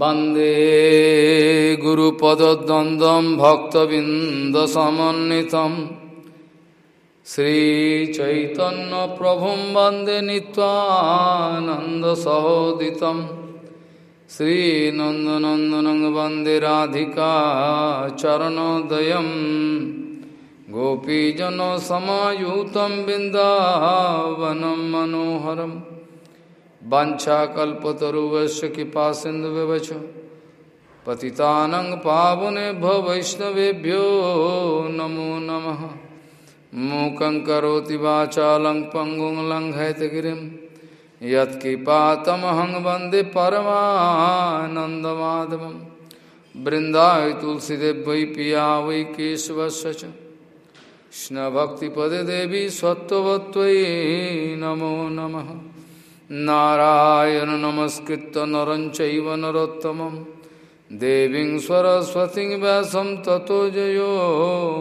वंदे गुरुपदद्वन्द्वं भक्तबिन्दसमन्वितं श्रीचैतन्यप्रभुं वंदे नीत्वानन्दसहोदितं श्रीनन्दनन्दनं वंदे राधिका चरणोदयं गोपीजनसमायुतं बिन्दावनं मनोहरम् वंशाकल्पतरुवश कृपा सिंधु व्यवच पतितानंग पावनेभ्य वैष्णवेभ्यो नमो नमः। मूकं करोति वाचालं पंगुं लङ्घयतगिरिं। यत्कृपातमहं वंदे परमानन्दमाधवं बृन्दाय तुलसीदेव वै पिया वै केशवस्य च। कृष्णभक्तिपदे नमो नमः। नारायण नमस्कृत नर चैव देवीं सरस्वतीं व्यासं ततो जयो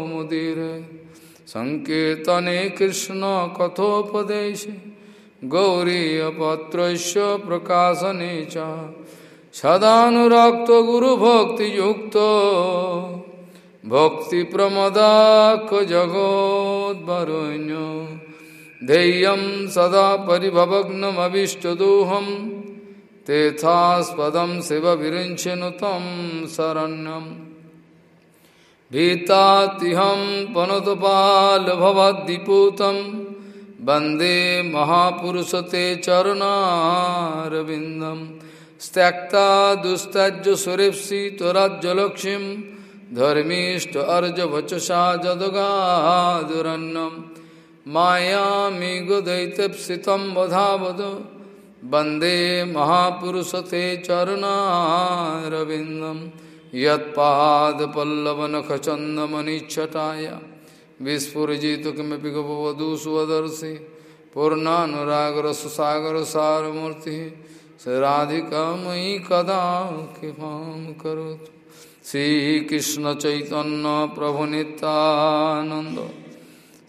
मुदीरे। सङ्कीर्तने कृष्णकथोपदेशे गौरीयपत्रस्य प्रकाशने च। सदानुरक्तगुरुभक्तियुक्तो भक्तिप्रमदाखजगोद्वरुण्यो ध्येयं सदा परिभवग्नमभिष्टदोहं, तेथास्पदं शिवविरिञ्चनु तं शरण्यं। भीतातिहं पनुतपालभवद्दिपूतं वंदे महापुरुषते चरणारविन्दं। त्यक्ता दुस्तज्य सुरेप्सि त्वराज्यलक्ष्मीं, धर्मीष्ट अर्जवचसा जदगादुरन्नम् मायामिगुदैतप्सितं वधावद। वंदे महापुरुषते चरणारविन्दं। यत्पादपल्लवनखचन्दमनिच्छटाय। विस्फुरजित किमपि गपवधू स्वदर्शि। पूर्णानुरागरससागरसारमूर्तिः। श्रीराधिका मयि कदा कृपां करोतु। श्रीकृष्णचैतन्यप्रभुनितानन्द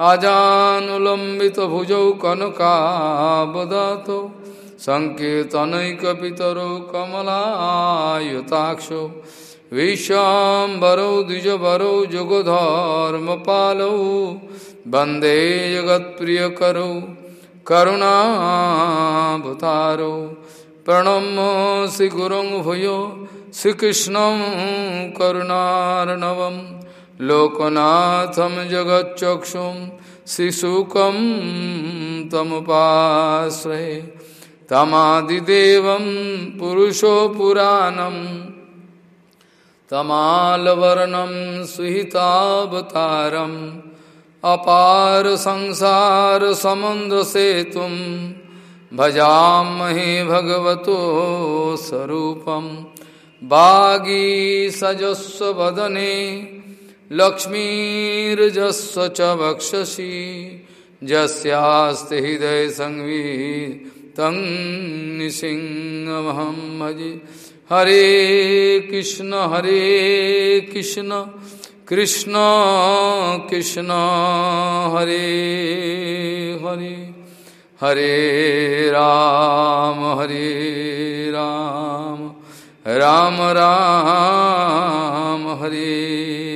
आजानुलम्बितभुजौ कनकावदातो सङ्केतनैकपितरौ कमलायुताक्षौ, विश्वाम्बरौ, द्विजवरौ, जुगधर्मपालौ, वंदे जगत्प्रियकरौ करुणाभुतारौ प्रणम्य श्रीगुरुं भूयो, श्रीकृष्णं करुणार्णवम्। लोकनाथम जगच्चक्षुं शिशुकं तमुपाश्रये। तमादिदेवं पुरुषो पुराणं, तमालवर्णं सुहितावतारम् अपार संसारसमुन्द्रसेतुं भजामहे भगवतो स्वरूपं। बागीसजस्वदने लक्ष्मीर्जस्व च वक्षसि जस्यास्ति हृदय संवी तं निसिंहमहं भजे हरे कृष्ण हरे कृष्ण कृष्ण कृष्ण, हरे हरे। हरे राम हरे राम राम राम, हरे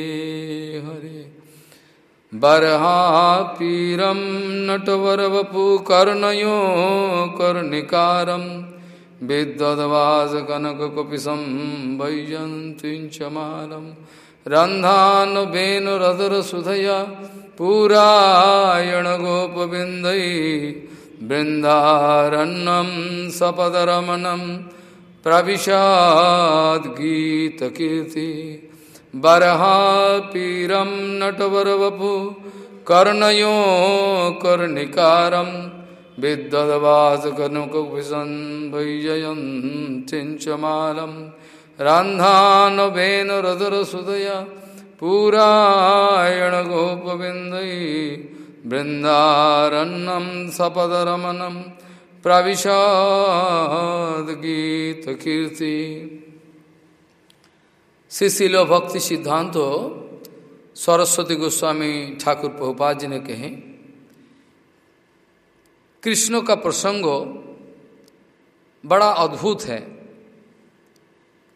बर्हापीरं नटवरवपु कर्णयो कर्णिकारं विद्वद्वासकनककुपिशं वैजन्तीं च मालं रन्धानुवेनुरधरसुधया पुरायणगोपबिन्दै बृन्दारण्यं सपदरमणं प्रविशाद्गीतकीर्ति बर्हापीरं नटवरवपु कर्णयो कर्णिकारं विद्वद्वासकनुकविशन् वैजयन्तीं च मालं रन्धानवेन रदरसुदया पुरायण गोपविन्दै बृन्दारण्यं सपदरमणं प्रविशद गीतकीर्ति शिशिलो भक्ति सिद्धांत सरस्वती गोस्वामी ठाकुर प्रभुपाद जी ने कहे, कृष्ण का प्रसंग बड़ा अद्भुत है।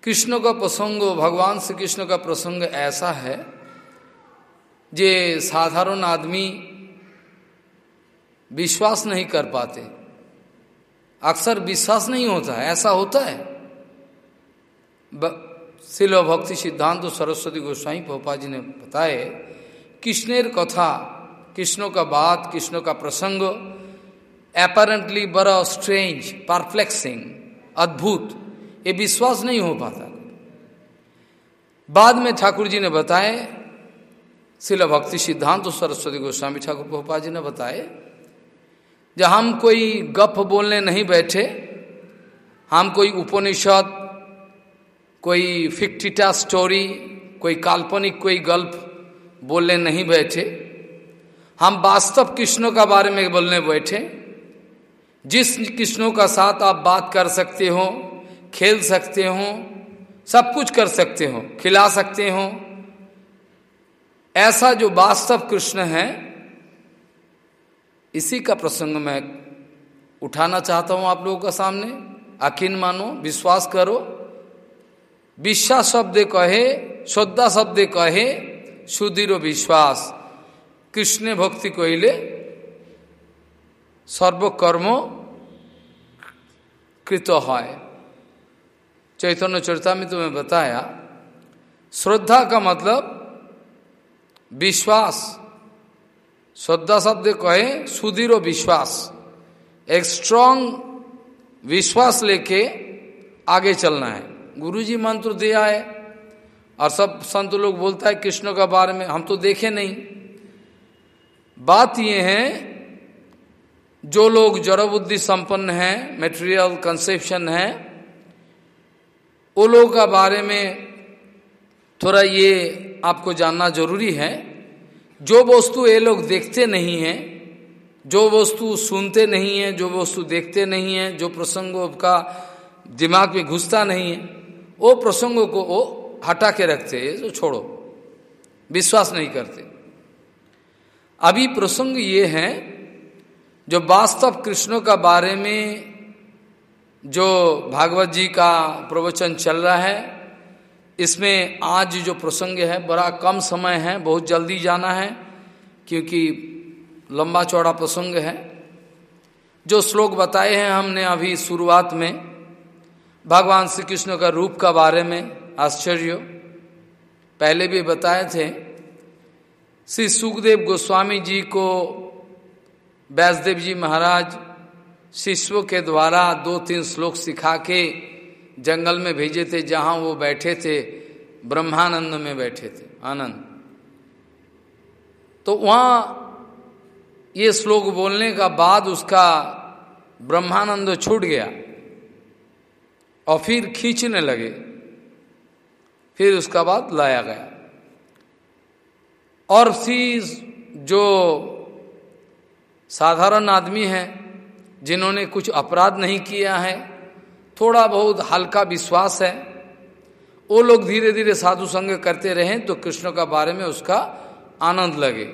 कृष्ण का प्रसंग, भगवान श्री कृष्ण का प्रसंग ऐसा है जे साधारण आदमी विश्वास नहीं कर पाते। अक्सर विश्वास नहीं होता, ऐसा होता है। शिल भक्ति सिद्धांत सरस्वती गोस्वाई पोपा जी ने बताए, कृष्णेर कथा, कृष्ण का बात, कृष्ण का प्रसंग एपरेंटली बड़ा स्ट्रेंज परफ्लेक्सिंग अद्भुत, ये विश्वास नहीं हो पाता। बाद में ठाकुर जी ने बताए शिल भक्ति सिद्धांत सरस्वती गोस्वामी ठाकुर पोपा जी ने बताए जब हम कोई गप बोलने नहीं बैठे, हम कोई उपनिषद कोई फिक्टिटा स्टोरी, कोई काल्पनिक, कोई गल्प बोलने नहीं बैठे। हम वास्तव कृष्णों का बारे में बोलने बैठे। जिस कृष्णों का साथ आप बात कर सकते हो, खेल सकते हो, सब कुछ कर सकते हो, खिला सकते हो। ऐसा जो वास्तव कृष्ण है, इसी का प्रसंग मैं उठाना चाहता हूँ आप लोगों का सामने। अकिन मानो, विश्वास करो। বিশ্বাস শব্দে কহে শ্রদ্ধা শব্দে কহে সুদৃঢ় বিশ্বাস কৃষ্ণে ভক্তি কইলে সর্বকর্ম कृत है चैतन्य चरिता में तुम्हें बताया श्रद्धा का मतलब विश्वास श्रद्धा शब्द कहे सुदृढ़ विश्वास एक स्ट्रांग विश्वास लेके आगे चलना है गुरु जी मंत्र दिया है और सब संत लोग बोलता है, कृष्ण का बारे में हम तो देखे नहीं। बात ये है, जो लोग जड़ बुद्धि संपन्न है मेटेरियल कंसेप्शन है, वो लोगों का बारे में थोड़ा ये आपको जानना ज़रूरी है। जो वस्तु ये लोग देखते नहीं हैं, जो वस्तु सुनते नहीं है, जो वस्तु देखते नहीं है, जो प्रसंगों का दिमाग में घुसता नहीं है वो प्रसंगों को वो हटा के रखते तो छोड़ो। विश्वास नहीं करते। अभी प्रसंग ये है, जो वास्तव कृष्ण का बारे में जो भागवत जी का प्रवचन चल रहा है, इसमें आज जो प्रसंग है, बड़ा कम समय है, बहुत जल्दी जाना है, क्योंकि लंबा चौड़ा प्रसंग है। जो श्लोक बताए हैं हमने अभी शुरुआत में भगवान श्री कृष्ण का रूप का बारे में आश्चर्य। पहले भी बताए थे, श्री सुखदेव गोस्वामी जी को व्यासदेव जी महाराज शिष्यों के द्वारा दो तीन श्लोक सिखा के जंगल में भेजे थे, जहाँ वो बैठे थे, ब्रह्मानंद में बैठे थे, आनंद। तो वहाँ ये श्लोक बोलने का बाद उसका ब्रह्मानंद छूट गया। और फिर खींचने लगे। फिर उसका बाद लाया गया। और सी जो साधारण आदमी है, जिन्होंने कुछ अपराध नहीं किया है, थोड़ा बहुत हल्का विश्वास है, वो लोग धीरे धीरे साधु संग करते रहे तो कृष्ण का बारे में उसका आनंद लगे।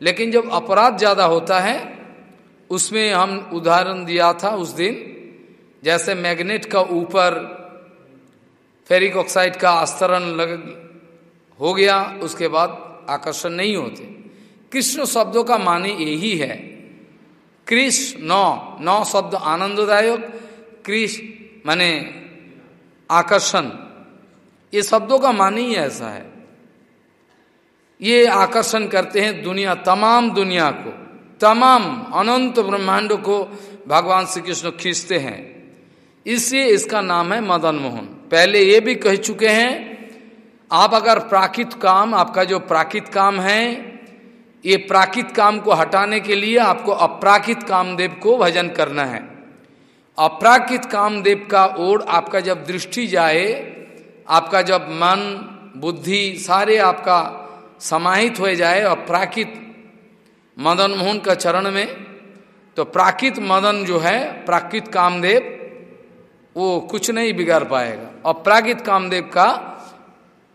लेकिन जब अपराध ज़्यादा होता है, उसमें हम उदाहरण दिया था उस दिन जैसे मैग्नेट का ऊपर फेरिक ऑक्साइड का आस्तरण लग हो गया, उसके बाद आकर्षण नहीं होते। कृष्ण शब्दों का माने यही है। कृष्ण नौ नौ शब्द आनंददायक कृष्ण माने आकर्षण। ये शब्दों का माने ही ऐसा है। ये आकर्षण करते हैं दुनिया, तमाम दुनिया को, तमाम अनंत ब्रह्मांड को भगवान श्री कृष्ण खींचते हैं। इसलिए इसका नाम है मदन मोहन। पहले ये भी कह चुके हैं, आप अगर प्राकृत काम, आपका जो प्राकृत काम है, ये प्राकृत काम को हटाने के लिए आपको अपराकित कामदेव को भजन करना है। अपराकित कामदेव का ओर आपका जब दृष्टि जाए, आपका जब मन, बुद्धि सारे आपका समाहित हो जाए और प्राकृत मदन मोहन का चरण में तो प्राकृत मदन जो है, प्राकृत कामदेव वो कुछ नहीं बिगाड़ पाएगा। और प्राकृत कामदेव का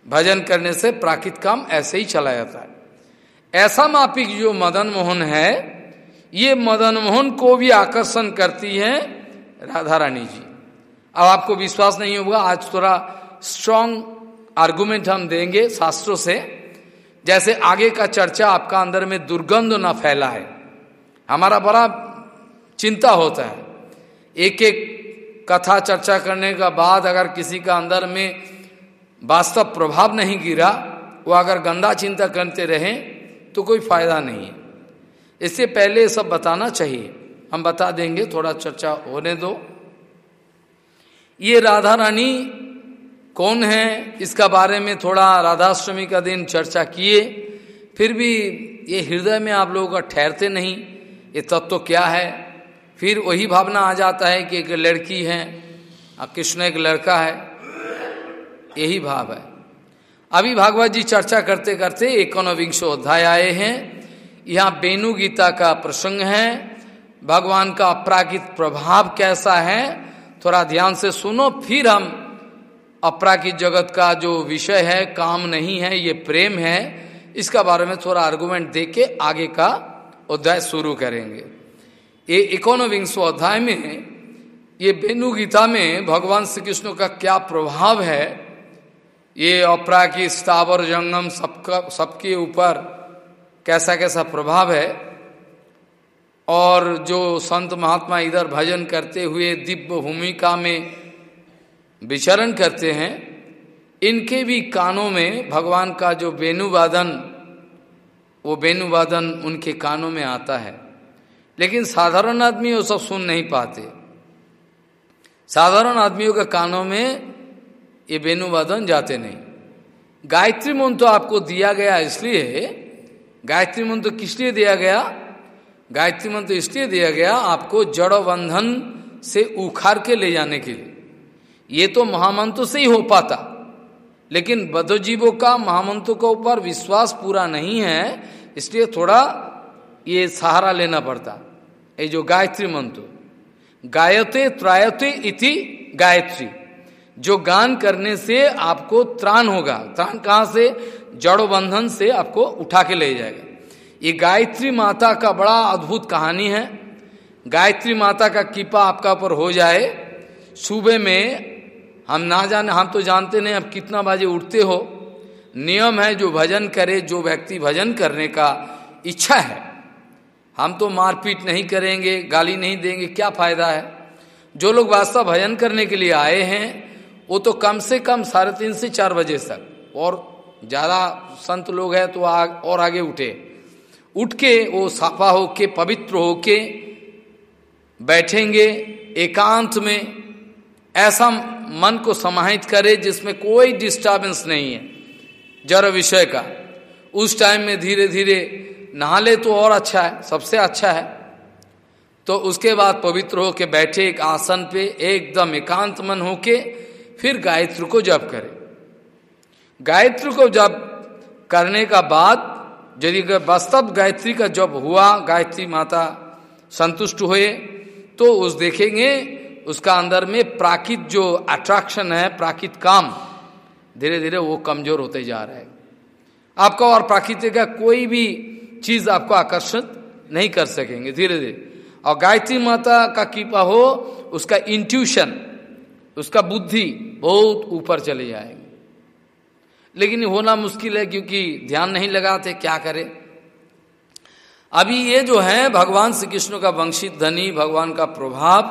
भजन करने से प्राकृत काम ऐसे ही चला जाता है। ऐसा मापिक जो मदन मोहन है, ये मदन मोहन को भी आकर्षण करती है राधा रानी जी। अब आपको विश्वास नहीं होगा, आज थोड़ा स्ट्रांग आर्गुमेंट हम देंगे शास्त्रों से। जैसे आगे का चर्चा आपका अंदर में दुर्गंध ना फैला है हमारा बड़ा चिंता होता है। एक एक कथा चर्चा करने का बाद अगर किसी का अंदर में वास्तव प्रभाव नहीं गिरा, वो अगर गंदा चिंता करते रहे तो कोई फ़ायदा नहीं है। इससे पहले सब बताना चाहिए। हम बता देंगे, थोड़ा चर्चा होने दो। ये राधा रानी कौन है? इसका बारे में थोड़ा राधाष्टमी का दिन चर्चा किए। फिर भी ये हृदय में आप लोगों का ठहरते नहीं। ये तत्व तो क्या है? फिर वही भावना आ जाता है कि एक लड़की है और कृष्ण एक लड़का है, यही भाव है। अभी भागवत जी चर्चा करते करते एकोनविंशो अध्याय आए हैं। यहाँ बेनु गीता का प्रसंग है। भगवान का अपरागित प्रभाव कैसा है, थोड़ा ध्यान से सुनो, फिर हम अपराकित जगत का जो विषय है, काम नहीं है, ये प्रेम है, इसका बारे में थोड़ा आर्गुमेंट दे के आगे का अध्याय शुरू करेंगे। ये इकोनविंशो अध्याय में ये बेनु गीता में भगवान श्री कृष्ण का क्या प्रभाव है, ये अपराकी स्थावर जंगम सबका, सबके ऊपर कैसा कैसा प्रभाव है, और जो संत महात्मा इधर भजन करते हुए दिव्य भूमिका में विचरण करते हैं, इनके भी कानों में भगवान का जो वेणुवादन, वो वेणुवादन उनके कानों में आता है। लेकिन साधारण आदमी वो सब सुन नहीं पाते। साधारण आदमियों के कानों में ये वेणुवादन जाते नहीं। गायत्री मंत्र तो आपको दिया गया इसलिए, गायत्री मंत्र तो किस लिए दिया गया? गायत्री मंत्र तो इसलिए दिया गया आपको जड़ बंधन से उखाड़ के ले जाने के लिए। ये तो महामंत्र से ही हो पाता। लेकिन बद्धजीवों का महामंत्र के ऊपर विश्वास पूरा नहीं है, इसलिए थोड़ा ये सहारा लेना पड़ता। ये जो गायत्री मंत्र। गायते त्रायते इति गायत्री। जो गान करने से आपको त्राण होगा। त्राण कहाँ से? जड़ो बंधन से आपको उठा के ले जाएगा। ये गायत्री माता का बड़ा अद्भुत कहानी है। गायत्री माता का कृपा आपका ऊपर हो जाए। सुबह में हम ना जाने, हम तो जानते नहीं अब कितना बजे उठते हो। नियम है जो भजन करे, जो व्यक्ति भजन करने का इच्छा है। हम तो मारपीट नहीं करेंगे गाली नहीं देंगे क्या फ़ायदा है? जो लोग वास्तव भजन करने के लिए आए हैं वो तो कम से कम साढ़े तीन से चार बजे तक। और ज़्यादा संत लोग हैं तो आ, और आगे उठे। उठ के वो साफा होके पवित्र होके बैठेंगे एकांत में ऐसा मन को समाहित करे जिसमें कोई डिस्टर्बेंस नहीं है। जड़ विषय का। उस टाइम में धीरे धीरे नहा ले तो और अच्छा है, सबसे अच्छा है। तो उसके बाद पवित्र होके बैठे एक आसन पे, एकदम एकांत मन होके फिर गायत्री को जप करे। गायत्री को जप करने का बाद यदि वास्तव गायत्री का जप हुआ, गायत्री माता संतुष्ट हुए तो उस देखेंगे उसका अंदर में प्राकृत जो अट्रैक्शन है, प्राकृत काम धीरे धीरे वो कमज़ोर होते जा रहा है। आपका और प्राकृतिक का कोई भी चीज़ आपको आकर्षित नहीं कर सकेंगे, धीरे धीरे। और गायत्री माता का कृपा हो, उसका इंट्यूशन उसका बुद्धि बहुत ऊपर चले जाएगी। लेकिन होना मुश्किल है क्योंकि ध्यान नहीं लगाते, क्या करें? अभी ये जो है, भगवान श्री कृष्ण का वंशित धनी भगवान का प्रभाव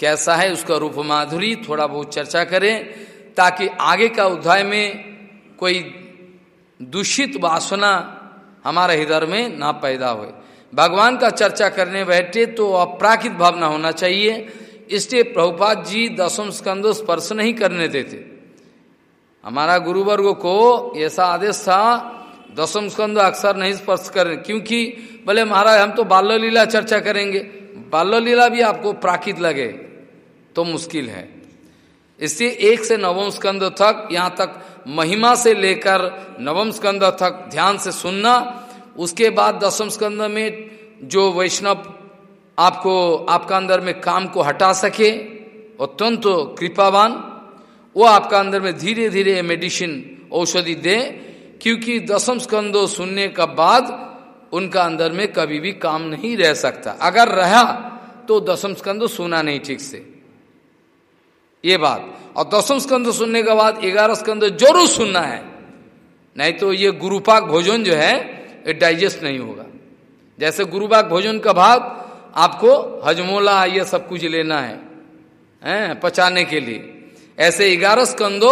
कैसा है, उसका रूप माधुरी, थोड़ा बहुत चर्चा करें, ताकि आगे का अध्याय में कोई दूषित वासना हमारे हृदय में ना पैदा हो भगवान का चर्चा करने बैठे तो अपराकित भावना होना चाहिए। इसलिए प्रभुपाद जी दसम स्कंदो स्पर्श नहीं करने देते। हमारा गुरुवर्ग को ऐसा आदेश था दसम स्कंद अक्सर नहीं स्पर्श कर, क्योंकि बोले, महाराज, हम तो बाल्य लीला चर्चा करेंगे। बाल्य लीला भी आपको प्राकृत लगे तो मुश्किल है। इसलिए एक से नवम स्कंद तक, यहाँ तक महिमा से लेकर नवम स्कंद तक ध्यान से सुनना। उसके बाद दसम स्कंद में जो वैष्णव आपको, आपका अंदर में काम को हटा सके, अत्यंत तो कृपावान, वो आपका अंदर में धीरे धीरे मेडिसिन, औषधि दे, क्योंकि दसम स्कंदो सुनने का बाद उनका अंदर में कभी भी काम नहीं रह सकता। अगर रहा तो दसम स्कंद सुना नहीं ठीक से। ये बात। और दसम स्कंद सुनने के बाद ग्यारह स्कंद ज़रूर सुनना है। नहीं तो ये गुरुपाक भोजन जो है, ये डाइजेस्ट नहीं होगा। जैसे गुरुपाक भोजन का भाग, आपको हजमोला, ये सब कुछ लेना है, हैं, पचाने के लिए। ऐसे ग्यारह स्कंदो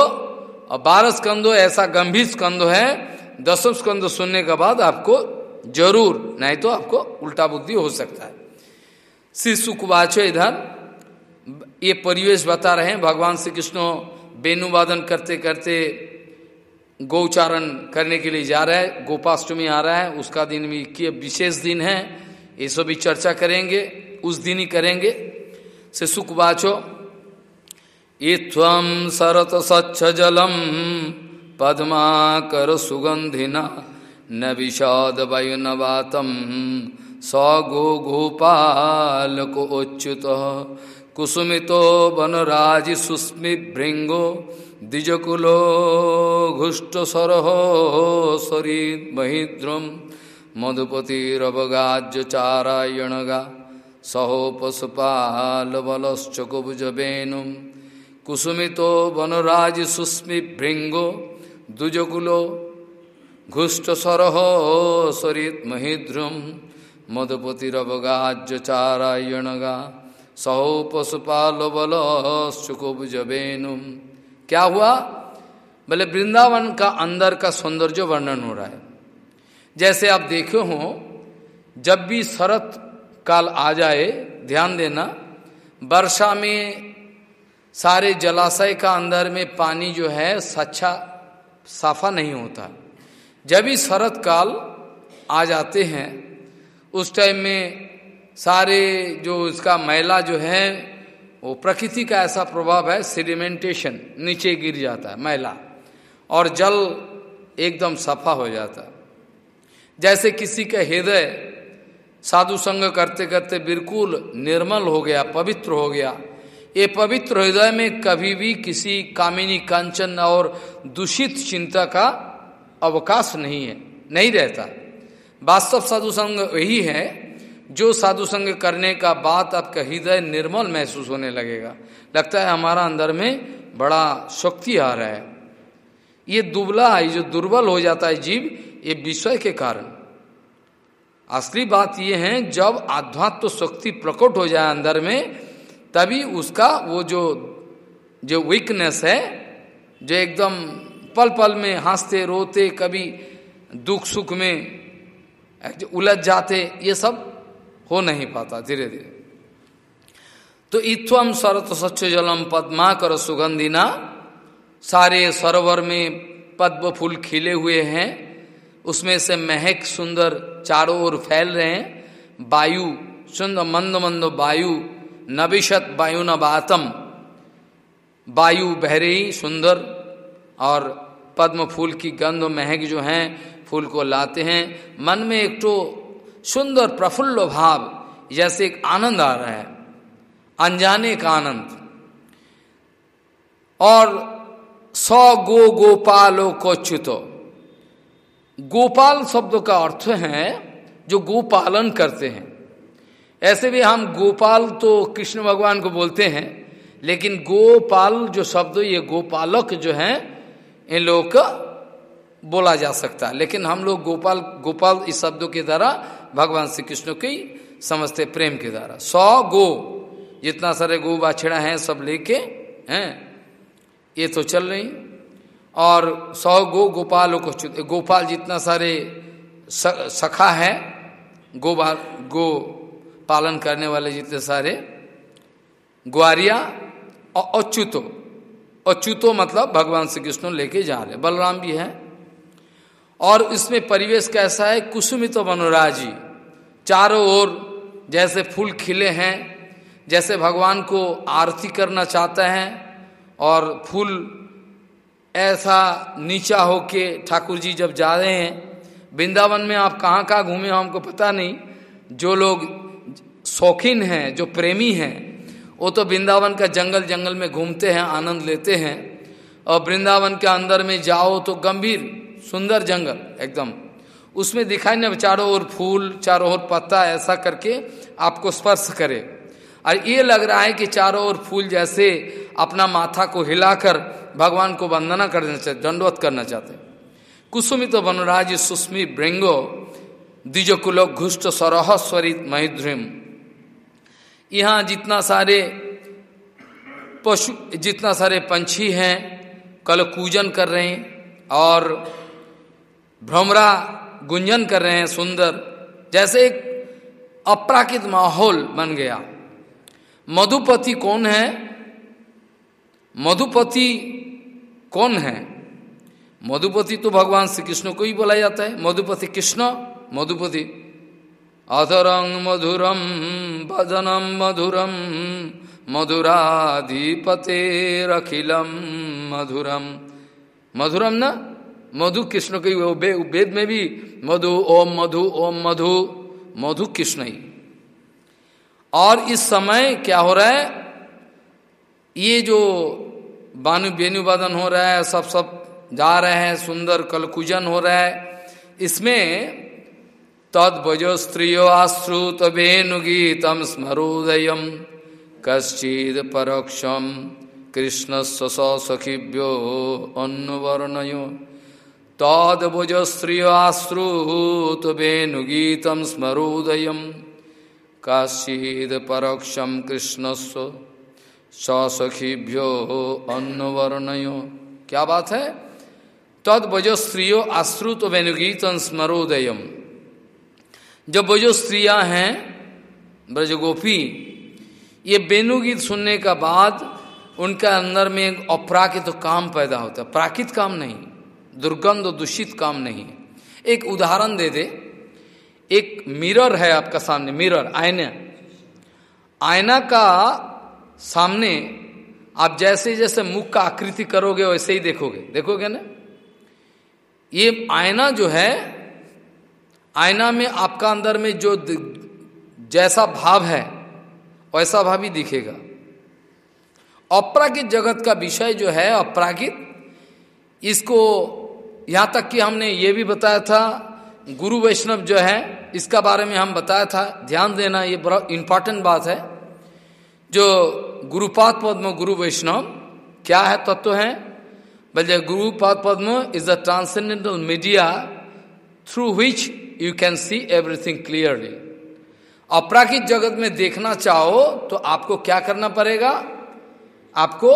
और बारह स्कंदो, ऐसा गंभीर स्कंदो है, दसम स्कंद सुनने के बाद आपको ज़रूर, नहीं तो आपको उल्टा बुद्धि हो सकता है। श्री सुखवाचो इधर ये परिवेश बता रहे हैं, भगवान श्री कृष्ण वेणुवादन करते करते गौचारण करने के लिए जा रहा है, गोपाष्टमी आ रहा है, उसका दिन भी किए विशेष दिन है, ये सब भी चर्चा करेंगे, उस दिन ही करेंगे। से सुखवाचो, ये तम सरत स्वच्छ जलम, पद्माकर सुगंधिना न विषाद वायु नवातम स गो गोपाल को उच्युत। कुसुमितो वनराज सुस्मि भृंगो द्विजकुलो घुष्ट सरह सरी महिद्रम मधुपतिरवगाज्य चारायणगा सहो पशुपाल बलश्च कुबुज वेणु कुसुमितो वनराज सुस्मि भृंगो द्विजकुलो घुष्ट सरह सरित महिद्रुम मधुपतिरवगाज्य चारायणगा सहो पशुपाल बल सुकुबेनुम क्या हुआ? बोले, वृंदावन का अंदर का सौंदर्य वर्णन हो रहा है। जैसे आप देखे हो, जब भी शरत काल आ जाए, ध्यान देना, वर्षा में सारे जलाशय का अंदर में पानी जो है, सच्चा, साफा नहीं होता। जब भी शरत काल आ जाते हैं, उस टाइम में सारे जो इसका मैला जो है, वो प्रकृति का ऐसा प्रभाव है सीडिमेंटेशन नीचे गिर जाता है, मैला। और जल एकदम सफ़ा हो जाता जैसे किसी का हृदय साधु संग करते करते बिल्कुल निर्मल हो गया, पवित्र हो गया, ये पवित्र हृदय में कभी भी किसी कामिनी कांचन और दूषित चिंता का अवकाश नहीं है, नहीं रहता। वास्तव साधु संग यही है जो साधु संग करने का बात आपका हृदय निर्मल महसूस होने लगेगा। लगता है हमारा अंदर में बड़ा शक्ति आ रहा है। ये दुबला है जो दुर्बल हो जाता है जीव, ये विषय के कारण। असली बात ये है, जब आध्यात्म शक्ति प्रकट हो जाए अंदर में, तभी उसका वो जो जो वीकनेस है, जो एकदम पल पल में हँसते, रोते, कभी दुख सुख में उलझ जाते, ये सब हो नहीं पाता धीरे धीरे। तो इत्वम सरत स्वच्छ जलम पद्मा कर सुगंधिना। सारे सरोवर में पद्म फूल खिले हुए हैं। उसमें से महक सुंदर चारों ओर फैल रहे हैं। वायु, सुंदर मंद मंद वायु नबिशत वायु नबातम वायु बहरी सुंदर और पद्म फूल की गंध महक जो हैं, फूल को लाते हैं। मन में एक तो सुंदर प्रफुल्ल भाव जैसे एक आनंद आ रहा है। अनजाने का आनंद। और सौ गो गोपालो कोच्युतो गोपाल शब्द का अर्थ है जो गोपालन करते हैं। ऐसे भी हम गोपाल तो कृष्ण भगवान को बोलते हैं, लेकिन गोपाल जो शब्द, ये गोपालक जो है, इन लोगों का बोला जा सकता है। लेकिन हम लोग गोपाल गोपाल इस शब्दों के द्वारा भगवान श्री कृष्ण की समझते प्रेम के द्वारा। सौ गो, जितना सारे गो बाछड़ा हैं, सब लेके, हैं, ये तो चल रही। और सौ गो गोपाल को गोपाल जितना सारे सखा है, गो गो पालन करने वाले जितने सारे, ग्वारिया और अच्युतो अच्युतो मतलब भगवान श्री कृष्ण लेके जा रहे बलराम भी है। और इसमें परिवेश कैसा है, कुसुमित मनोराजी चारों ओर जैसे फूल खिले हैं, जैसे भगवान को आरती करना चाहते हैं और फूल ऐसा नीचा होके ठाकुर जी जब जा रहे हैं, वृंदावन में आप कहाँ कहाँ घूमे हो हमको पता नहीं। जो लोग शौकीन हैं, जो प्रेमी हैं, वो तो वृंदावन का जंगल जंगल में घूमते हैं, आनंद लेते हैं। और वृंदावन के अंदर में जाओ तो गंभीर, सुंदर जंगल, एकदम। उसमें दिखाई नहीं चारों ओर फूल, चारों ओर पत्ता, ऐसा करके आपको स्पर्श करे। और ये लग रहा है कि चारों ओर फूल जैसे अपना माथा को हिलाकर भगवान को वंदना करना चाहते, दंडवत करना चाहते कुसुमित तो वनराज सुस्मी ब्रेंगो द्विजकुलो घुष्ट सरह स्वरित महिद्रिम। यहाँ जितना सारे पशु, जितना सारे पंछी हैं कल कूजन कर रहे हैं और भ्रमरा गुंजन कर रहे हैं सुंदर, जैसे एक अपराकित माहौल बन गया। मधुपति कौन है? मधुपति कौन है? मधुपति तो भगवान श्री कृष्ण को ही बोला जाता है। मधुपति कृष्ण, मधुपति अधरंग मधुरम भजनम मधुरम मधुराधिपते रखिलम मधुरम मधुरम ना? मधु कृष्ण की वेद में भी मधु, ओम मधु ओम मधु मधु कृष्ण ही। और इस समय क्या हो रहा है? ये जो बानु बेनुवादन हो रहा है, सब सब जा रहे हैं, सुंदर कलकुजन हो रहा है। इसमें तद भजो स्त्रियो आश्रुत वेणुगीतम स्मरोदय कश्चिद परोक्षम कृष्ण सखिभ्यो अन्वर्णयो तद भुज स्त्रियो आश्रुत वेणुगीतम स्मरोदय। काशीद परोक्षम कृष्ण सखिभ्यो अन्वर्णयो क्या बात है? तद आश्रुत वेणुगीतम स्मरोदयम जब वो जो स्त्रियाँ हैं, ब्रजगोपी, ये वेणुगीत सुनने का बाद उनके अंदर में एक अपराकित काम पैदा होता है। प्राकृत काम नहीं। दुर्गंध दूषित काम नहीं है। एक उदाहरण दे दे। एक मिरर है आपका सामने मिरर आयना आयना का सामने आप जैसे जैसे मुख का आकृति करोगे, वैसे ही देखोगे। देखोगे ना? ये आयना जो है आयना में आपका अंदर में जो जैसा भाव है, वैसा भाव ही दिखेगा। अपरागित जगत का विषय जो है, अपरागित, इसको यहाँ तक कि हमने ये भी बताया था, गुरु वैष्णव जो है, इसका बारे में हम बताया था। ध्यान देना ये बड़ा इंपॉर्टेंट बात है। जो गुरुपाद पद्म, गुरु वैष्णव, क्या है तत्व तो है? बोले गुरुपाद पद्म is the transcendental media through which you can see everything clearly अपराकित जगत में देखना चाहो तो आपको क्या करना पड़ेगा? आपको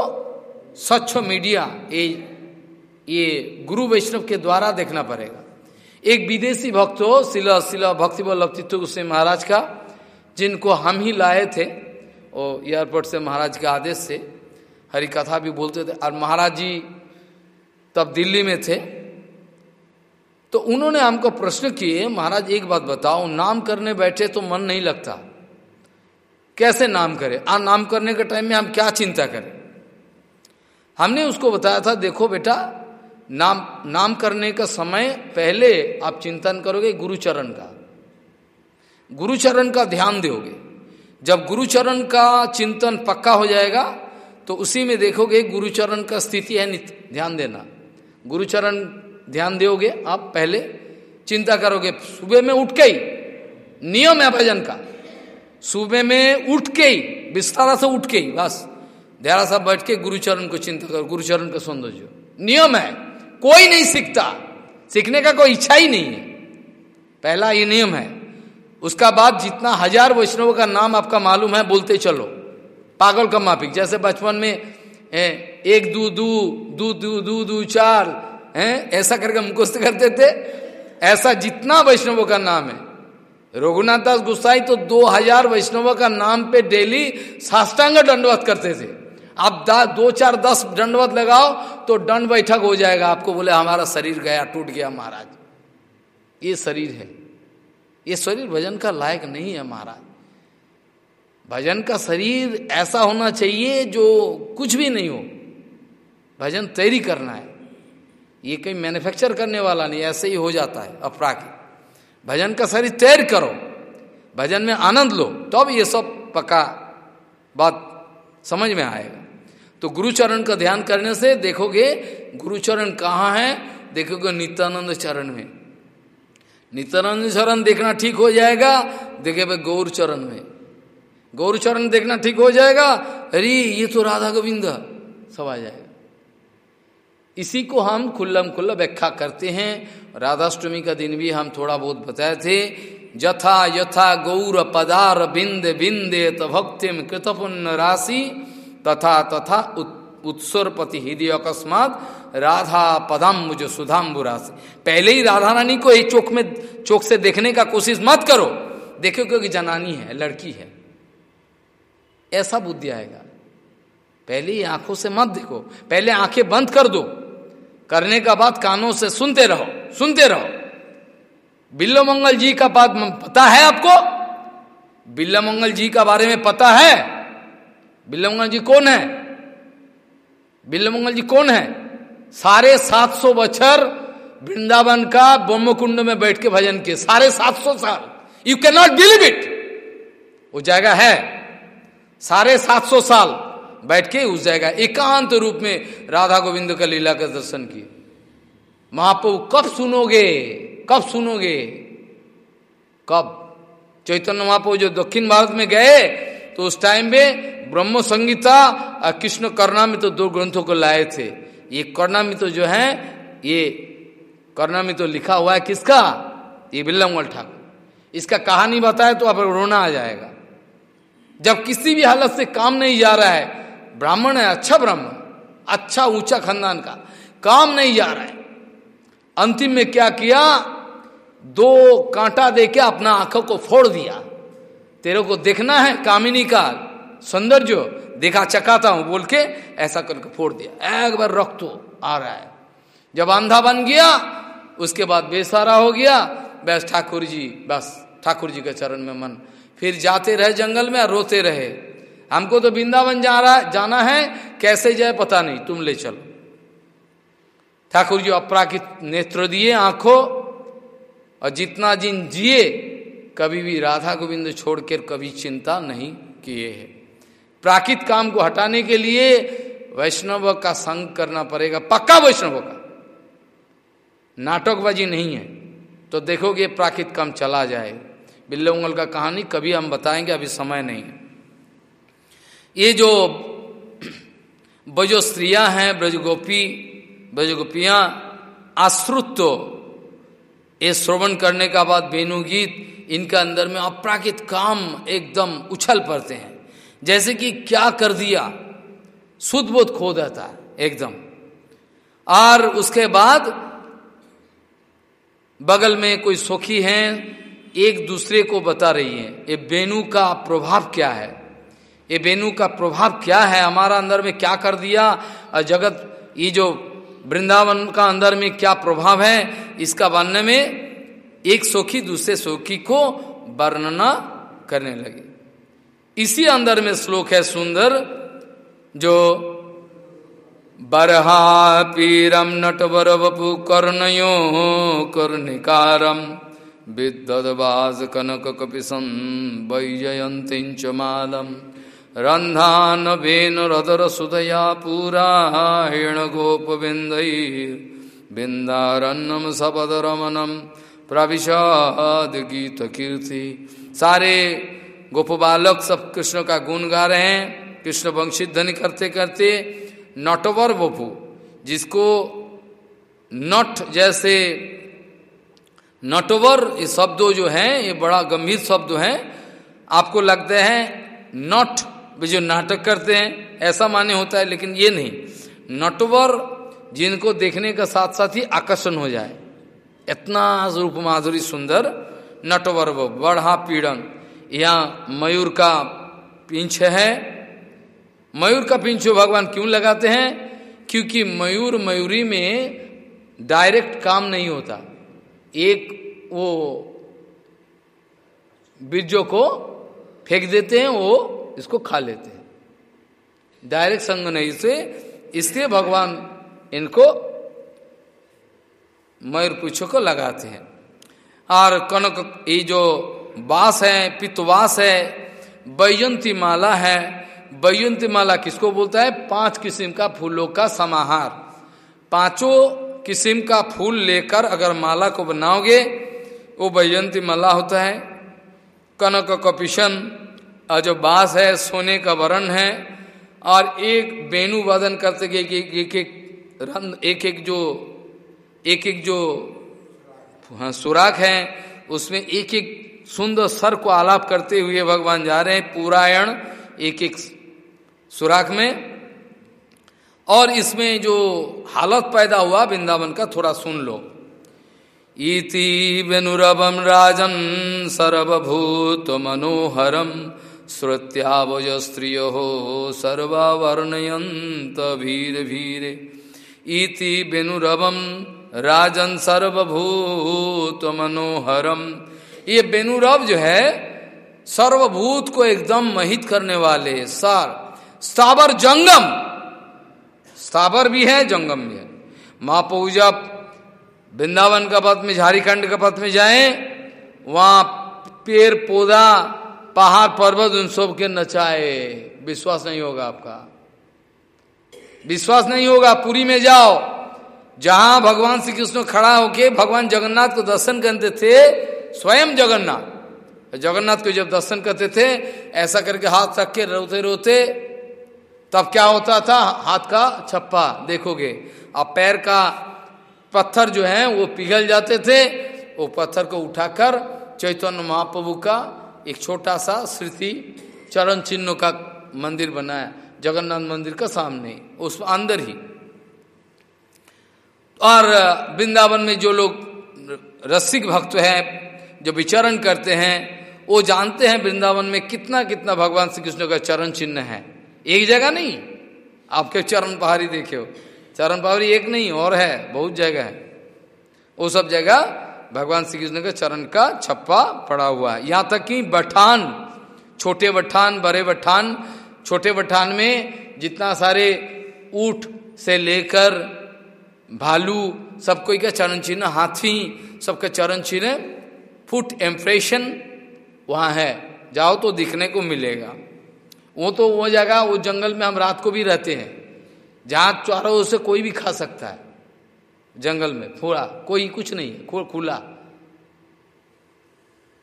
स्वच्छ मीडिया ये ये गुरु वैष्णव के द्वारा देखना पड़ेगा। एक विदेशी भक्त हो, शिला शिला भक्ति वल्लभ चित्त से महाराज का, जिनको हम ही लाए थे और एयरपोर्ट से महाराज के आदेश से हरी कथा भी बोलते थे, और महाराज जी तब दिल्ली में थे। तो उन्होंने हमको प्रश्न किए, महाराज एक बात बताओ, नाम करने बैठे तो मन नहीं लगता। कैसे नाम करें? आ, नाम करने के टाइम में हम क्या चिंता करें? हमने उसको बताया था, देखो बेटा नाम नाम करने का समय पहले आप चिंतन करोगे गुरुचरण का। गुरुचरण का ध्यान दोगे। जब गुरुचरण का चिंतन पक्का हो जाएगा तो उसी में देखोगे गुरुचरण का स्थिति है ध्यान देना। गुरुचरण ध्यान दोगे आप पहले, चिंता करोगे, सुबह में उठ के ही, नियम है भजन का। सुबह में उठ के ही विस्तारा से उठ के ही, बस। ध्यारा साहब बैठ के गुरुचरण को चिंता करो, गुरुचरण का सौंदर्य। नियम है। कोई नहीं सीखता। सीखने का कोई इच्छा ही नहीं है। पहला ये नियम है। उसका बाद जितना हज़ार वैष्णवों का नाम आपका मालूम है, बोलते चलो। पागल का माफिक, जैसे बचपन में एक दू दू दू दू दू दू चार हैं ऐसा करके मुकुस्त करते थे। ऐसा जितना वैष्णवों का नाम है। रघुनाथ दास गुस्साई तो दो हज़ार वैष्णवों का नाम पे डेली साष्टांग दंडवत करते थे। आप दो चार दस दंडवत लगाओ तो दंड बैठक हो जाएगा। आपको बोले, हमारा शरीर गया, टूट गया महाराज। ये शरीर है। ये शरीर भजन का लायक नहीं है महाराज। भजन का शरीर ऐसा होना चाहिए जो कुछ भी नहीं हो। भजन तैयारी करना है। ये कहीं मैन्युफैक्चर करने वाला नहीं, ऐसे ही हो जाता है अपराकी भजन का शरीर तैयार करो। भजन में आनंद लो। तब तो ये सब पक्का बात समझ में आएगा। तो गुरुचरण का ध्यान करने से देखोगे गुरुचरण कहाँ है? देखोगे नित्यानंद चरण में। नित्यानंद चरण देखना ठीक हो जाएगा, देखे भाई गौर चरण में। गौर चरण देखना ठीक हो जाएगा, अरे ये तो राधा गोविंद, सब आ जाएगा। इसी को हम खुल्लम खुल्ला व्याख्या करते हैं। राधाष्टमी का दिन भी हम थोड़ा बहुत बताए थे। यथा यथा गौर पदार बिंद बिंदे तो भक्तिम कृतपुण्य राशि। तथा तथा उत्सरपति हृदय अकस्मात राधा पदम मुझे सुधाम्बु राशि पहले ही राधा रानी को एक चौक में, चौक से देखने का कोशिश मत करो। देखो क्योंकि जनानी है, लड़की है। ऐसा बुद्धि आएगा। पहले ही आँखों से मत देखो। पहले आँखें बंद कर दो। करने का बाद कानों से सुनते रहो सुनते रहो। बिल्लो मंगल जी का बात पता है आपको? बिल्ला मंगल जी का बारे में पता है? बिल्ला मंगल जी कौन है? बिल्ला मंगल जी कौन है? सारे सात सौ बछर वृंदावन का ब्रह्म कुंड में बैठ के भजन किए। सारे सात सौ साल। You can not believe it वो जगह है। सारे सात सौ साल बैठ के उस जगह, एकांत रूप में राधा गोविंद का लीला का दर्शन किए। महाप्रभु कब सुनोगे? कब सुनोगे? कब? चैतन्य महाप्रभु जो दक्षिण भारत में गए तो उस टाइम में ब्रह्म संगीता और कृष्ण कर्णा में तो दो ग्रंथों को लाए थे। ये कर्णा में तो जो है, ये कर्णा में तो लिखा हुआ है किसका? ये बिल्लमल ठाकुर। इसका कहानी बताए तो आप रोना आ जाएगा। जब किसी भी हालत से काम नहीं जा रहा है, ब्राह्मण है अच्छा ब्राह्मण अच्छा ऊँचा खानदान का, काम नहीं जा रहा है। अंतिम में क्या किया? दो कांटा देके अपना आँखों को फोड़ दिया। तेरे को देखना है कामिनी का सौंदर्य। देखा, चकाता हूँ, बोल के ऐसा करके फोड़ दिया। एक बार रक्त आ रहा है। जब अंधा बन गया, उसके बाद बेसारा हो गया, बस ठाकुर जी, बस ठाकुर जी के चरण में मन। फिर जाते रहे जंगल में, रोते रहे। हमको तो वृंदावन जा रहा है, जाना है, कैसे जाए पता नहीं, तुम ले चलो। ठाकुर जी अपराकित नेत्र दिए आँखों, और जितना जिन जिए कभी भी राधा गोविंद छोड़कर कभी चिंता नहीं किए है। प्राकृत काम को हटाने के लिए वैष्णव का संग करना पड़ेगा, पक्का वैष्णव का। नाटकबाजी नहीं है तो देखोगे प्राकृत काम चला जाए। बिल्ले उंगल का कहानी कभी हम बताएँगे, अभी समय नहीं है। ये जो बजो स्त्रियाँ हैं, ब्रजगोपी, ब्रजगोपियाँ, आश्रुत्व ये श्रवण करने का बाद वेणु गीत इनका अंदर में अपराकित काम एकदम उछल पड़ते हैं। जैसे कि क्या कर दिया? शुद्ध बोध खो देता है, एकदम। और उसके बाद बगल में कोई सुखी हैं, एक दूसरे को बता रही है, ये बेनु का प्रभाव क्या है? ये बेनु का प्रभाव क्या है? हमारा अंदर में क्या कर दिया? और जगत, ये जो वृंदावन का अंदर में क्या प्रभाव है, इसका वर्णन में एक सोखी दूसरे सोखी को वर्णना करने लगे। इसी अंदर में श्लोक है सुंदर, जो, बरहा पीरम नटवर वपु कर्णयो कर्णिकारम विद्वदवाज कनक कपिसं वैजयंती मालम। रंधान वेन रदर सुदया पूरायण गोपबिंदरन्नम सबद रमनम प्रविशाद गीत कीर्ति सारे गोप बालक सब कृष्ण का गुण गा रहे हैं। कृष्ण वंशित ध्वनि करते करते नटवर बपू जिसको नट जैसे नटवर ये शब्दों जो हैं, ये बड़ा गंभीर शब्द हैं। आपको लगते हैं नट जो नाटक करते हैं, ऐसा माने होता है, लेकिन ये नहीं। नटवर जिनको देखने का साथ साथ ही आकर्षण हो जाए। इतना रूप माधुरी सुंदर नटवर वो बढ़ा पीड़न। यहाँ मयूर का पिंछ है। मयूर का पिंछ भगवान क्यों लगाते हैं? क्योंकि मयूर मयूरी में डायरेक्ट काम नहीं होता। एक वो बीजों को फेंक देते हैं, वो इसको खा लेते हैं। डायरेक्ट संग नहीं से इसलिए भगवान इनको मयूर पुछो को लगाते हैं। और कनक, ये जो बास है, पित्तवास है, बैयंती माला है, बैयंती माला किसको बोलता है? पाँच किस्म का फूलों का समाहार। पाँचों किस्म का फूल लेकर अगर माला को बनाओगे, वो बैयंती माला होता है। कनक कपिशन और जो बास है सोने का वरण है और एक बेनु वादन करते गए एक एक रंग एक एक जो एक एक जो हाँ, सुराख है उसमें एक एक सुंदर सर को आलाप करते हुए भगवान जा रहे हैं पुरायण एक एक सुराख में। और इसमें जो हालत पैदा हुआ वृंदावन का थोड़ा सुन लो। इति वेनुरवम राजन सर्वभूत मनोहरम श्रुत्यावज स्त्रियो सर्वावर्णयंत भीर भीरे इति वेनुरवम राजन सर्वभूत मनोहरम ये बेनुरव जो है, सर्वभूत को एकदम महित करने वाले सर। स्थावर जंगम। स्थावर भी है, जंगम भी है। महापूजा वृंदावन का पथ में, झारीखंड का पथ में जाए, वहाँ पेड़, पौधा पहाड़ पर्वत उन सब के नचाए। विश्वास नहीं होगा आपका। विश्वास नहीं होगा, पुरी में जाओ। जहाँ भगवान श्री कृष्ण खड़ा होके भगवान जगन्नाथ को दर्शन करते थे, स्वयं जगन्नाथ। जगन्नाथ को जब दर्शन करते थे, ऐसा करके हाथ रख के रोते रोते, तब क्या होता था? हाथ का छप्पा, देखोगे। अब पैर का पत्थर जो है, वो पिघल जाते थे, वो पत्थर को उठाकर चैतन्य महाप्रभु का एक छोटा सा स्मृति चरण चिन्ह का मंदिर बनाया जगन्नाथ मंदिर का सामने, उस अंदर ही। और वृंदावन में जो लोग रसिक भक्त हैं, जो विचरण करते हैं, वो जानते हैं वृंदावन में कितना कितना भगवान श्री कृष्ण का चरण चिन्ह है। एक जगह नहीं, आपके चरण पहाड़ी देखे हो। चरण पहाड़ी एक नहीं, और है, बहुत जगह है। वो सब जगह भगवान श्री कृष्ण के चरण का छप्पा पड़ा हुआ है। यहाँ तक कि बठान, छोटे बठान, बड़े बठान, छोटे बठान में जितना सारे ऊट से लेकर भालू सब कोई का चरण चिन्ह, हाथी, सबके चरण चिन्ह, फुट एम्प्रेशन वहाँ है। जाओ तो दिखने को मिलेगा। वो तो वो जगह, वो जंगल में हम रात को भी रहते हैं। जहाँ चारों ओर से कोई भी खा सकता है। जंगल में पूरा कोई कुछ नहीं है खुला।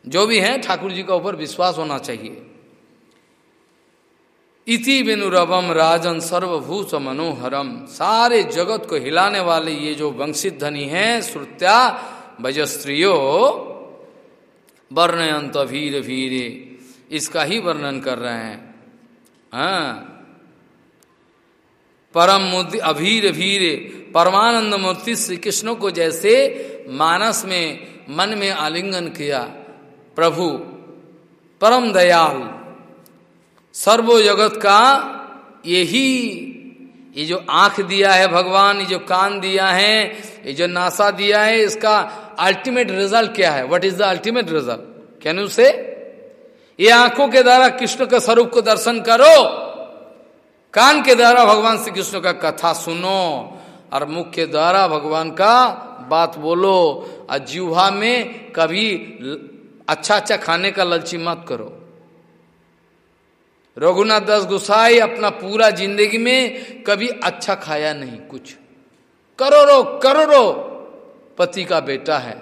जो भी है, ठाकुर जी का ऊपर विश्वास होना चाहिए। इति वेनुरवम राजन सर्वभूत मनोहरम। सारे जगत को हिलाने वाले ये जो वंशित धनी है, श्रुत्या, बजस्त्रियो, वर्णयंत भीर भीरे इसका ही वर्णन कर रहे हैं। हाँ। परम मूर्ति अभीर भीरे परमानंद मूर्ति श्री कृष्ण को जैसे मानस में, मन में आलिंगन किया, प्रभु, परम दयाल। सर्वो जगत का यही, ये जो आँख दिया है भगवान, ये जो कान दिया है, ये जो नासा दिया है, इसका अल्टीमेट रिज़ल्ट क्या है? What is the ultimate result can you say ये आँखों के द्वारा कृष्ण के स्वरूप को दर्शन करो। कान के द्वारा भगवान श्री कृष्ण का कथा सुनो। और मुख के द्वारा भगवान का बात बोलो। और जीवा में कभी अच्छा अच्छा खाने का ललची मत करो। रघुनाथ दास गोसाई अपना पूरा ज़िंदगी में कभी अच्छा खाया नहीं कुछ। करोड़ों करोड़ों पति का बेटा है।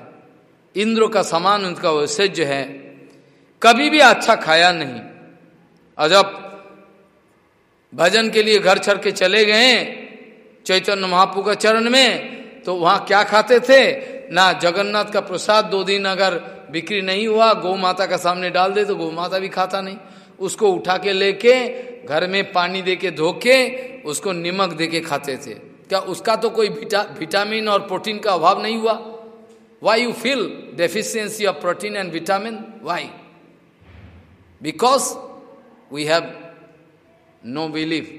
इंद्र का समान उनका वैसेज्य है। कभी भी अच्छा खाया नहीं। और जब भजन के लिए घर छड़ के चले गए चैतन्य महापू का चरण में तो वहाँ क्या खाते थे? ना जगन्नाथ का प्रसाद दो दिन अगर बिक्री नहीं हुआ गौ माता का सामने डाल दे तो गौ माता भी खाता नहीं। उसको उठा के लेके घर में पानी दे के धो के उसको नमक दे के खाते थे। क्या उसका तो कोई विटा, विटामिन और प्रोटीन का अभाव नहीं हुआ? Why you feel deficiency of protein and vitamin why because we have no belief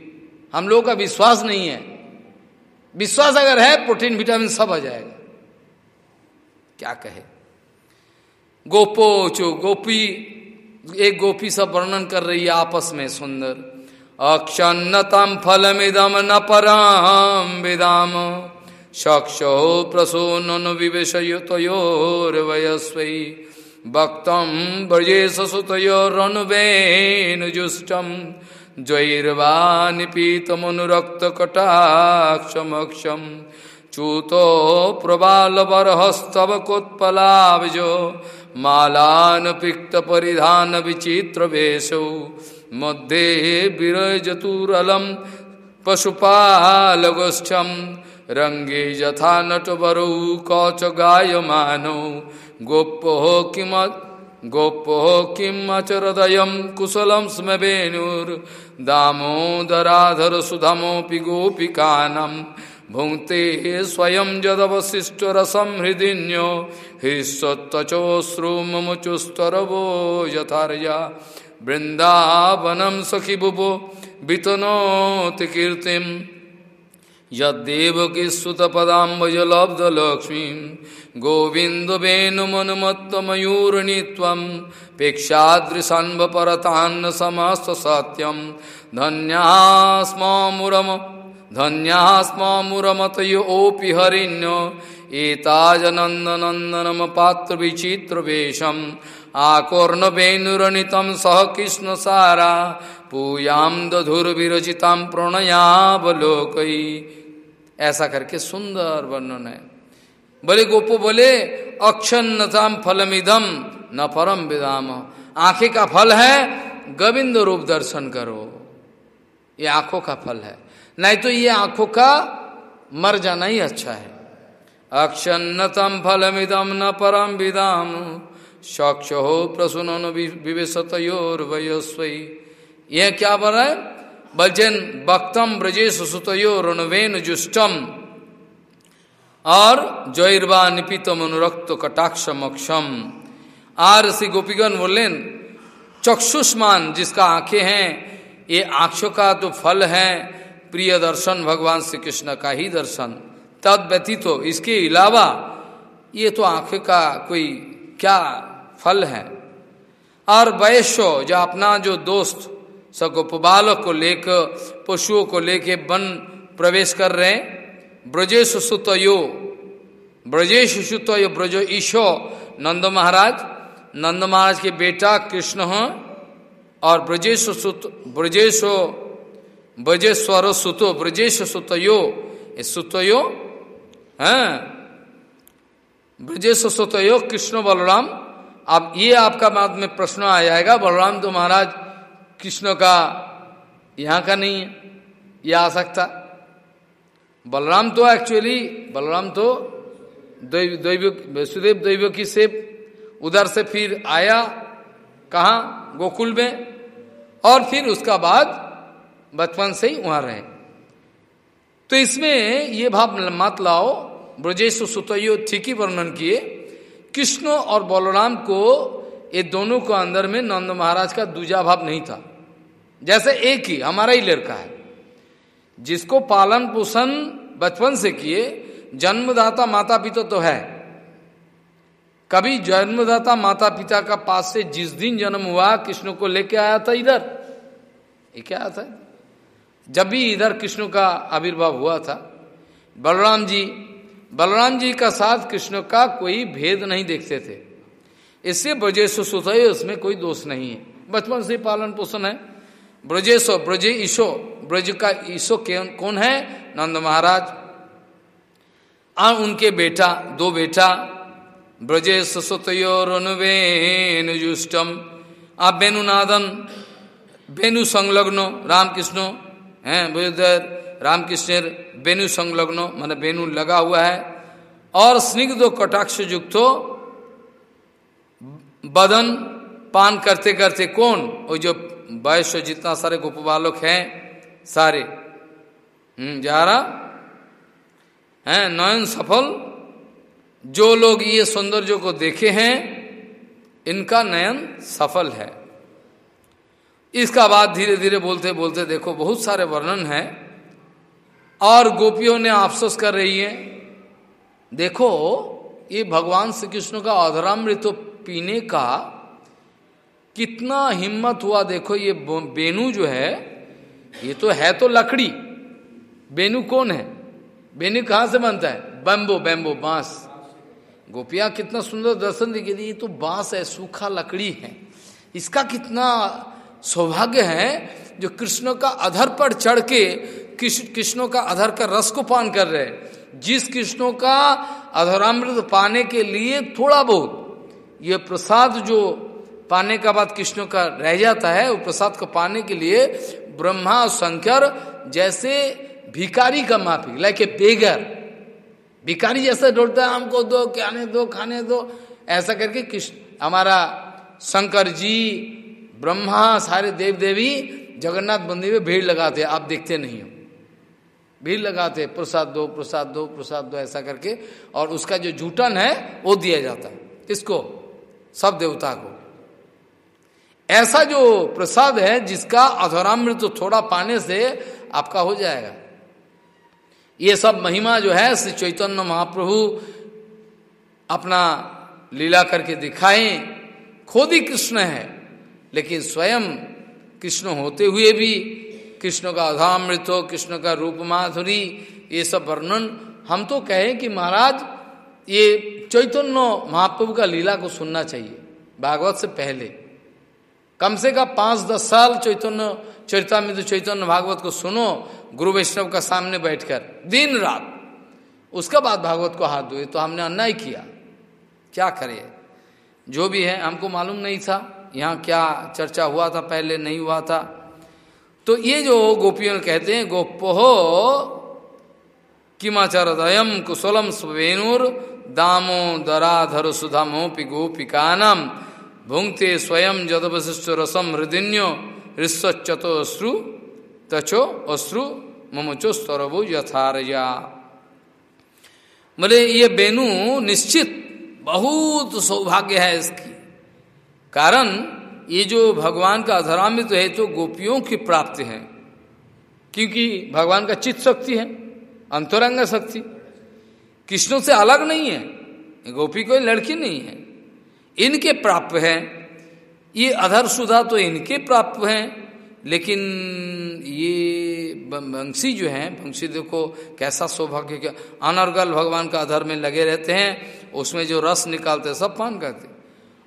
हम लोगों का विश्वास नहीं है। विश्वास अगर है, प्रोटीन, विटामिन सब आ जाएगा। क्या कहे? गोपो चो, गोपी, एक गोपी सब वर्णन कर रही है आपस में सुंदर। अक्षन्नतम फलमिदम न पराम विदाम। शक्षो प्रसून विवेशयुतयोर्वयस्वै भक्तम ब्रजेश सुतयोरनुवेनुजुष्टम जैर्वानिपीतमनुरक्तकटाक्षमक्षम चूतो प्रबालबरहस्तव कोत्पलाब्जो मालान पिक्त परिधान विचित्र वेशौ। मध्ये विरजतुरलम पशुपालगोष्ठम। रंगे यथा नटवरौ कौच गायमानौ गोप्यो किम गोप्यो किम अचरदयम कुशलम स्म दामोदराधर सुधमोपि गोपिकानम भुंक्ते स्वयं जदवशिष्ट रसम हृदिन्यो हृस्वत्तचोश्रुमुचुस्तरवो यथार्या। वृंदावनम सखी बुबो वितनोति कीर्तिम यदेव सत्यम धन्यास्म मुरम धन्यास्म मुरमतयोपि हरिण्य एताजनन्दनन्दनम पात्र विचित्र वेशम आकोर्ण वेणुरणितम सह कृष्ण सारा पूयाम दधुर्विरचिताम प्रणयावलोकई ऐसा करके सुंदर वर्णन है। बोले, गोपो बोले अक्षन्नताम फलमिदम, न परम विदाम। आँखें का फल है, गोविंद रूप दर्शन करो। ये आँखों का फल है। नहीं तो ये आँखों का मर जाना ही अच्छा है। अक्षन्नतम फलमिदम, न परम विदाम। सक्ष हो प्रसुन विवेशतोर वयस्वी। यह क्या बोल रहा है? बलचन भक्तम ब्रजेश सुतयोर जुष्टम। और जयर्वा निपितम अनुरक्त कटाक्ष मक्षम आर श्री गोपीगण बोलें चक्षुष्मान जिसका आँखें हैं, ये आँखों का तो फल है, प्रिय दर्शन, भगवान श्री कृष्ण का ही दर्शन। तद व्यतीत हो, इसके अलावा ये तो आँखें का कोई क्या फल है? और वैश्य, जो अपना जो दोस्त सको बालक को लेकर, पशुओं को लेके वन प्रवेश कर रहे हैं ब्रजेश सुतयो ब्रजेश सुतयो ब्रजो ईशो, नंद महाराज नंद महाराज के बेटा कृष्ण हैं, और ब्रजेश सुत ब्रजेशो ब्रजेश्वर सुतो ब्रजेश सुतयो सुतयो, हैं? ब्रजेश सुतयो कृष्ण बलराम, अब ये आपका बाद में प्रश्न आ जाएगा, बलराम तो महाराज, कृष्ण का यहाँ का नहीं है यह आ सकता। बलराम तो एक्चुअली बलराम तो दैव दैव, वसुदेव दैव की से उधर से फिर आया, कहा? गोकुल में, और फिर उसका बाद बचपन से ही वहाँ रहे। तो इसमें ये भाव मत लाओ, ब्रजेश सुतयो ठीक ही वर्णन किए, कृष्ण और बलराम को ये दोनों को अंदर में नंद महाराज का दूजा भाव नहीं था। जैसे एक ही, हमारा ही लड़का है। जिसको पालन पोषण बचपन से किए, जन्मदाता माता पिता तो है। कभी जन्मदाता माता पिता का पास से जिस दिन जन्म हुआ, कृष्ण को लेके आया था इधर। ये क्या आया था? जब भी इधर कृष्ण का आविर्भाव हुआ था, बलराम जी बलराम जी का साथ कृष्ण का कोई भेद नहीं देखते थे। इससे ब्रजेश सुत उसमें कोई दोष नहीं है। बचपन से पालन पोषण है। ब्रजेशो ब्रजे ईशो ब्रज का ईशो कौन है? नंद महाराज। और उनके बेटा, दो बेटा। ब्रजेश सुतयोरुवेनुजुष्टम आप बेनुनादन, बेनु संलग्नो, रामकृष्ण, हैं रामकृष्ण बेनु संलग्नो, मान बेनु लगा हुआ है। और स्निग्ध कटाक्ष युक्त बदन पान करते करते कौन? वो जो वैश्य जितना सारे गोप बालक हैं सारे। हम्म जा रहा है, नयन सफल। जो लोग ये सौंदर्य को देखे हैं, इनका नयन सफल है। इसका बाद धीरे धीरे बोलते बोलते देखो, बहुत सारे वर्णन है। और गोपियों ने अफसोस कर रही है। देखो, ये भगवान श्री कृष्ण का अधरामृत पीने का कितना हिम्मत हुआ। देखो, ये बेनू जो है ये तो है तो लकड़ी। बेनु कौन है? बेनु कहाँ से बनता है? बैम्बो बैम्बो, बाँस। गोपिया, कितना सुंदर दर्शन दिखे ये तो बाँस है, सूखा लकड़ी है। इसका कितना सौभाग्य है, जो कृष्ण का अधर पर चढ़ के कृष्णों का अधर का रस को पान कर रहे जिस कृष्णों का अधरामृत पाने के लिए थोड़ा बहुत, ये प्रसाद जो पाने का बाद कृष्णों का रह जाता है, वो प्रसाद को पाने के लिए ब्रह्मा और शंकर जैसे भिकारी का माफ़ी लाइक ए बेगर भिकारी जैसा ढोलता है, हमको दो, खाने दो खाने दो। ऐसा करके कृष्ण हमारा शंकर जी, ब्रह्मा, सारे देव देवी जगन्नाथ मंदिर में भीड़ लगाते आप देखते नहीं हो। भीड़ लगाते प्रसाद दो प्रसाद दो प्रसाद दो, ऐसा करके। और उसका जो जूटन है, वो दिया जाता है। किसको? सब देवता को। ऐसा जो प्रसाद है जिसका अधरामृत तो थोड़ा पाने से आपका हो जाएगा। ये सब महिमा जो है, श्री चैतन्य महाप्रभु अपना लीला करके दिखाएँ। खुद ही कृष्ण है, लेकिन स्वयं कृष्ण होते हुए भी कृष्ण का अधामृत कृष्ण का रूप माधुरी, ये सब वर्णन हम तो कहें कि महाराज, ये चैतन्य महाप्रभु का लीला को सुनना चाहिए, भागवत से पहले। कम से कम पाँच दस साल चैतन्य चरितमित चैतन्य भागवत को सुनो, गुरु वैष्णव का सामने बैठकर, दिन रात, उसके बाद भागवत को हाथ धोए तो हमने अन्याय किया। क्या करे? जो भी है, हमको मालूम नहीं था, यहाँ क्या चर्चा हुआ था, पहले नहीं हुआ था। तो ये जो गोपियों कहते हैं गोपोहो किमाचार दयम कुशलम स्वेनुर दामो दराधर सुधामोपि गोपिकानम भुंगते स्वयं जदवशिष्ट रसम हृदिन्यो ऋस्वचतो अश्रु, तचो अश्रु, ममचो स्तरभु यथारया। बोले ये बेनु निश्चित बहुत सौभाग्य है इसकी। कारण ये जो भगवान का अधरामित है तो गोपियों की प्राप्ति है, क्योंकि भगवान का चित्त शक्ति है, अंतरंग शक्ति। कृष्णों से अलग नहीं है, गोपी कोई लड़की नहीं है। इनके प्राप्त है। ये अधर सुधा तो इनके प्राप्त हैं, लेकिन ये वंशी जो है वंशी देखो कैसा सौभाग्य क्या। अनर्गल भगवान का अधर में लगे रहते हैं, उसमें जो रस निकालते सब पान करते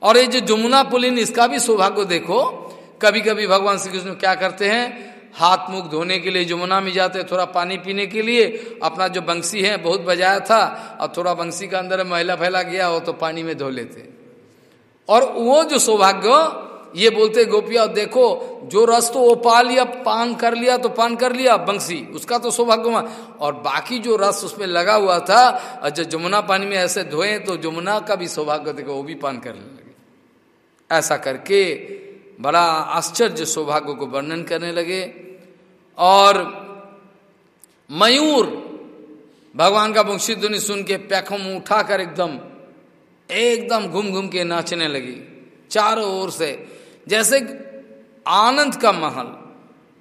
और ये जो जमुना पुलिन इसका भी सौभाग्य देखो कभी कभी भगवान श्री कृष्ण क्या करते हैं, हाथ मुख धोने के लिए जमुना में जाते थोड़ा पानी पीने के लिए, अपना जो बंसी है, बहुत बजाया था और थोड़ा बंसी का अंदर मैला फैला गया हो तो पानी में धो लेते और वो जो सौभाग्य, ये बोलते, गोपिया, देखो, जो रस तो वो पा लिया, पान कर लिया तो पान कर लिया, बंसी, उसका तो सौभाग्य और बाकी जो रस उसमें लगा हुआ था, और जब जमुना पानी में ऐसे धोए तो जमुना का भी सौभाग्य, देखो, वो भी पान करने लगे। ऐसा करके बड़ा आश्चर्य सौभाग्य को वर्णन करने लगे। और मयूर, भगवान का बंशी ध्वनि सुन के पैखों में उठाकर एकदम एकदम घूम घूम के नाचने लगी, चारों ओर से। जैसे आनंद का महल,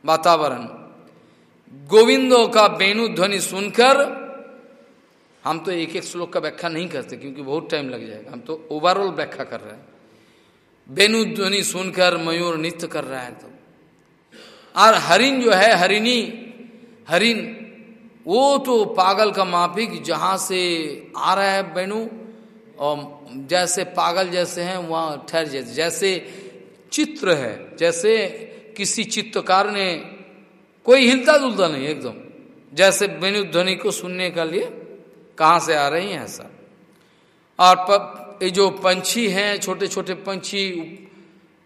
वातावरण। गोविंदों का बेनु ध्वनि सुनकर, हम तो एक एक श्लोक का व्याख्या नहीं करते, क्योंकि बहुत टाइम लग जाएगा। हम तो ओवरऑल व्याख्या कर रहे हैं। बेनु ध्वनि सुनकर मयूर नृत्य कर रहा है तो। और हरिन जो है, हरिणी हरिन वो तो पागल का माफिक जहाँ से आ रहा है बेनु, और जैसे पागल जैसे हैं, वहाँ ठहर जैसे जैसे चित्र है, जैसे किसी चित्रकार ने कोई हिलता जुलता नहीं, एकदम। जैसे बेनु ध्वनि को सुनने के लिए कहाँ से आ रही है, ऐसा। और ये जो पंछी हैं छोटे छोटे पंछी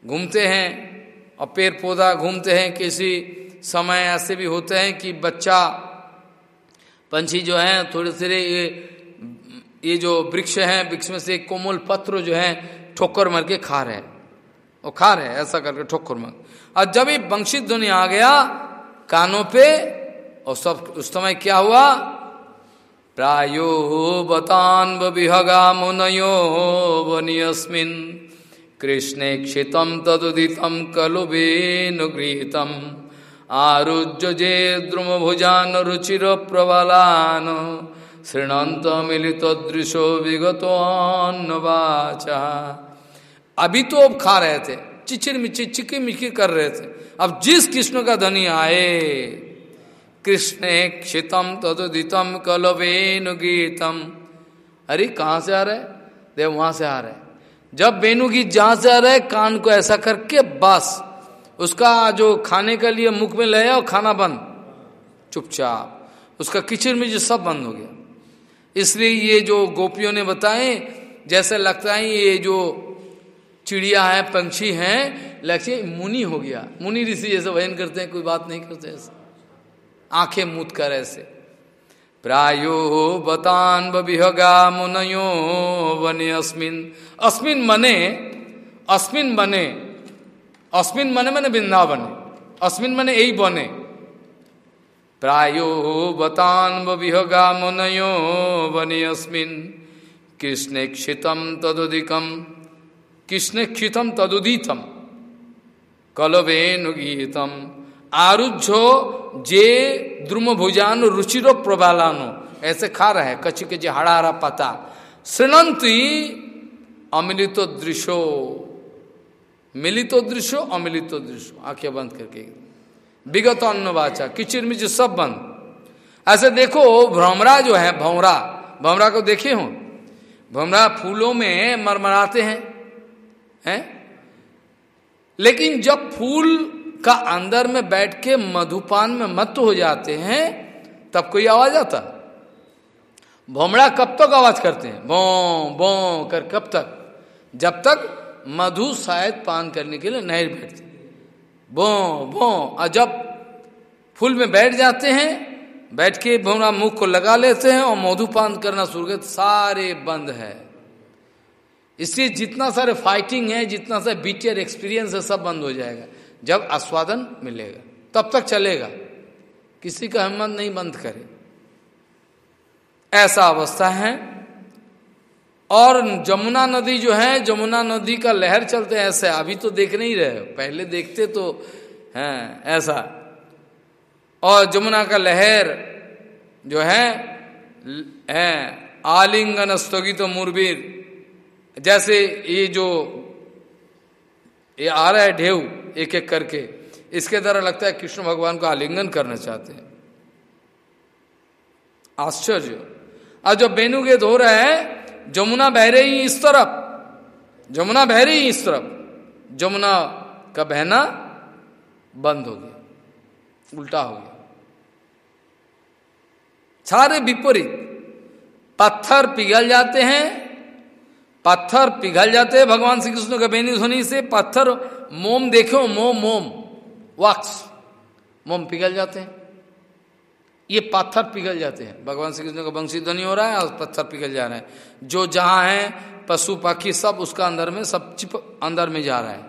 घूमते हैं, और पेड़ पौधा घूमते हैं, किसी समय ऐसे भी होते हैं कि बच्चा, पंछी जो है थोड़े थोड़े ये ये जो वृक्ष है, वृक्ष में से कोमल पत्र जो है, ठोकर मर के खा रहे वो खा रहे ऐसा करके ठोकर मर। और जब ये वंशी ध्वनि आ गया, कानों पे, और सब, उस समय क्या हुआ? प्रायो बतान्विहगा मुनयो वनियस्मिन्। कृष्णे क्षितं तदुदितं खलु वेणुगृहीतम्। आरुज्य जे द्रुमभुजान रुचिर प्रबलान शृणंत मिलित दृशो विगतवाचा अभी तो अब खा रहे थे चिचिर मिचिर चिकी मिकी कर रहे थे। अब जिस कृष्ण का धनी आए, कृष्ण क्षितम तदुदितम कल गीतम। अरे, कहाँ से आ रहे? देव, वहाँ से आ रहे। जब वेणु गीत जहाँ से आ रहे, कान को ऐसा करके बस, उसका जो खाने के लिए मुख में ले और खाना बंद। चुपचाप, उसका किचन में जो सब बंद हो गया। इसलिए ये जो गोपियों ने बताए, जैसे लगता है ये जो चिड़िया है, पंछी हैं लक्ष्य मुनि हो गया। मुनि ऋषि जैसे भजन करते हैं, कोई बात नहीं करते ऐसे। आँखें मूत कर ऐसे। प्रायो बतान विहगा मुनयो बने अस्मिन। अस्मिन मने, अस्मिन बने अस्मिन मने मने वृंदावन। अस्मिन मने यही बने। प्रायो बतान विहगा मुनयो कृष्ण क्षितम तदुदिकम। कृष्ण क्षितम तदुदितम। कलवेनु गीतम आरुझो जे द्रुम भुजान रुचिरो प्रबालानो। ऐसे खा रहे हैं कच्ची कच्ची हरा हरा पता। श्रृणंती अमिलित दृश्यो। मिलित दृश्यो, अमिलित दृश्यो। आँखें बंद करके। विगत अन्नवाचा किचिर मिचिर सब बंद। ऐसे देखो, भ्रमरा जो है भौरा भौरा को देखे हो? भ्रमरा फूलों में मरमराते हैं हैं? लेकिन जब फूल का अंदर में बैठ के मधुपान में मत हो जाते हैं, तब कोई आवाज़ आता? भोमड़ा कब तक आवाज़ करते हैं? बो बो, कर कब तक? जब तक मधु शायद पान करने के लिए नहीं बैठते। बो बो, और जब फूल में बैठ जाते हैं, बैठ के भोमड़ा मुख को लगा लेते हैं और मधुपान करना शुरू कर सारे बंद है। इसलिए जितना सारे फाइटिंग है, जितना सा बीटियर एक्सपीरियंस है, सब बंद हो जाएगा। जब आस्वादन मिलेगा, तब तक चलेगा। किसी का हिम्मत नहीं बंद करे। ऐसा अवस्था है और जमुना नदी जो है जमुना नदी का लहर चलते ऐसे। अभी तो देख नहीं रहे पहले देखते तो हैं ऐसा। और जमुना का लहर जो है, है आलिंगन स्थगित तो मुरबीर। जैसे ये जो ये आ रहा है ढेव एक एक करके इसके द्वारा लगता है कृष्ण भगवान को आलिंगन करना चाहते हैं। आश्चर्य। और जो बेनुगेद हो रहा है जमुना बह रही इस तरफ़। जमुना बह रही इस तरफ़। जमुना का बहना बंद हो गया, उल्टा हो गया। सारे विपरीत, पत्थर पिघल जाते हैं, पत्थर पिघल जाते हैं भगवान श्री कृष्ण का बेनी धोनी से, पत्थर मोम देखो, मोम मोम वक्स मोम पिघल जाते हैं। ये पत्थर पिघल जाते हैं। भगवान श्री कृष्ण का वंशी ध्वनि हो रहा है और पत्थर पिघल जा रहे हैं। जो जहाँ है, पशु पक्षी सब उसका अंदर में, सब चिप अंदर में जा रहा है।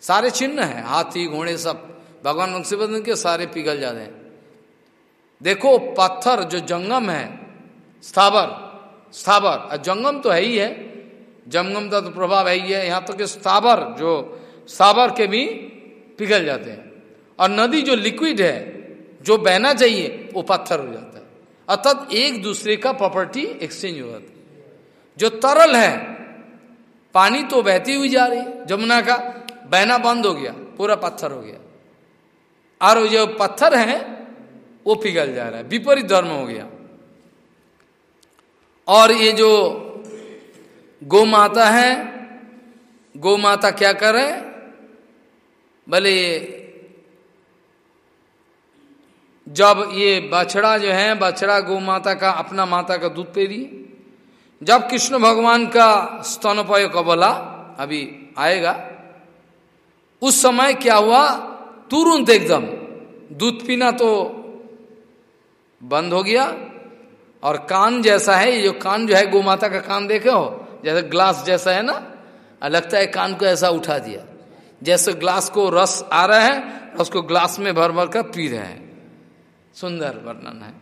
सारे चिन्ह है, हाथी, घोड़े, सब। भगवान वंशीवर्धन के सारे पिघल जाते हैं। देखो पत्थर जो जंगम है, स्थावर स्थावर। जंगम तो है ही है। जंगम का तो प्रभाव है ही है। यहाँ तक तो स्थावर, जो स्थावर के भी पिघल जाते हैं। और नदी जो लिक्विड है जो बहना चाहिए, वो पत्थर हो जाता है। अर्थात एक दूसरे का प्रॉपर्टी एक्सचेंज हो जाता है। जो तरल है, पानी तो बहती हुई जा रही जमुना का बहना बंद हो गया, पूरा पत्थर हो गया। और जो पत्थर है, वो पिघल जा रहा है, विपरीत धर्म हो गया। और ये जो गौ माता है गौ माता क्या करे भले जब ये बछड़ा जो है, बछड़ा गौ माता का, अपना माता का दूध पे रही जब कृष्ण भगवान का स्तनपय का बोला अभी आएगा, उस समय क्या हुआ? तुरंत एकदम दूध पीना तो बंद हो गया। और कान जैसा है, ये जो कान जो है, गौ माता का कान देखे हो, जैसे ग्लास जैसा है ना लगता है कान को ऐसा उठा दिया। जैसे ग्लास को रस आ रहा है उसको ग्लास में भर भर कर पी रहे हैं। सुंदर वर्णन है।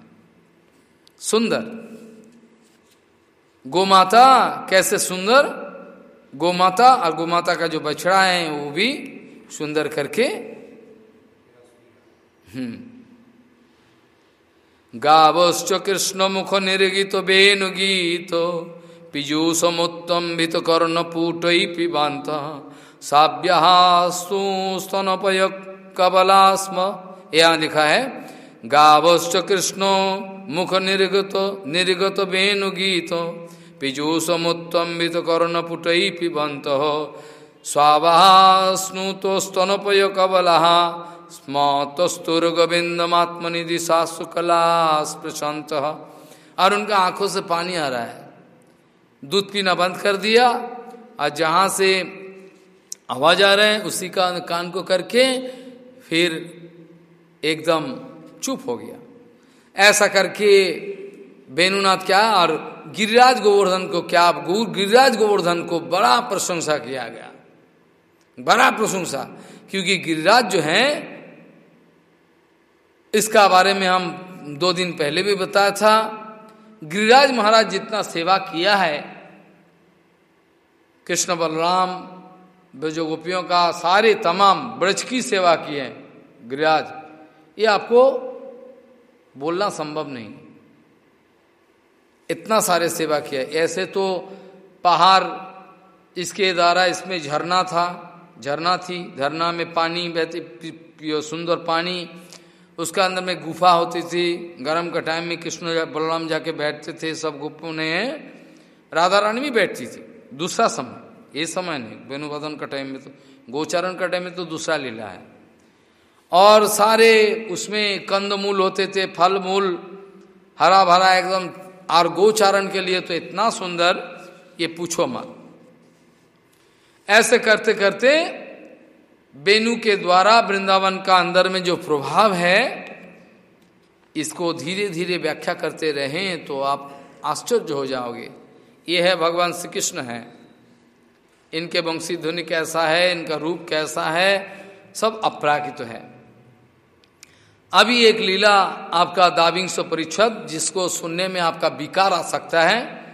सुंदर। गोमाता कैसे सुंदर? गोमाता और गोमाता का जो बछड़ा है, वो भी सुंदर करके हम्म। गावश्च कृष्ण मुख निर्गित बेनु गीत पीयूषमुत्तम्बित कर्णपूट पिबात साव्यस्तनपय कबलास्म यहाँ लिखा है गावश्च कृष्णो मुख निर्गत निर्गत वेणुगीत पीजूषमुत्तम्बित कर्णपुट पिबंत स्वावास्नुतो स्तनपय कबला स्म तस्तुर्गोविंदमात्मनिधि सासुकला स्पृशंत और उनका आँखों से पानी आ रहा है। दूध पीना बंद कर दिया। और जहाँ से आवाज़ आ रहे हैं, उसी का कान को करके फिर एकदम चुप हो गया। ऐसा करके बेनुनाथ क्या और गिरिराज गोवर्धन को क्या गिरिराज गोवर्धन को बड़ा प्रशंसा किया गया। बड़ा प्रशंसा, क्योंकि गिरिराज जो है, इसका बारे में हम दो दिन पहले भी बताया था। गिरिराज महाराज जितना सेवा किया है, कृष्ण बलराम ब्रजो गोपियों का सारे तमाम ब्रज की सेवा किए गिरिराज, ये आपको बोलना संभव नहीं। इतना सारे सेवा किया। ऐसे तो पहाड़, इसके द्वारा इसमें झरना था, झरना थी, झरना में पानी बहती सुंदर पानी, उसका अंदर में गुफा होती थी, गर्म का टाइम में कृष्ण बलराम जाके बैठते थे, सब गुफों ने, राधा रानी भी बैठती थी, दूसरा समय, ये समय नहीं वेणुवदन का टाइम में तो गोचारण का टाइम में तो दूसरा लीला है। और सारे उसमें कंद मूल होते थे फल मूल हरा भरा एकदम, और गोचारण के लिए तो इतना सुंदर, ये पूछो मत। ऐसे करते करते बेनु के द्वारा वृंदावन का अंदर में जो प्रभाव है, इसको धीरे धीरे व्याख्या करते रहें तो आप आश्चर्य हो जाओगे। ये है भगवान श्री कृष्ण है। इनके वंशी ध्वनि कैसा है, इनका रूप कैसा है, सब अपराकित तो है। अभी एक लीला आपका दाविंश परिच्छद जिसको सुनने में आपका विकार आ सकता है।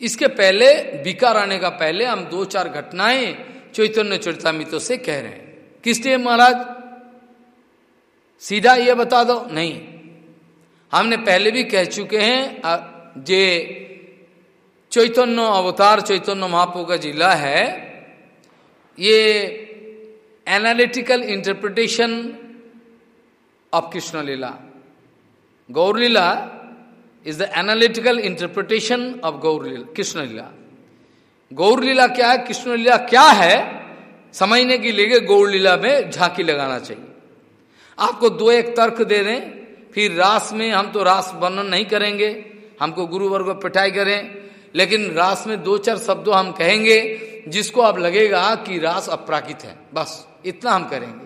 इसके पहले, विकार आने का पहले हम दो चार घटनाएँ चैतन्य चरितमित से कह रहे हैं। किस लिए महाराज? सीधा ये बता दो। नहीं। हमने पहले भी कह चुके हैं जे चैतन्य अवतार, चैतन्य महापो का जिला है, ये analytical interpretation of Krishna Lila. Gaur Lila is the analytical interpretation of Gaur Lila, Krishna Lila. Gaur Lila क्या है कृष्ण लीला क्या है समझने के लिए गौर लीला में झांकी लगाना चाहिए आपको दो एक तर्क दे दें फिर रास में हम तो रास वर्णन नहीं करेंगे हमको गुरु वर्ग पिटाई करें लेकिन रास में दो चार शब्दों हम कहेंगे जिसको अब लगेगा कि रास अपराकित है बस इतना हम करेंगे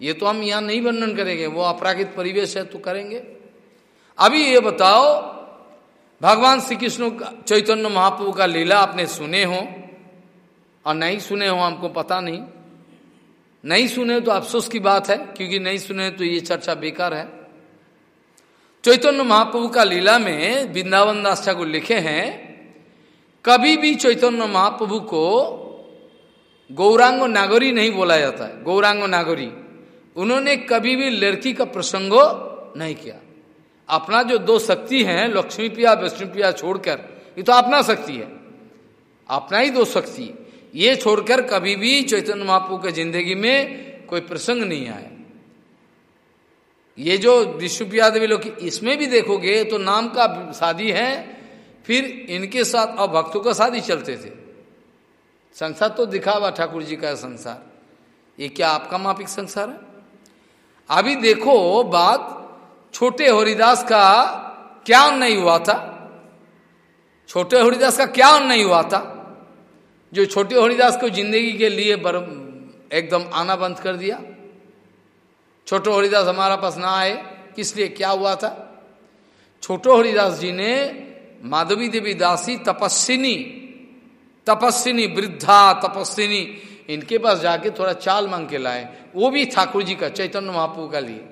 ये तो हम यहाँ नहीं वर्णन करेंगे, वो अपरागित परिवेश है तो करेंगे। अभी ये बताओ, भगवान श्री कृष्ण चैतन्य महाप्रभु का लीला आपने सुने हो? और नहीं सुने हो, हमको पता नहीं। नहीं सुने तो अफसोस की बात है, क्योंकि नहीं सुने तो ये चर्चा बेकार है। चैतन्य महाप्रभु का लीला में वृंदावन दास ठाकुर लिखे हैं, कभी भी चैतन्य महाप्रभु को गौरांग नागरी नहीं बोला जाता है। गौरांग नागरी। उन्होंने कभी भी लड़की का प्रसंगो नहीं किया। अपना जो दो शक्ति है, लक्ष्मी पिया विष्णु पिया छोड़कर, ये तो अपना शक्ति है। अपना ही दो शक्ति ये छोड़कर कभी भी चैतन्य महापू के ज़िंदगी में कोई प्रसंग नहीं आया। ये जो विष्णुप्रिया देवी लोग, इसमें भी देखोगे तो नाम का शादी है, फिर इनके साथ और भक्तों का शादी चलते थे। संसार तो दिखावा ठाकुर जी का संसार। ये क्या आपका मापिक संसार है? अभी देखो बात छोटे हरिदास का क्या नहीं हुआ था? छोटे हरिदास का क्या नहीं हुआ था? जो छोटे हरिदास को ज़िंदगी के लिए बर, एकदम आना बंद कर दिया। छोटे हरिदास हमारा पास ना आए, किस लिए क्या हुआ था? छोटो हरिदास जी ने माधवी देवी दासी तपस्विनी तपस्विनी वृद्धा, तपस्विनी इनके पास जाके थोड़ा चाल मांग के लाए। वो भी ठाकुर जी का, चैतन्य महापू का लिए।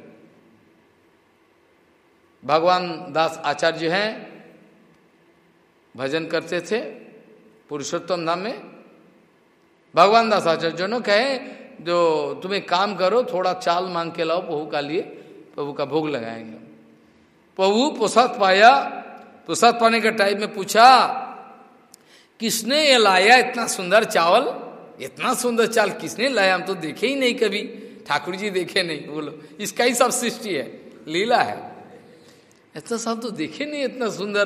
भगवान दास आचार्य हैं, भजन करते थे, पुरुषोत्तम धाम में। भगवान दास आचार्य ने कहे, जो तुम्हें काम करो, थोड़ा चाल मांग के लाओ, प्रभु का लिए, प्रभु का भोग लगाएँगे। प्रभु प्रसाद पाया। प्रसाद पाने के टाइम में पूछा, किसने ये लाया इतना सुंदर चावल? इतना सुंदर चाल किसने लाया? हम तो देखे ही नहीं कभी। ठाकुर जी देखे नहीं, बोलो। इसका ही सब सृष्टि है। लीला है। ऐसा सब तो देखे नहीं, इतना सुंदर।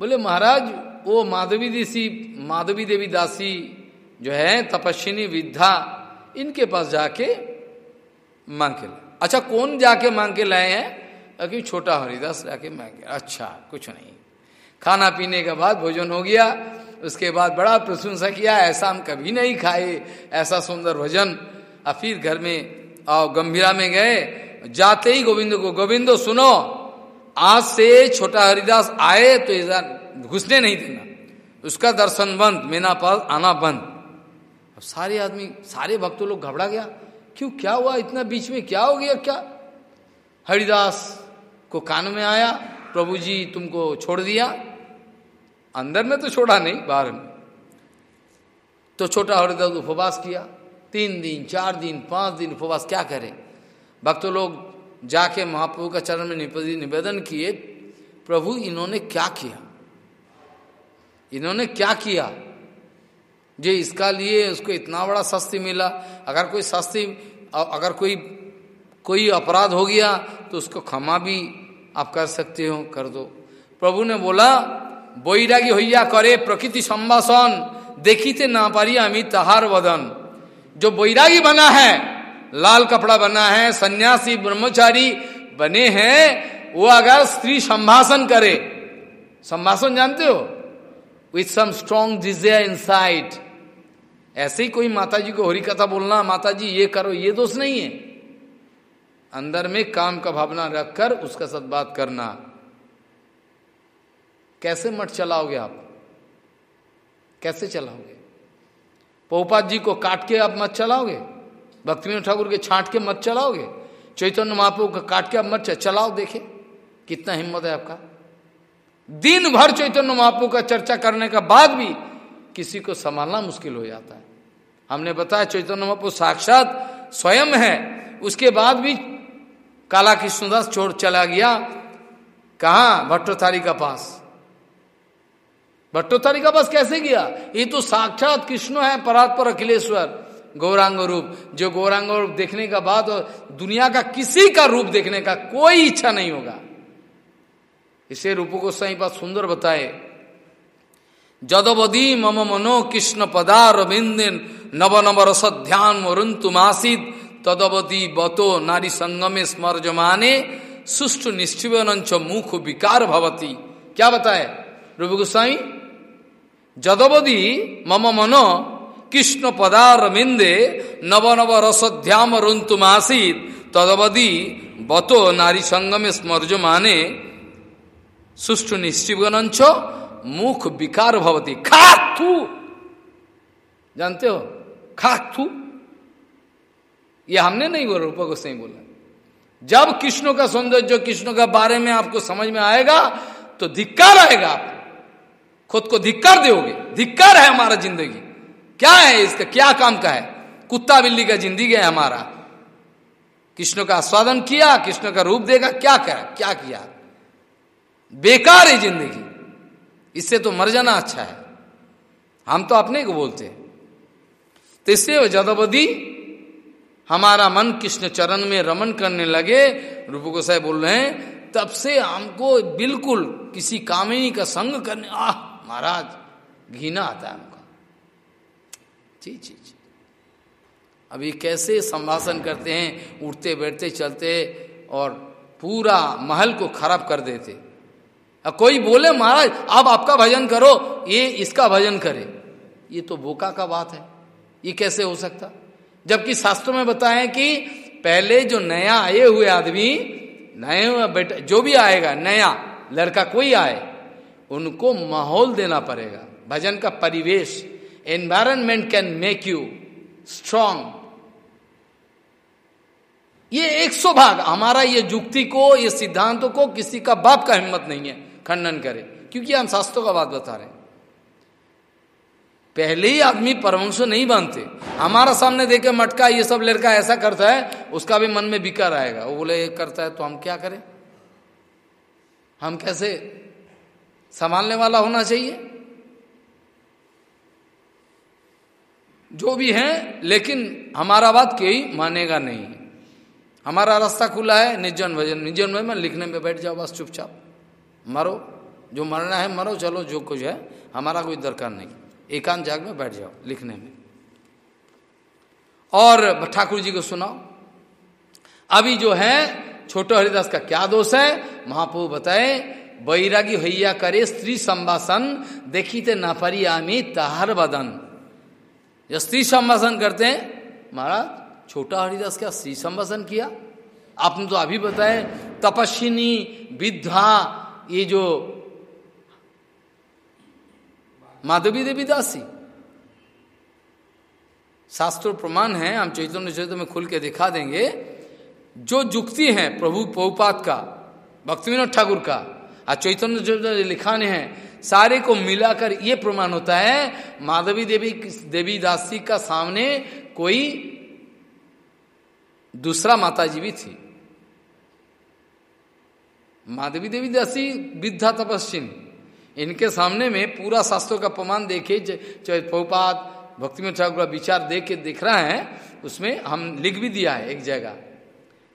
बोले, महाराज, वो माधवी देसी, माधवी देवी दासी जो है, तपस्विनी, विद्या, इनके पास जाके मांग के अच्छा कौन जाके मांग के लाए हैं? अभी छोटा हरिदास जाके मांग। के अच्छा कुछ नहीं। खाना पीने के बाद भोजन हो गया। उसके बाद बड़ा प्रशंसा किया, ऐसा हम कभी नहीं खाए, ऐसा सुंदर भजन। और फिर घर में आओ, गंभीरा में गए, जाते ही गोविंद को, गोविंदो, सुनो, आज से छोटा हरिदास आए तो इधर घुसने नहीं देना। उसका दर्शन बंद, मेना पास आना बंद। अब सारे आदमी, सारे भक्तों लोग घबरा गया। क्यों, क्या हुआ? इतना बीच में क्या हो गया, क्या? हरिदास को कान में आया, प्रभु जी, तुमको छोड़ दिया अंदर में तो छोड़ा नहीं, बाहर में। तो छोटा हरिदास उपवास किया। तीन दिन, चार दिन, पाँच दिन उपवास क्या करे? भक्त लोग जाके महाप्रभु का चरण में निवेदन किए, प्रभु, इन्होंने क्या किया? इन्होंने क्या किया? जो इसका लिए उसको इतना बड़ा सस्ती मिला। अगर कोई सस्ती अगर कोई कोई अपराध हो गया तो उसको क्षमा भी आप कर सकते हो, कर दो। प्रभु ने बोला বৈরাগী হইয়া করে प्रकृति संभाषण देखीते ना पारी अमी तहार वदन जो बैरागी बना है लाल कपड़ा बना है सन्यासी ब्रह्मचारी बने हैं वो अगर स्त्री संभाषण करे संभाषण जानते हो with some strong desire insight ऐसे ही कोई माता जी को हरी कथा बोलना माता जी ये करो ये दोष नहीं है अंदर में काम का भावना रखकर उसका साथ बात करना कैसे मठ चलाओगे आप? कैसे चलाओगे? पोपात जी को काट के आप मत चलाओगे? भक्ति ठाकुर के छांट के मत चलाओगे? चैतन्य महाप्रभु को काट के आप मत चलाओ, देखे। कितना हिम्मत है आपका। दिन भर चैतन्य महाप्रभु का चर्चा करने का बाद भी किसी को संभालना मुश्किल हो जाता है। हमने बताया चैतन्य महाप्रभु साक्षात स्वयं है। उसके बाद भी काला कृष्णदास छोड़ चला गया। कहा? भट्टोथारी का पास। भट्टोत्तरी का बस कैसे गया? ये तो साक्षात कृष्ण है, परात्पर, अखिलेश्वर। गौरांग रूप। जो गौरांग रूप देखने का बाद दुनिया का किसी का रूप देखने का कोई इच्छा नहीं होगा। इसे रूप सही बात सुंदर बताए। जदवदी मम मनो कृष्ण पदार बिंदिन नव नव रस ध्यान मरुंतुमासिद तदवती बतो नारी संगमे स्मर जमाने सुष्ट निष्ठिवन मुख विकार भवती। क्या बताए? रूप गोस्वामी जदवदी मम मनो कृष्ण पदारविंदे नव नव रसध्याम रुंतुमासीत तदवदी बतो नारी संगमे स्मर्ज माने। सुष्ठु निश्चिवगनंच मुख विकार भवती। खाथू जानते हो? खाथू ये हमने नहीं बोला रूप सही बोला। जब कृष्ण का सौंदर्य, कृष्ण का बारे में आपको समझ में आएगा तो धिक्कार आएगा आपको। खुद को धिक्कार दोगे? धिक्कार है हमारा ज़िंदगी। क्या है इसका? क्या काम का है? कुत्ता बिल्ली का ज़िंदगी है हमारा। कृष्ण का आस्वादन किया, कृष्ण का रूप देगा क्या करा? क्या किया? बेकार है ज़िंदगी। इससे तो मर जाना अच्छा है। हम तो अपने को बोलते हैं। तो इससे जदवधि हमारा मन कृष्ण चरण में रमन करने लगे। रूप गोसाई बोल रहे हैं, तब से हमको बिल्कुल किसी कामिनी का संग करने आह! महाराज घीना आता है हमको। जी जी जी। अभी कैसे संभाषण करते हैं, उठते, बैठते, चलते और पूरा महल को खराब कर देते। कोई बोले, महाराज, आप आपका भजन करो, ये इसका भजन करे। ये तो बोका का बात है। ये कैसे हो सकता? जबकि शास्त्रों में बताएँ कि पहले जो नया आए हुए आदमी, नए बेटा जो भी आएगा, नया, लड़का कोई आए उनको माहौल देना पड़ेगा। भजन का परिवेश environment can make you strong ये एक सौ भाग, हमारा ये जुक्ति को, ये सिद्धांतों को किसी का बाप का हिम्मत नहीं है, खंडन करे, क्योंकि हम शास्त्रों का बात बता रहे हैं। पहले ही आदमी परमंश नहीं बनते। हमारा सामने देखे मटका, ये सब लड़का ऐसा करता है, उसका भी मन में बिकार आएगा। वो बोले करता है तो हम क्या करें? हम कैसे संभालने वाला होना चाहिए। जो भी है, लेकिन हमारा बात कोई मानेगा नहीं। हमारा रास्ता खुला है, निर्जन भजन। निर्जन भजन में लिखने में बैठ जाओ, बस चुपचाप। मरो। जो मरना है, मरो। चलो, जो कुछ है, हमारा कोई दरकार नहीं। एकांत जाग में बैठ जाओ, लिखने में। और ठाकुर जी को सुनाओ। अभी जो है, छोटो हरिदास का क्या दोष है? महाप्रभु बताए बैरागी हैया करे, स्त्री संभाषण देखी थे नापरी आमी तहार बदन। जो स्त्री संभाषण करते हैं, महाराज, छोटा हरिदास क्या स्त्री संभाषण किया? आपने तो अभी बताए तपस्विनी विद्धा ये जो माधवी देवी दासी। शास्त्र प्रमाण है, हम चैतन्य चैतन्य में खुल के दिखा देंगे। जो जुक्ति है प्रभु पहुपात का भक्ति ठाकुर का और चैतन्य चैतन्य लिखाने हैं, सारे को मिलाकर ये प्रमाण होता है, माधवी देवी देवी दासी का सामने कोई दूसरा माता जी भी थी। माधवी देवी दासी विद्या तपस्विन, इनके सामने में पूरा शास्त्रों का प्रमाण देखे चाहे पहुपात भक्ति में ठाकुर का विचार देख के दिख रहा है, उसमें हम लिख भी दिया है एक जगह।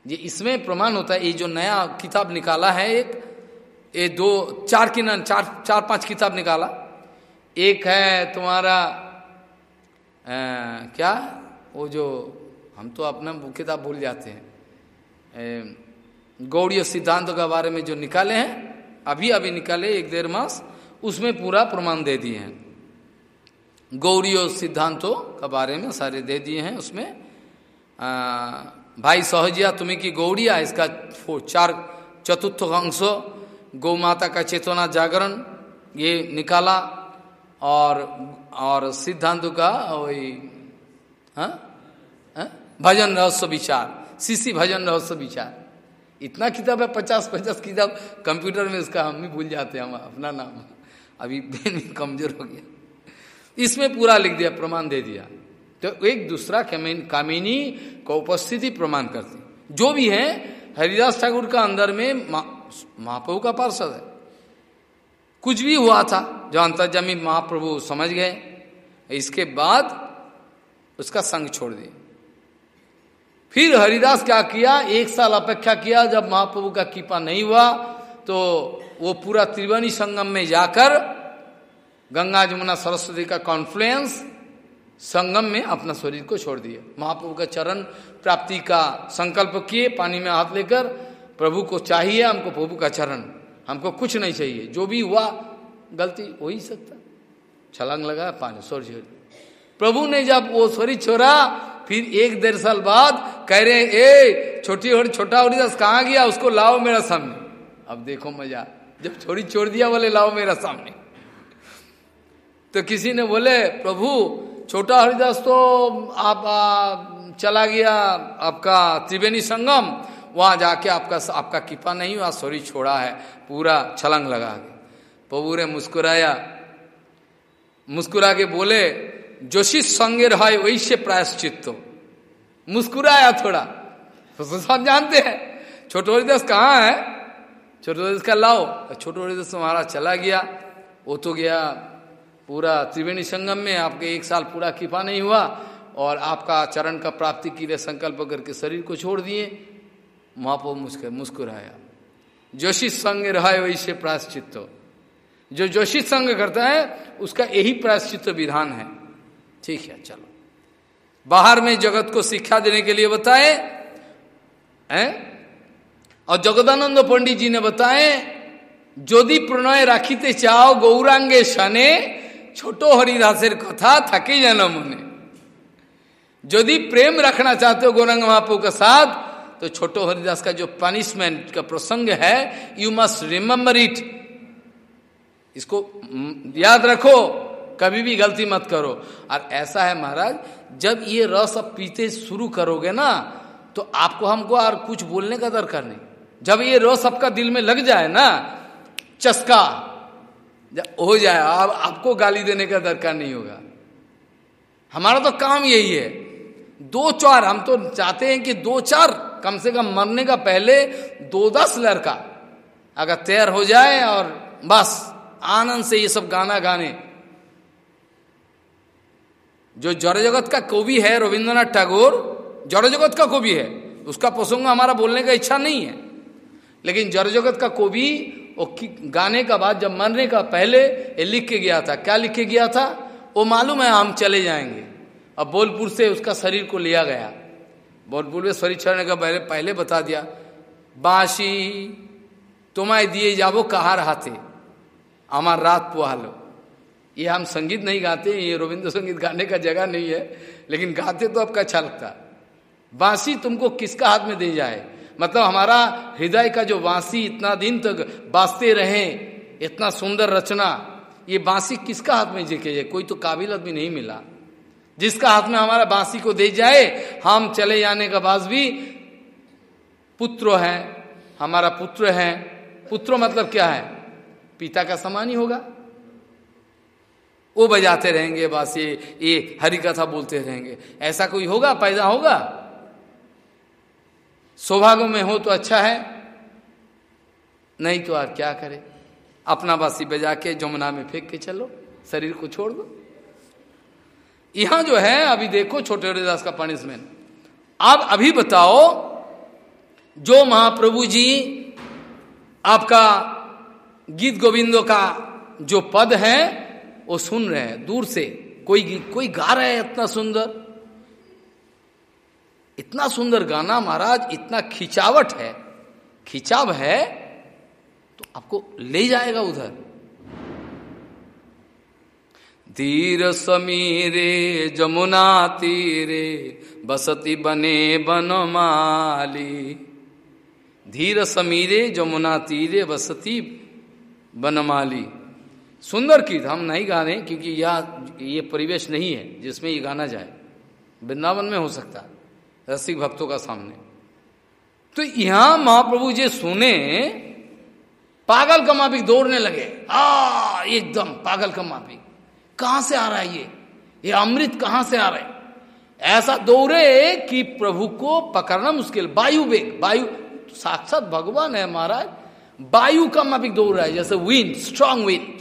ये इसमें प्रमाण होता है, ये जो नया किताब निकाला है एक ये दो चार की चार चार पाँच किताब निकाला। एक है तुम्हारा आ, क्या? वो जो हम तो अपना किताब भूल जाते हैं। गौड़ीय सिद्धांतों के बारे में जो निकाले हैं अभी अभी निकाले एक डेढ़ मास उसमें पूरा प्रमाण दे दिए हैं। गौड़ीय सिद्धांतों के बारे में सारे दे दिए हैं उसमें। आ, भाई सहजिया तुम्हें की गौड़िया इसका चार चतुर्थ अंश गौ माता का चेतना जागरण, ये निकाला और और सिद्धांत का वही हाँ? हाँ? भजन रहस्य विचार सीसी भजन रहस्य विचार। इतना किताब है, पचास पचास किताब, कंप्यूटर में इसका हम भी भूल जाते हैं, हम अपना नाम। अभी बेन कमज़ोर हो गया। इसमें पूरा लिख दिया, प्रमाण दे दिया। तो एक दूसरा कामिनी को उपस्थिति प्रमाण करती जो भी है, हरिदास ठाकुर का अंदर में महाप्रभु का पार्षद है। कुछ भी हुआ था जो अंतर्जमी महाप्रभु समझ गए, इसके बाद उसका संग छोड़ दिया फिर हरिदास क्या किया? एक साल अपेक्षा किया, जब महाप्रभु का कृपा नहीं हुआ तो वो पूरा त्रिवेणी संगम में जाकर गंगा जमुना सरस्वती का कॉन्फ्लुएंस संगम में अपना शरीर को छोड़ दिया महाप्रभु का चरण प्राप्ति का संकल्प किए, पानी में हाथ लेकर प्रभु को चाहिए हमको प्रभु का चरण। हमको कुछ नहीं चाहिए। जो भी हुआ गलती हो ही सकता। छलांग लगा पानी छोड़ प्रभु ने जब वो शरीर छोड़ा फिर एक डेढ़ साल बाद कह रहे ए छोटी हो छोटा हरिदास कहाँ गया? उसको लाओ मेरा सामने। अब देखो मज़ा। जब छोड़ी छोड़ दिया बोले लाओ मेरा सामने। तो किसी ने बोले प्रभु छोटा हरिदास तो आप आ, चला गया आपका त्रिवेणी संगम। वहाँ जाके आपका आपका कृपा नहीं हुआ, सॉरी छोड़ा है, पूरा छलंग लगा के। ने मुस्कुराया। मुस्कुरा के बोले, जोशी संगे रहा वैसे प्रायश्चित तो मुस्कुराया थोड़ा। तो सब जानते हैं, छोटो हरिदास कहाँ है? छोटो हरिदास का लाओ। छोटो हरिदास तुम्हारा चला गया। वो तो गया पूरा त्रिवेणी संगम में, आपके एक साल पूरा कृपा नहीं हुआ, और आपका चरण का प्राप्ति के लिए संकल्प करके शरीर को छोड़ दिए। महापो मुस्कुर मुस्कुराया जोशी संग रहा है वैसे प्रायश्चित जो जोशी संग करता है उसका यही प्रायश्चित विधान है ठीक है चलो बाहर में जगत को शिक्षा देने के लिए बताए हैं और जगदानंद पंडित जी ने बताए যদি প্রণয় রাখিতে চাও গৌরাঙ্গে শনে ছোট হরিদাসের কথা থাকে যেন মনে यदि प्रेम रखना चाहते हो गौरंग महापू के साथ तो छोटो हरिदास का जो पनिशमेंट का प्रसंग है यू मस्ट रिमेम्बर इट इसको याद रखो, कभी भी गलती मत करो। और ऐसा है महाराज, जब ये रस अब पीते शुरू करोगे ना तो आपको हमको और कुछ बोलने का दरकार नहीं जब ये रस आपका दिल में लग जाए ना, चस्का हो जाए, अब आपको गाली देने का दरकार नहीं होगा। हमारा तो काम यही है। दो चार, हम तो चाहते हैं कि दो चार कम से कम मरने का पहले दो दस लड़का अगर तैयार हो जाए और बस आनंद से ये सब गाना गाने। जो जड़ जगत का कवि है रविंद्रनाथ टैगोर जड़ जगत का कवि है, उसका प्रसंग हमारा बोलने का इच्छा नहीं है। लेकिन जड़ जगत का कवि गाने का बाद जब मरने का पहले ये लिख के गया था। क्या लिख के गया था? वो मालूम है हम चले जाएँगे। अब बोलपुर से उसका शरीर को लिया गया। में शरीर चढ़ने का पहले पहले बता दिया। बांशी, तुम्हारे दिए जाबो कहा रहाते? हमार रात पुहालो ये हम संगीत नहीं गाते ये रविंद्र संगीत गाने का जगह नहीं है, लेकिन गाते तो आपका अच्छा लगता। बांसी तुमको किसका हाथ में दे जाए? मतलब हमारा हृदय का जो बांसी इतना दिन तक बांसते रहे, इतना सुंदर रचना, ये बांसी किसका हाथ में जेके जाए? कोई तो काबिल आदमी नहीं मिला। जिसका हाथ में हमारा बांसी को दे जाए, हम चले जाने का बाद भी पुत्र है, हमारा पुत्र है। पुत्र मतलब क्या है? पिता का समान ही होगा। वो बजाते रहेंगे, बस ये ये हरि कथा बोलते रहेंगे। ऐसा कोई होगा? पैदा होगा? सौभाग्य में हो तो अच्छा है। नहीं तो यार क्या करे? अपना बासी बजा के जमुना में फेंक के चलो, शरीर को छोड़ दो। यहाँ जो है, अभी देखो छोटे हरिदास का पनिशमेंट आप अभी बताओ, जो महाप्रभु जी आपका गीत गोविंदों का जो पद है, वो सुन रहे हैं, दूर से। कोई कोई गा रहा है इतना सुंदर? इतना सुंदर गाना महाराज, इतना खिंचावट है। खिंचाव है तो आपको ले जाएगा उधर। धीर समीरे, जमुना तीरे, बसती बने बनमाली। धीर समीरे, जमुना तीरे, बसती बनमाली। सुंदर गीत हम नहीं गा रहे क्योंकि यह, ये परिवेश नहीं है जिसमें ये गाना जाए। वृंदावन में हो सकता है रसिक भक्तों का सामने। तो यहाँ महाप्रभु जी सुने, पागल का माफिक दौड़ने लगे। आ एकदम पागल का माफिक कहाँ से आ रहा है ये? ये अमृत कहाँ से आ रहा है? ऐसा दौड़े कि प्रभु को पकड़ना मुश्किल। वायु वेग, वायु, साक्षात भगवान है महाराज। वायु का माफिक दौड़ रहा है, जैसे विंड स्ट्रांग विंड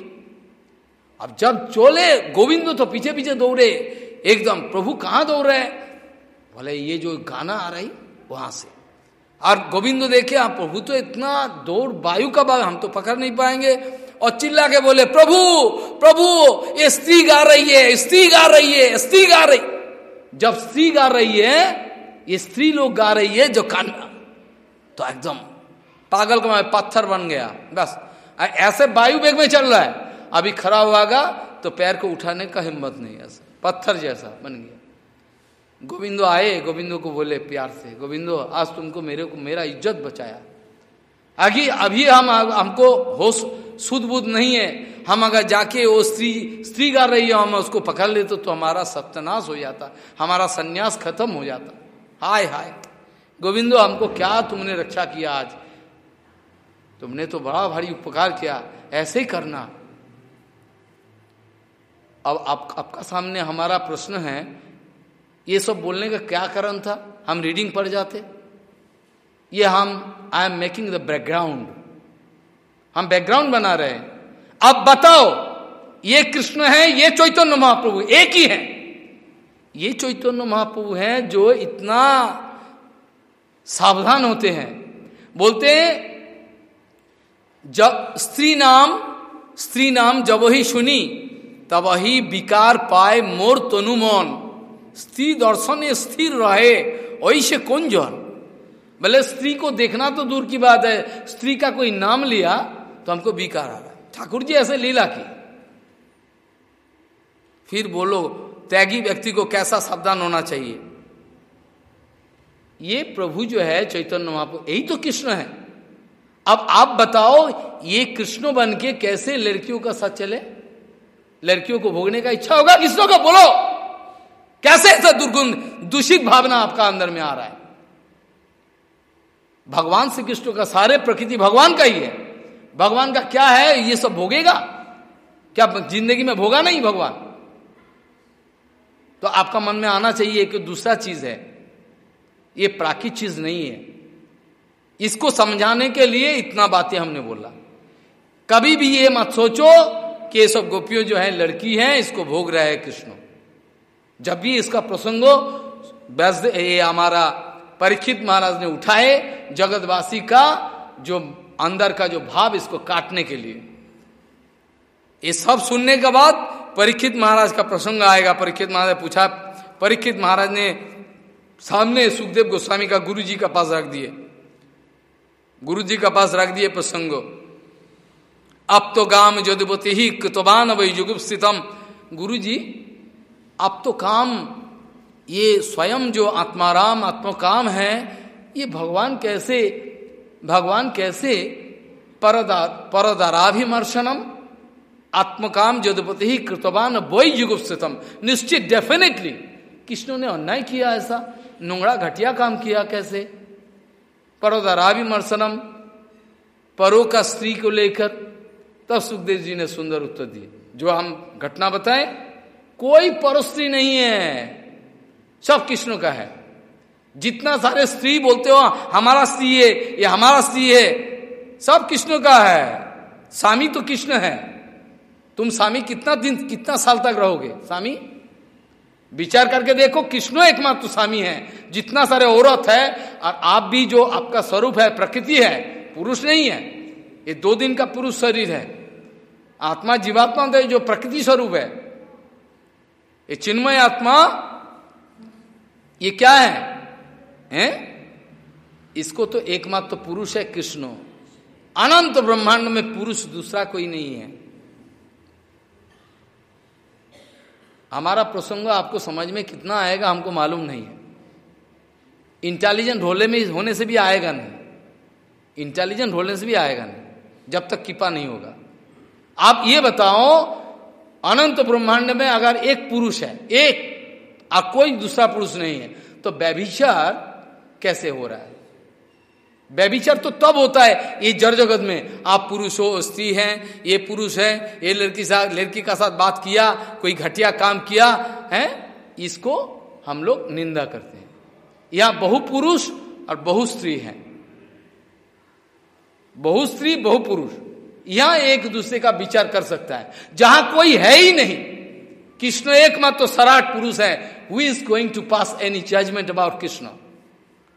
अब जब चोले, गोविंद तो पीछे पीछे दौड़े। एकदम, प्रभु कहाँ दौड़ रहे बोले ये जो गाना आ रही वहाँ से। और गोविंद देखे आप, प्रभु तो इतना दौड़, वायु का बाग हम तो पकड़ नहीं पाएँगे। और चिल्ला के बोले, प्रभु प्रभु, ये स्त्री गा रही है स्त्री गा रही है स्त्री गा रही जब स्त्री गा रही है, ये स्त्री लोग गा रही है जो कान्ना तो एकदम पागल का पत्थर बन गया। बस ऐसे वायु वेग में चल रहा है। अभी खड़ा हुआगा तो पैर को उठाने का हिम्मत नहीं ऐसा पत्थर जैसा बन गया। गोविंदो आए, गोविंदो को बोले, प्यार से, गोविंदो, आज तुमको मेरे को, मेरा इज़्ज़त बचाया। आगे अभी हम हमको होश सुध बुद्ध नहीं है। हम अगर जाके वो स्त्री स्त्री गा रही है हम उसको पकड़ लेते तो हमारा सत्यनाश हो जाता हमारा संन्यास खत्म हो जाता। हाय हाय। गोविंदो हमको क्या तुमने रक्षा किया आज? तुमने तो बड़ा भारी उपकार किया ऐसे ही करना। अब आप, आपका सामने हमारा प्रश्न है ये सब बोलने का क्या कारण था? हम रीडिंग पढ़ जाते। ये हम I am making the background हम बैकग्राउंड बना रहे हैं। अब बताओ, ये कृष्ण है, ये चैतन्य महाप्रभु, एक ही है। ये चैतन्य महाप्रभु है जो इतना सावधान होते हैं। बोलते हैं, जब स्त्री नाम स्त्री नाम जब ही सुनी, तब ही विकार पाए मोर तनुमन स्त्री दर्शन स्थिर रहे ऐसे कौन जन? बोले स्त्री को देखना तो दूर की बात है, स्त्री का कोई नाम लिया तो हमको विकार आ रहा है। ठाकुर जी ऐसे लीला की। फिर बोलो, त्यागी व्यक्ति को कैसा सावधान होना चाहिए? ये प्रभु जो है, चैतन्य महाप्रभु यही तो कृष्ण है। अब आप बताओ, ये कृष्ण बन के कैसे लड़कियों का साथ चले? लड़कियों को भोगने का इच्छा होगा? किसको को बोलो। कैसे ऐसा दुर्गुण, दूषित भावना आपका अंदर में आ रहा है? भगवान श्री कृष्ण का सारे प्रकृति भगवान का ही है। भगवान का क्या है? ये सब भोगेगा? क्या ज़िंदगी में भोगा नहीं भगवान? तो आपका मन में आना चाहिए कि दूसरा चीज़ है। ये प्राकृत चीज़ नहीं है। इसको समझाने के लिए इतना बातें हमने बोला। कभी भी ये मत सोचो कि ये सब गोपियों जो है, लड़की है, इसको भोग रहा है कृष्ण। जब भी इसका प्रसंग वैस ये हमारा परीक्षित महाराज ने उठाए जगतवासी का जो अंदर का जो भाव इसको काटने के लिए। ये सब सुनने के बाद परीक्षित महाराज का प्रसंग आएगा। परीक्षित महाराज पूछा परीक्षित महाराज ने सामने सुखदेव गोस्वामी का गुरु जी का पास रख दिए। गुरु जी का पास रख दिए प्रसंग। अब तो गाम जदुपति ही कृतवान वही जुगुप स्थितम गुरु जी अब तो काम ये स्वयं जो आत्माराम, आत्मकाम है, ये भगवान कैसे भगवान कैसे परदा, परदराभिमर्शनम, आत्मकाम जदपति ही कृतवान वही युग निश्चित डेफिनेटली कृष्ण ने अन्याय किया ऐसा? नुंगड़ा घटिया काम किया कैसे? परदराभिमर्शनम, परो का स्त्री को लेकर, तब सुखदेव जी ने सुंदर उत्तर दिए। जो हम घटना बताएँ, कोई परस्त्री नहीं है। सब कृष्ण का है। जितना सारे स्त्री बोलते हो, हमारा स्त्री है, ये हमारा स्त्री है, सब कृष्ण का है। स्वामी तो कृष्ण है। तुम स्वामी कितना दिन, कितना साल तक रहोगे? स्वामी, विचार करके देखो, कृष्ण एकमात्र स्वामी है। जितना सारे औरत है, और आप भी जो आपका स्वरूप है, प्रकृति है, पुरुष नहीं है। ये दो दिन का पुरुष शरीर है। आत्मा जीवात्मा जो प्रकृति स्वरूप है, ये चिन्मय आत्मा ये क्या है? हैं? इसको तो एकमात्र तो पुरुष है कृष्ण। अनंत ब्रह्मांड में पुरुष दूसरा कोई नहीं है। हमारा प्रसंग आपको समझ में कितना आएगा हमको मालूम नहीं है। इंटेलिजेंट होने में, होने से भी आएगा नहीं। इंटेलिजेंट होने से भी आएगा नहीं, जब तक कृपा नहीं होगा। आप ये बताओ, अनंत ब्रह्मांड में अगर एक पुरुष है, एक और कोई दूसरा पुरुष नहीं है। तो व्यभिचार कैसे हो रहा है? व्यभिचार तो तब होता है, ये जड़ जगत में। आप पुरुष हो, स्त्री हैं, ये पुरुष है, ये लड़की साथ लड़की का साथ बात किया, कोई घटिया काम किया, है, इसको हम लोग निंदा करते हैं। यहाँ बहु पुरुष और बहु स्त्री है। बहु स्त्री बहु पुरुष यहाँ एक दूसरे का विचार कर सकता है। जहाँ कोई है ही नहीं कृष्ण एकमात्र सराट पुरुष है who is going to pass any judgement about Krishna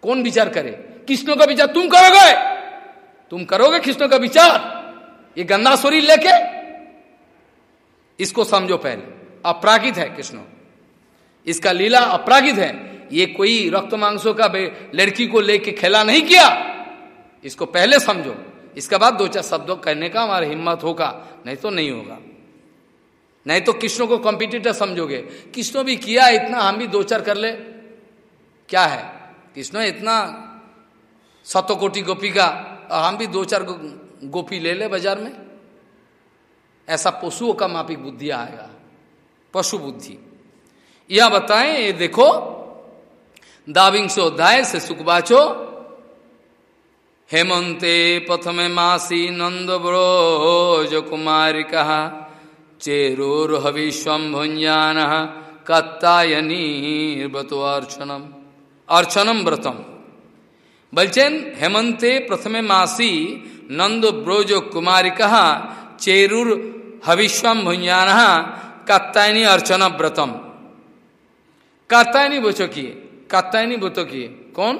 कौन विचार करे कृष्ण का विचार तुम करोगे तुम करोगे कृष्ण का विचार ये गंदा शरीर लेके इसको समझो पहले अपरागित है कृष्ण इसका लीला अपरागित है ये कोई रक्त मांसों का लड़की को लेके खेला नहीं किया इसको पहले समझो इसके बाद दो चार शब्दों कहने का हमारा हिम्मत होगा नहीं तो नहीं होगा नहीं तो कृष्ण को कॉम्पिटिटर समझोगे। कृष्ण भी किया इतना हम भी दो चार कर ले। क्या है? कृष्ण इतना सतो कोटि गोपी का और हम भी दो चार गो, गोपी ले ले बाज़ार में। ऐसा पशुओं का मापिक बुद्धि आएगा। पशु बुद्धि। यह बताएँ ये देखो दाविंशो अध्याय से सुखबाचो। हेमंते प्रथमे मासी नंद ब्रोज कुमारी कहा चेरोर हविश्वम भुंजान कत्तायनी व्रतो अर्चनम व्रतम। बलचेन हेमंते प्रथमे मासी नंद ब्रोज कुमारी कहा चेरुर हविश्वम भुंजान कत्तायनी अर्चन व्रतम। कात्तायनी बचो किए? कात्तायनी बचो किए? कौन?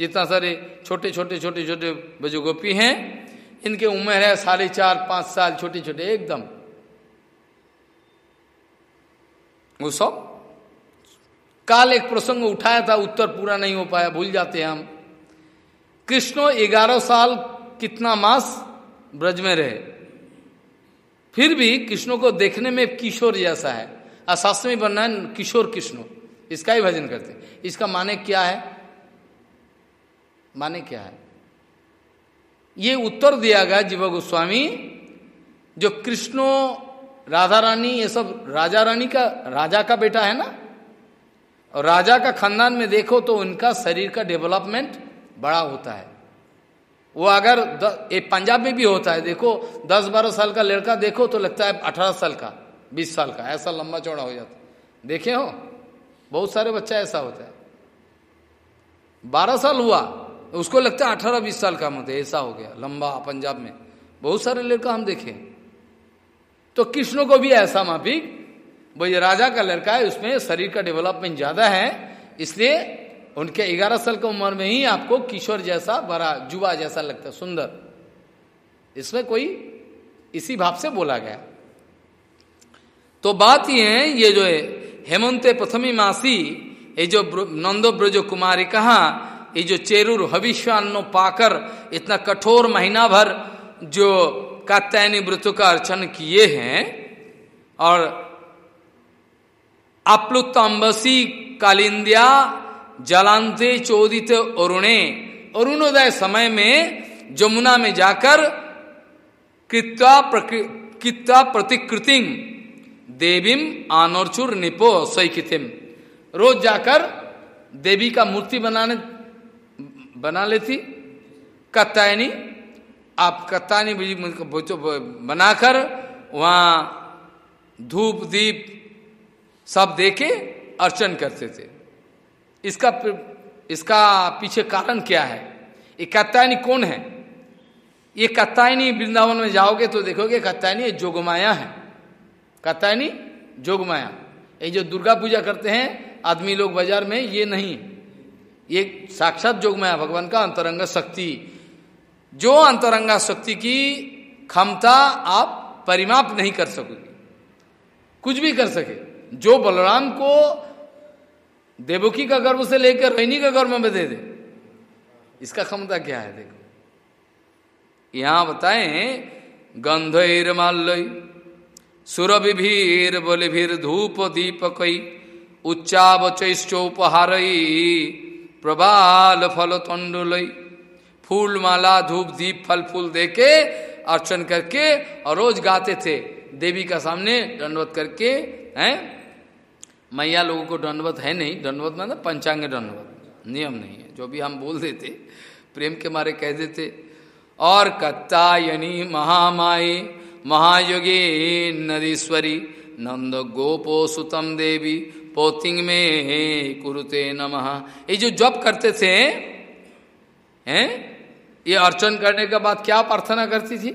जितना सारे छोटे छोटे छोटे छोटे बजो गोपी हैं। इनके उम्र है साढ़े चार, पाँच साल, छोटे छोटे, एकदम। वो सब। काल एक प्रसंग उठाया था, उत्तर पूरा नहीं हो पाया, भूल जाते हैं हम। कृष्ण ग्यारह साल कितना मास ब्रज में रहे। फिर भी कृष्ण को देखने में किशोर जैसा है। अशास्त्र बनना है, किशोर कृष्ण। इसका ही भजन करते इसका माने क्या है? माने क्या है? ये उत्तर दिया गया जीव गोस्वामी, जो कृष्णो राधा रानी, ये सब राजा रानी का, राजा का बेटा है ना? और राजा का खानदान में देखो तो उनका शरीर का डेवलपमेंट बड़ा होता है। वो अगर ये पंजाब में भी होता है, देखो, दस बारह साल का लड़का देखो तो लगता है अठारह साल का, बीस साल का, ऐसा लंबा चौड़ा हो जाता देखे हो? बहुत सारे बच्चा ऐसा होता है। बारह साल हुआ, उसको लगता है अठारह बीस साल का मत ऐसा हो गया, लंबा पंजाब में। बहुत सारे लड़का हम देखे तो कृष्ण को भी ऐसा माफिक, वो ये राजा का लड़का है, उसमें शरीर का डेवलपमेंट ज़्यादा है, इसलिए उनके ग्यारह साल की उम्र में ही आपको किशोर जैसा, बड़ा जुआ जैसा लगता है, सुंदर। इसमें कोई इसी भाव से बोला गया। तो बात ये है, ये जो है, हेमंत प्रथमी मासी, ये जो नंदो ब्रज कुमारी कहा, ये जो चेरुर, हविष्यान्न पाकर, इतना कठोर महीना भर जो कात्यायनी व्रत का अर्चन किए हैं और अप्लुतम्बसी कालिंदिया जलांते चोदित अरुणे अरुणोदय समय में जमुना में जाकर कृत्वा कृत्वा प्रतिकृतिम देवीम आनोरचुर निपो सैकितिम रोज जाकर देवी का मूर्ति बनाने, बना लेती कत्तायनी आप कत्तानी बनाकर वहाँ धूप, दीप सब देके अर्चन करते थे। इसका इसका पीछे कारण क्या है? ये कत्तायनी कौन है? ये कत्तायनी वृंदावन में जाओगे तो देखोगे कत्तायनी जोगमाया है। कत्तायनी जोगमाया। ये जो दुर्गा पूजा करते हैं, आदमी लोग बाज़ार में, ये नहीं। ये साक्षात जोगमाया, भगवान का अंतरंग शक्ति। जो अंतरंगा शक्ति की क्षमता आप परिमाप नहीं कर सकोगे, कुछ भी कर सके। जो बलराम को देवकी का गर्भ से लेकर रैनी का गर्भ में दे दे, इसका क्षमता क्या है देखो। यहाँ बताए, गंधर माल्य सुरभिभीर बलिभीर धूप दीप दीपकई उच्चावचोपहार प्रबाल फल तंडुलई फूल माला धूप, दीप, फल, फूल देके अर्चन करके और रोज गाते थे। देवी का सामने दंडवत करके, हैं? मैया लोगों को दंडवत है नहीं। दंडवत मतलब पंचांग दंडवत। नियम नहीं है। जो भी हम बोल देते, प्रेम के मारे कह देते। और कत्ता कत्तायनी महामाई, महायोगे नदीश्वरी, नंद गोपो सुतम देवी, पोतिंग में कुरुते नमः। ये जो जप करते थे, हैं? ये अर्चन करने के बाद क्या प्रार्थना करती थी?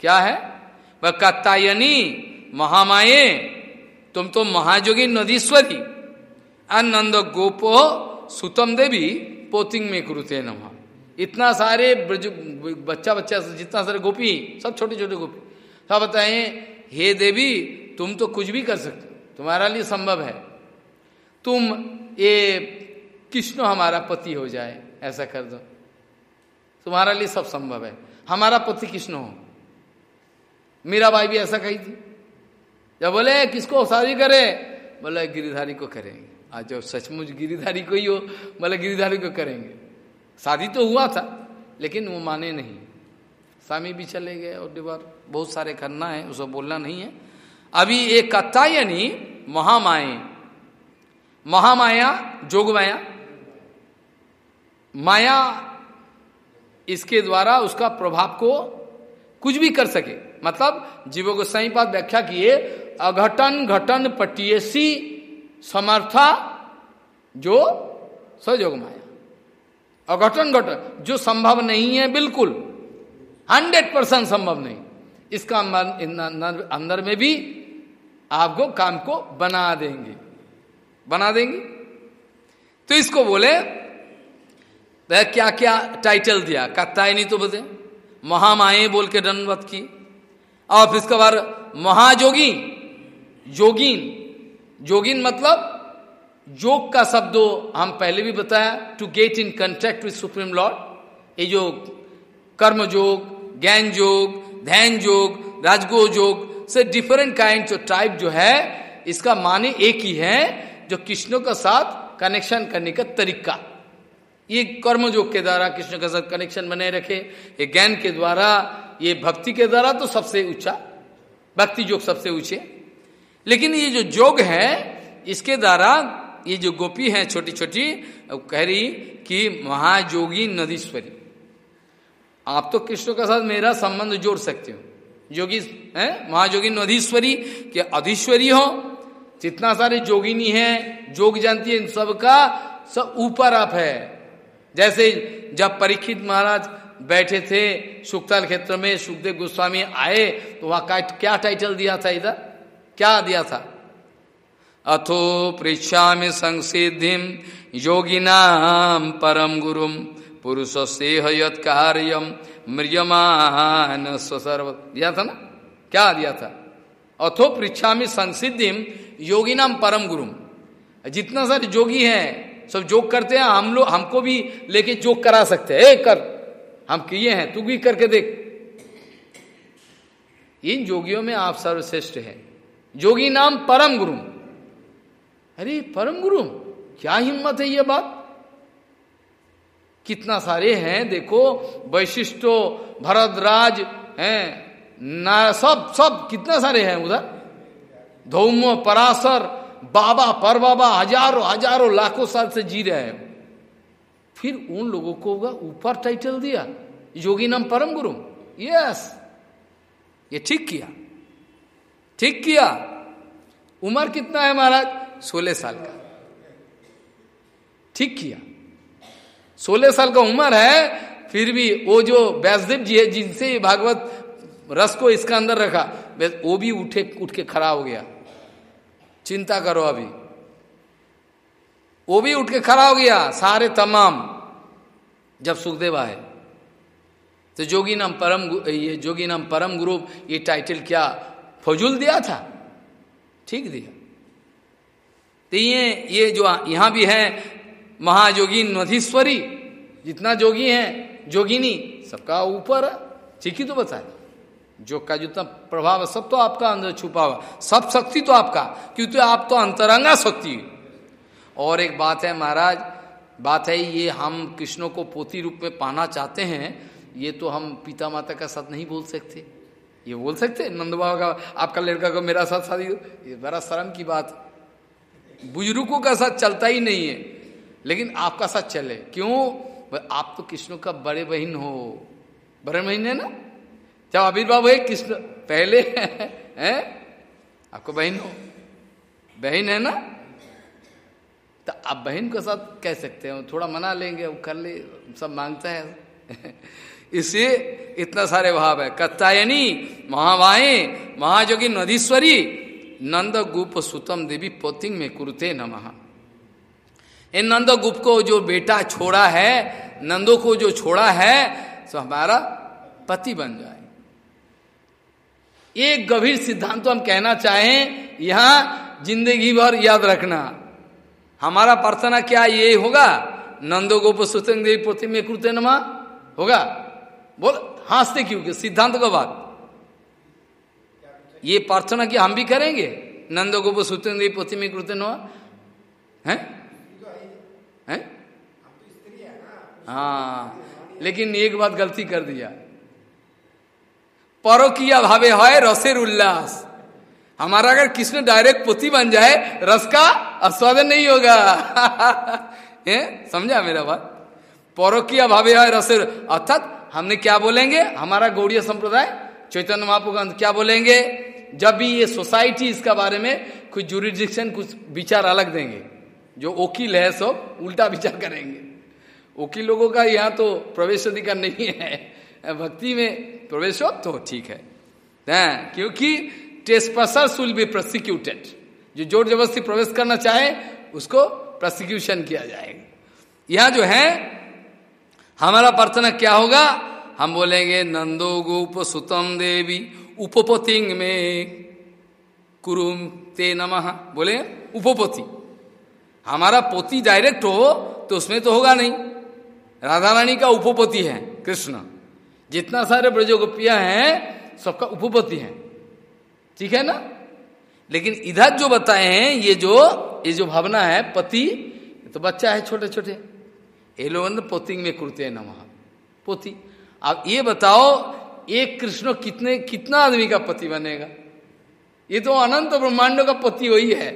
क्या है? वह कत्तायनी महामाये, तुम तो महाजोगी नदीश्वरी। आनंद गोपो सुतम देवी पोतिंग में कुरुते नमा। इतना सारे बच्चा बच्चा जितना सारे गोपी, सब छोटे छोटे गोपी। सब बताए, हे देवी, तुम तो कुछ भी कर सकते तुम्हारा लिए संभव है। तुम, ये कृष्ण हमारा पति हो जाए। ऐसा कर दो। तुम्हारा लिए सब संभव है। हमारा पति कृष्ण हो। मीरा बाई भी ऐसा कही थी। जब बोले, किसको शादी करे? बोले, गिरिधारी को करेंगे। आज जब सचमुच गिरिधारी को ही हो, बोले, गिरिधारी को करेंगे। शादी तो हुआ था, लेकिन वो माने नहीं। स्वामी भी चले गए और बार बहुत सारे करना है, उसको बोलना नहीं है। अभी एक कत्ता यानी महामाए महामाया, जोगमाया। माया इसके द्वारा उसका प्रभाव को कुछ भी कर सके। मतलब जीवों को सही बात व्याख्या किए अघटन घटन पटियसी समर्था जो सयोग माया। अघटन घटन जो संभव नहीं है बिल्कुल। हंड्रेड परसेंट संभव नहीं। इसका अंदर में भी आपको काम को बना देंगे। बना देंगे। तो इसको बोले वह क्या क्या टाइटल दिया? कत्ताई नहीं तो बते महामाए बोल के दंडवत की और फिर इसके बाद महाजोगी जोगीन जोगिन मतलब योग का शब्द हम पहले भी बताया to get in contact with supreme lord ये जो कर्म योग ज्ञान योग ध्यान योग राजगो योग से डिफरेंट काइंड ऑफ़ टाइप जो है, इसका माने एक ही है, जो कृष्णों के साथ कनेक्शन करने का तरीका। ये कर्म योग के द्वारा कृष्ण के साथ कनेक्शन बनाए रखे। ये ज्ञान के द्वारा, ये भक्ति के द्वारा तो सबसे ऊँचा, भक्ति योग सबसे ऊँचे। लेकिन ये जो योग है, इसके द्वारा ये जो गोपी है छोटी छोटी कह रही कि महायोगी नदीश्वरी। आप तो कृष्ण के साथ मेरा संबंध जोड़ सकते हो। योगी, है? महायोगी नदीश्वरी, के अधीश्वरी हो। जितना सारे जोगिनी है, जोग जानती है इन सबका सब ऊपर आप है। जैसे जब परीक्षित महाराज बैठे थे सुखताल क्षेत्र में, सुखदेव गोस्वामी आए तो वहाँ क्या टाइटल दिया था इधर? क्या दिया था? अथो पृछा संसिधि योगिनाम परम गुरुम पुरुष से हयत कार्यम मृजमान सर्व दिया था ना? क्या दिया था? अथो पृछा में संसिधिम योगिनाम परम गुरुम जितना सारे जोगी हैं सब जोग करते हैं, हम लोग, हमको भी लेके जोग करा सकते हैं। कर। हम किए हैं, तू भी करके देख। इन जोगियों में आप सर्वश्रेष्ठ हैं। जोगी नाम परम गुरु। अरे, परम गुरु, क्या हिम्मत है ये बात? कितना सारे हैं, देखो, वैशिष्टो भरतराज हैं, ना, सब सब कितना सारे हैं उधर? धौम पराशर बाबा पर बाबा हज़ारों हज़ारों, लाखों साल से जी रहे हैं। फिर उन लोगों को ऊपर टाइटल दिया, योगी नाम परम गुरु यस ये ठीक किया। ठीक किया। उम्र कितना है महाराज? सोलह साल का। ठीक किया। सोलह साल का उम्र है, फिर भी वो जो व्यासदेव जी है, जिनसे भागवत रस को इसका अंदर रखा वो भी उठे, उठ के खड़ा हो गया। चिंता करो अभी। वो भी उठ के खड़ा हो गया, सारे तमाम, जब सुखदेव आए। तो जोगी नाम परम ये जोगी नाम परम गुरु, ये टाइटल क्या, फजूल दिया था? ठीक दिया। तो ये ये जो यहाँ भी है महाजोगी नधीश्वरी, जितना जोगी है, जोगिनी, सबका ऊपर ठीक ही तो बताए जो का जितना प्रभाव है, सब तो आपका अंदर छुपा हुआ सब शक्ति तो आपका, क्योंकि आप तो अंतरंगा शक्ति और एक बात है महाराज, बात है ये हम कृष्ण को पोती रूप में पाना चाहते हैं, ये तो हम पिता माता का साथ नहीं बोल सकते। ये बोल सकते नंद बाबा का, आपका लड़का को मेरा साथ शादी ये बड़ा शर्म की बात बुज़ुर्गों का साथ चलता ही नहीं है, लेकिन आपका साथ चले। क्यों? आप तो कृष्ण का बड़े बहन हो। बड़े बहन है ना? जब आविर्भाव है कृष्ण पहले, है? आपको बहन हो बहन है ना? तो आप बहन के साथ कह सकते हो, थोड़ा मना लेंगे, वो कर ले, सब माँगता है। इसलिए इतना सारे भाव है। कत्तायनी महावाए महाजोगी नदीश्वरी नंद गुप सुतम देवी पोतिंग में कुरुते नमः। इन नंद गुप को जो बेटा छोड़ा है, नंदो को जो छोड़ा है तो हमारा पति बन जाए। एक गंभीर सिद्धांत हम कहना चाहें, यहाँ ज़िंदगी भर याद रखना। हमारा प्रार्थना क्या ये होगा? नंदो गोप सुतंग देवी पोती में कृत्य नमा? होगा। बोल हँसते क्यों? सिद्धांत का बात। ये प्रार्थना की हम भी करेंगे? नंदो गोप सुतंग देवी पोती में कृत्य नमा? हैं? हाँ लेकिन एक बात गलती कर दिया। परकिया भावे है रसेर उल्लास। हमारा अगर कृष्ण डायरेक्ट पोती बन जाए, रस का आस्वादन नहीं होगा। समझा मेरा बात? परकिया भावे है रसेर, अर्थात हमने क्या बोलेंगे? हमारा गौड़ीय संप्रदाय, चैतन्य महापुगंध क्या बोलेंगे? जब भी ये सोसाइटी इसका बारे में कुछ जुरिडिक्शन कुछ विचार अलग देंगे, जो वकील है सब, उल्टा विचार करेंगे। वकील लोगों का यहाँ तो प्रवेश अधिकार नहीं है। भक्ति में प्रवेश हो तो ठीक है। ना? क्योंकि टेस्पसर सुल बी प्रोसिक्यूटेड जो ज़ोर ज़बरदस्ती प्रवेश करना चाहे, उसको प्रोसिक्यूशन किया जाएगा। यहाँ जो है, हमारा प्रार्थना क्या होगा? हम बोलेंगे, नंदो गोप सुतम देवी उपपतिंग में कुरुम ते नमः। बोले, उपपति। हमारा पोती डायरेक्ट हो तो उसमें तो होगा नहीं। राधा रानी का उपपति है, कृष्ण। जितना सारे ब्रजोगोपिया हैं, सबका उपपति है। ठीक है ना? लेकिन इधर जो बताए हैं, ये जो ये जो भावना है, पति तो बच्चा है छोटे छोटे ये लोग पोतिंग में कुर्ते नमः पोती। अब ये बताओ, एक कृष्ण कितने, कितना आदमी का पति बनेगा? ये तो अनंत ब्रह्मांडों का पति वही है।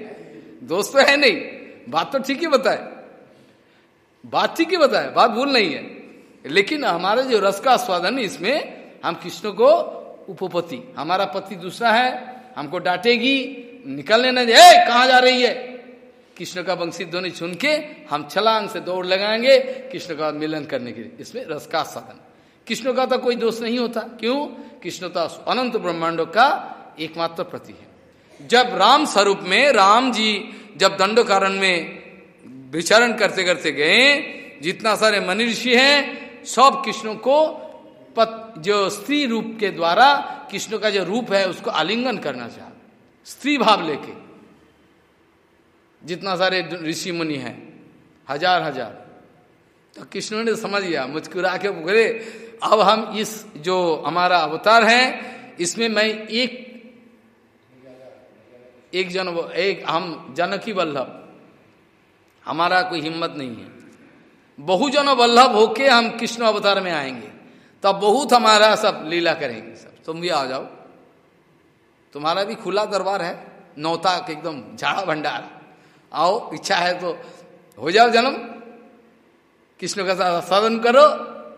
दोस्त तो है नहीं। बात तो ठीक ही बताए। बात ठीक ही बताए। बात भूल नहीं है। लेकिन हमारा जो रस का स्वादन इसमें हम कृष्ण को उपपति हमारा पति दूसरा है, हमको डांटेगी, निकलने न दे कहा जा रही है? कृष्ण का वंशी ध्वनि सुन के हम छलांग से दौड़ लगाएँगे कृष्ण का मिलन करने के लिए। इसमें रस का साधन कृष्ण का तो कोई दोष नहीं होता। क्यों? कृष्ण तो अनंत ब्रह्मांडों का एकमात्र प्रति है। जब राम स्वरूप में, राम जी जब दंड कारण में विचरण करते करते गए, जितना सारे मनी ऋषि हैं सब कृष्ण को पत, जो स्त्री रूप के द्वारा कृष्ण का जो रूप है, उसको आलिंगन करना चाह, स्त्री भाव लेके। जितना सारे ऋषि मुनि हैं, हज़ार हज़ार। तो कृष्ण ने समझ लिया मुस्कुरा के बोले, अब हम इस जो हमारा अवतार है, इसमें मैं एक एक जन, एक हम जनकी वल्लभ हमारा कोई हिम्मत नहीं है। बहुजन वल्लभ होके हम कृष्ण अवतार में आएँगे। तब बहुत हमारा सब लीला करेंगे सब। तुम भी आ जाओ। तुम्हारा भी खुला दरबार है, नौता एकदम झाड़ा भंडार। आओ, इच्छा है तो हो जाओ जन्म। कृष्ण का साथ आस्वादन करो,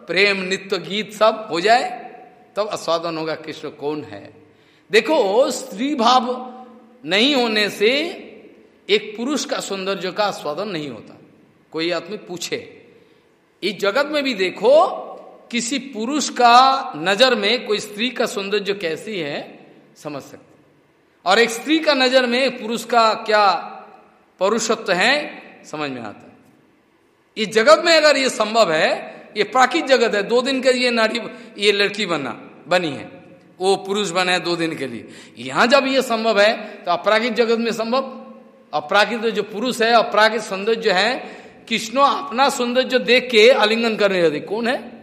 प्रेम, नित्य गीत सब हो जाए, तब आस्वादन होगा कृष्ण कौन है। देखो, स्त्री भाव नहीं होने से एक पुरुष का सौंदर्य का आस्वादन नहीं होता। कोई आदमी पूछे इस जगत में भी देखो, किसी पुरुष का नज़र में कोई स्त्री का सौंदर्य कैसी है, समझ सकते और एक स्त्री का नज़र में पुरुष का क्या परुषत्व है, समझ में आता इस जगत में अगर ये संभव है, ये प्राकृत जगत है, दो दिन के लिए नारी, ये लड़की बना, बनी है। वो पुरुष बने दो दिन के लिए। यहाँ जब ये संभव है तो अपराकृत जगत में संभव। अपराकृत जो पुरुष है अपराकृत सौंदर्य है कृष्णो अपना सौंदर्य देख के आलिंगन करने जाते कौन है?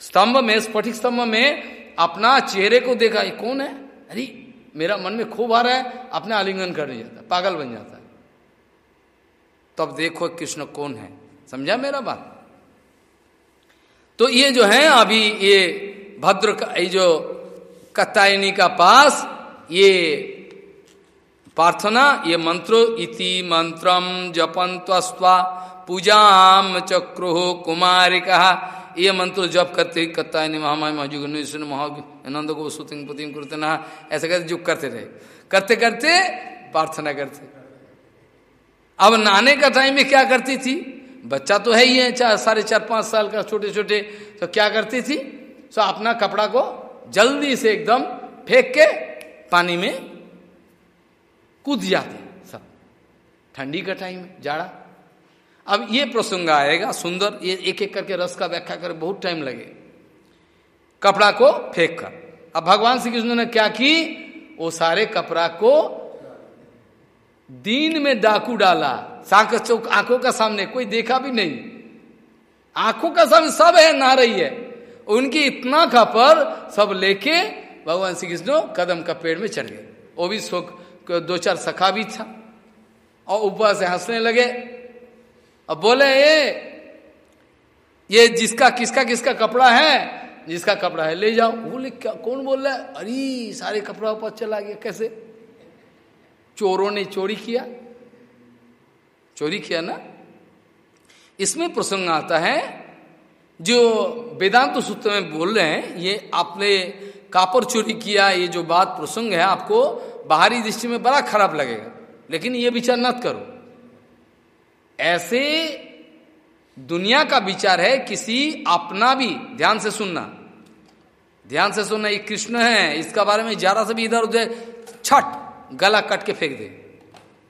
स्तंभ में, स्फटिक स्तंभ में अपना चेहरे को देखा। ये कौन है? अरे, मेरा मन में खूब आ रहा है, अपने आलिंगन करने जाता, पागल बन जाता है। तब देखो कृष्ण कौन है। समझा मेरा बात? तो ये जो है, अभी ये भद्र का, ये जो कत्तायनी का पास, ये प्रार्थना, ये मंत्रो, इति मंत्रम जपंत्वा पूजाम चक्रो कुमारी कहा ये मंत्र जप करते महामाय महाजुगन महानंद को सुतिंग पुतिंग करते ना, ऐसे करते जुग करते रहे। करते करते, प्रार्थना करते। अब नहाने का टाइम में क्या करती थी? बच्चा तो है ही है, चार, साढ़े चार, पाँच साल का छोटे छोटे तो क्या करती थी? सो अपना कपड़ा को जल्दी से एकदम फेंक के पानी में कूद जाते, सब। ठंडी का टाइम है, जाड़ा। अब ये प्रसंग आएगा, सुंदर, ये एक एक करके रस का व्याख्या कर बहुत टाइम लगे। कपड़ा को फेंक कर। अब भगवान श्री कृष्ण ने क्या की? वो सारे कपड़ा को दीन में डाकू डाला। साख चौक आँखों का सामने, कोई देखा भी नहीं। आँखों का सामने सब है, नहा रही है। उनकी इतना खपर सब लेके भगवान श्री कृष्ण कदम का पेड़ में चढ़ गए। वो भी दो चार सखा भी था। और ऊपर से हंसने लगे। अब बोले ये ये जिसका, किसका किसका कपड़ा है? जिसका कपड़ा है, ले जाओ। बोले, क्या, कौन बोल रहा है? अरे, सारे कपड़ा ऊपर चला गया, कैसे? चोरों ने चोरी किया। चोरी किया ना? इसमें प्रसंग आता है, जो वेदांत सूत्र में बोल रहे हैं, ये आपने कापर चोरी किया, ये जो बात प्रसंग है, आपको बाहरी दृष्टि में बड़ा खराब लगेगा। लेकिन ये विचार मत करो। ऐसे दुनिया का विचार है, किसी अपना भी, ध्यान से सुनना। ध्यान से सुनना, ये कृष्ण है, इसका बारे में ज़्यादा से भी इधर उधर छठ गला कट के फेंक दे।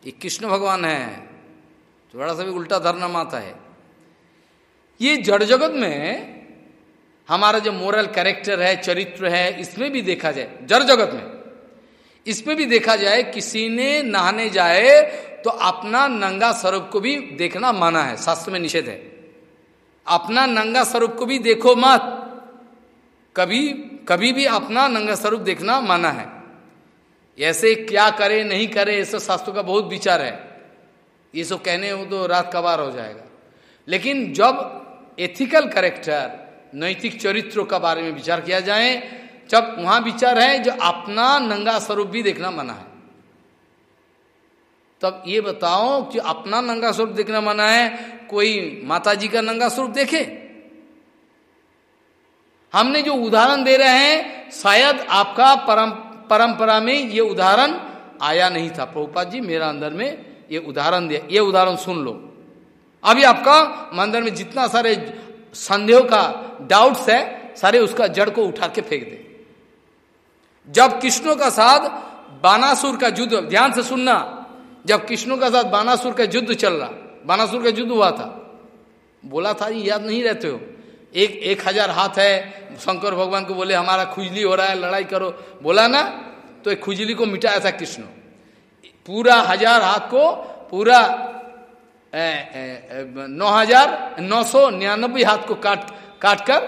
ये कृष्ण भगवान है, थोड़ा सा भी उल्टा धरना माता है। ये जड़ जगत में हमारा जो मोरल कैरेक्टर है, चरित्र है, इसमें भी देखा जाए, जड़ जगत में। इसमें भी देखा जाए, किसी ने नहाने जाए तो अपना नंगा स्वरूप को भी देखना माना है, शास्त्र में निषेध है। अपना नंगा स्वरूप को भी देखो मत। कभी कभी भी अपना नंगा स्वरूप देखना माना है। ऐसे क्या करे, नहीं करे ऐसे शास्त्रों का बहुत विचार है। ये सब कहने हो तो रात कबार हो जाएगा। लेकिन जब एथिकल करेक्टर नैतिक चरित्रों का बारे में विचार किया जाए जब वहाँ विचार है जो अपना नंगा स्वरूप भी देखना मना है। तब ये बताओ कि अपना नंगा स्वरूप देखना मना है, कोई माता जी का नंगा स्वरूप देखे? हमने जो उदाहरण दे रहे हैं, शायद आपका परम, परंपरा में ये उदाहरण आया नहीं था। प्रभुपाद जी, मेरा अंदर में ये उदाहरण दिया ये उदाहरण सुन लो। अभी आपका मंदिर में जितना सारे संदेह का डाउट्स है, सारे उसका जड़ को उठा के फेंक दे। जब कृष्णों का साथ बानासुर का युद्ध, ध्यान से सुनना, जब कृष्णों का साथ बानासुर का युद्ध चल रहा, बानासुर का युद्ध हुआ था, बोला था, ये याद नहीं रहते हो? एक एक हज़ार हाथ है, शंकर भगवान को बोले, हमारा खुजली हो रहा है, लड़ाई करो। बोला ना तो एक खुजली को मिटाया था कृष्ण। पूरा हज़ार हाथ को, पूरा नौ हज़ार नौ सौ निन्यानबे हाथ को काट काट कर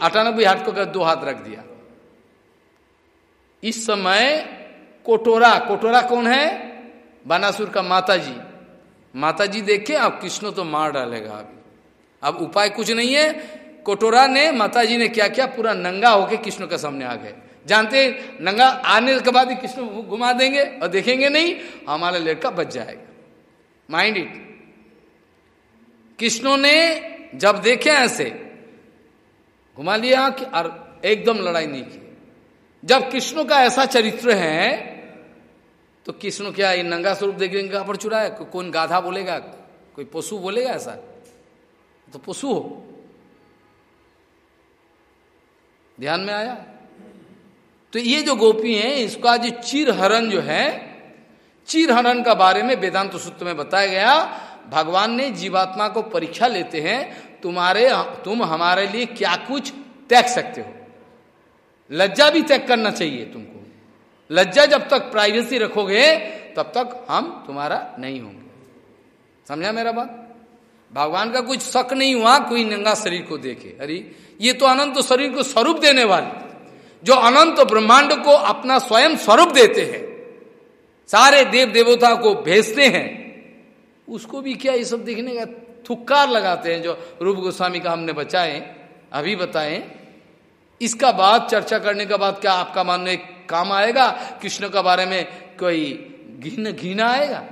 अठानबे हाथ को कर दो हाथ रख दिया। इस समय कोटोरा कोटोरा कौन है? बानासुर का माता जी माता जी देखे, अब कृष्ण तो मार डालेगा अभी। अब उपाय कुछ नहीं है। कोटोरा ने माता जी ने क्या किया? पूरा नंगा होके कृष्ण के सामने आ गए। जानते नंगा आने के बाद ही कृष्ण घुमा देंगे और देखेंगे नहीं, हमारा लड़का बच जाएगा। माइंड इट कृष्णों ने जब देखे ऐसे, घुमा लिया और एकदम लड़ाई नहीं की। जब कृष्ण का ऐसा चरित्र है तो कृष्ण क्या ये नंगा स्वरूप देखेंगे कहाँ पर चुरा है कौन गाधा बोलेगा? कोई पशु बोलेगा ऐसा? तो पशु हो। ध्यान में आया? तो ये जो गोपी है, इसका जो चीर हरण जो है चीर हरण का बारे में वेदांत सूत्र में बताया गया, भगवान ने जीवात्मा को परीक्षा लेते हैं, तुम्हारे, तुम हमारे लिए क्या कुछ त्याग सकते हो? लज्जा भी त्याग करना चाहिए तुमको। लज्जा जब तक प्राइवेसी रखोगे, तब तक हम तुम्हारा नहीं होंगे। समझा मेरा बात? भगवान का कुछ शक नहीं हुआ, कोई नंगा शरीर को देखे। अरे, ये तो अनंत शरीर को स्वरूप देने वाले। जो अनंत ब्रह्मांड को अपना स्वयं स्वरूप देते हैं, सारे देव देवता को भेजते हैं, उसको भी क्या ये सब देखने का थुक्कार लगाते हैं जो रूप गोस्वामी का हमने बचाए, अभी बताए इसका बाद चर्चा करने के बाद क्या आपका मानने काम आएगा? कृष्ण के बारे में कोई घिन घिना आएगा?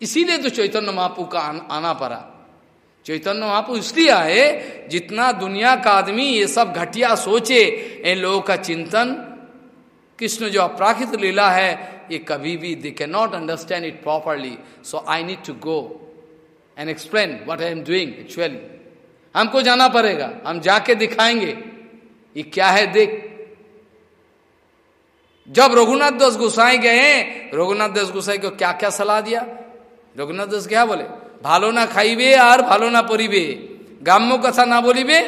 इसीलिए तो चैतन्य महापू का आन, आना पड़ा। चैतन्य महापू इसलिए आए जितना दुनिया का आदमी ये सब घटिया सोचे इन लोगों का चिंतन कृष्ण जो अपराखित लीला है ये कभी भी they can not understand it properly so I need to go and explain what I am doing actually हमको जाना पड़ेगा हम जाके दिखाएँगे। ये क्या है देख? जब रघुनाथ दास गोसाई गए, रघुनाथ दास गोसाई को क्या क्या सलाह दिया? रघुनाथ दास क्या बोले? भालो ना खाइबे और भालो ना परिबे। गाम्य कथा ना बोलीबे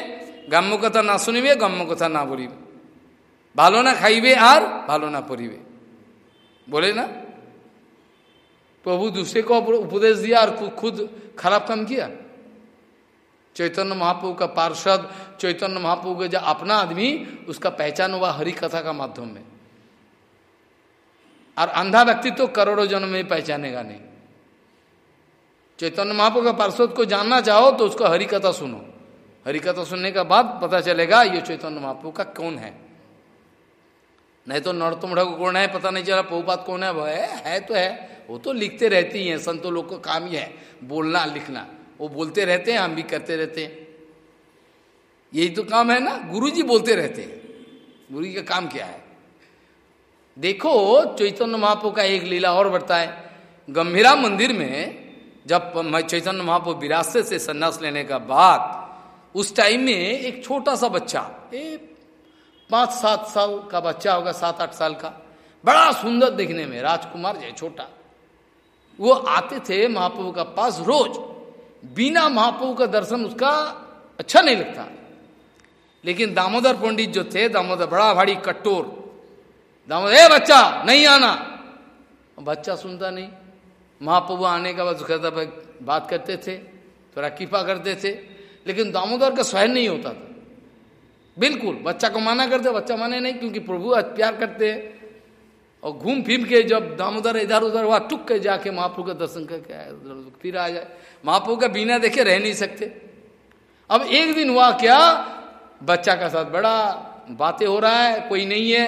गाम्य कथा ना सुनिबे गाम्य कथा ना बोलीबे। भालो ना खाइबे और भालो ना परिबे। बोले ना? प्रभु दूसरे को उपदेश दिया और खुद खराब काम किया? चैतन्य महाप्रभु का पार्षद चैतन्य महाप्रभु का जो अपना आदमी उसका पहचान हुआ हरि कथा का माध्यम में। और अंधा व्यक्ति तो करोड़ों जन्म में पहचानेगा नहीं। चैतन्य महाप्रभु का पार्षद को जानना चाहो तो उसको हरि कथा सुनो। हरि कथा सुनने के बाद पता चलेगा ये चैतन्य महाप्रभु का कौन है। नहीं तो नरोत्तम ठाकुर कौन है पता नहीं चला पहुपात कौन है वह है, तो है। वो तो लिखते रहती हैं संतों लोग को काम ही है बोलना लिखना। वो बोलते रहते हैं, हम भी करते रहते हैं। यही तो काम है ना? गुरु जी बोलते रहते हैं। गुरु जी का काम क्या है? देखो, चैतन्य महापो का एक लीला और बताए गंभीरा मंदिर में जब चैतन्य महापो विरासत से संन्यास लेने का बाद, उस टाइम में एक छोटा सा बच्चा एक पाँच, सात साल का बच्चा होगा, सात, आठ साल का, बड़ा सुंदर दिखने में, राजकुमार जय छोटा। वो आते थे महाप्रभु का पास रोज। बिना महाप्रभु का दर्शन उसका अच्छा नहीं लगता। लेकिन दामोदर पंडित जो थे, दामोदर, बड़ा भारी कट्टोर। दामोदर ए बच्चा, नहीं आना। बच्चा सुनता नहीं। महाप्रभु आने का बाद कहता बात करते थे, थोड़ा कृपा करते थे, लेकिन दामोदर का स्वयं नहीं होता था। बिल्कुल, बच्चा को माना करते, बच्चा माने नहीं, क्योंकि प्रभु प्यार करते हैं। और घूम फिर के जब दामोदर इधर उधर हुआ टुक के जाके महाप्रभु का दर्शन करके आए, उधर फिर आ जाए। महाप्रभु का बिना देखे रह नहीं सकते। अब एक दिन हुआ क्या, बच्चा का साथ बड़ा बातें हो रहा है, कोई नहीं है,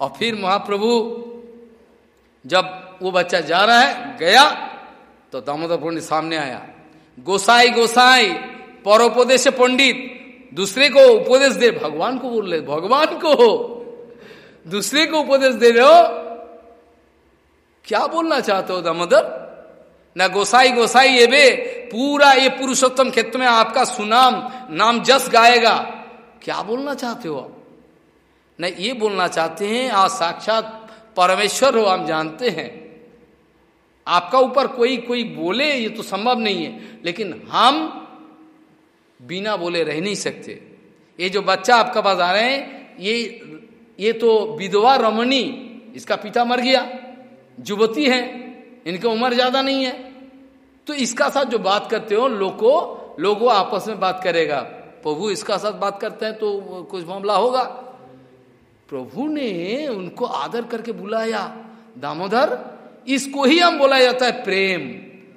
और फिर महाप्रभु जब वो बच्चा जा रहा है, गया तो दामोदर पंडित सामने आया। गोसाई गोसाई, परोपदेश पंडित, दूसरे को उपदेश दे, भगवान को बोल ले भगवान को। दूसरे को उपदेश दे रहे हो? क्या बोलना चाहते हो दामोदर? न गोसाई गोसाई ये बे, पूरा ये पुरुषोत्तम क्षेत्र में आपका सुनाम, नाम जस गाएगा। क्या बोलना चाहते हो न ये बोलना चाहते हैं, आज साक्षात परमेश्वर हो हम जानते हैं। आपका ऊपर कोई कोई बोले, ये तो संभव नहीं है। लेकिन हम बिना बोले रह नहीं सकते। ये जो बच्चा आपका पास आ रहे हैं, ये ये तो विधवा रमणी, इसका पिता मर गया, युवती है, इनकी उम्र ज़्यादा नहीं है। तो इसका साथ जो बात करते हो, लोगों लोगों आपस में बात करेगा। प्रभु इसका साथ बात करते हैं तो कुछ मामला होगा। प्रभु ने उनको आदर करके बुलाया। दामोदर, इसको ही हम बोला जाता है प्रेम।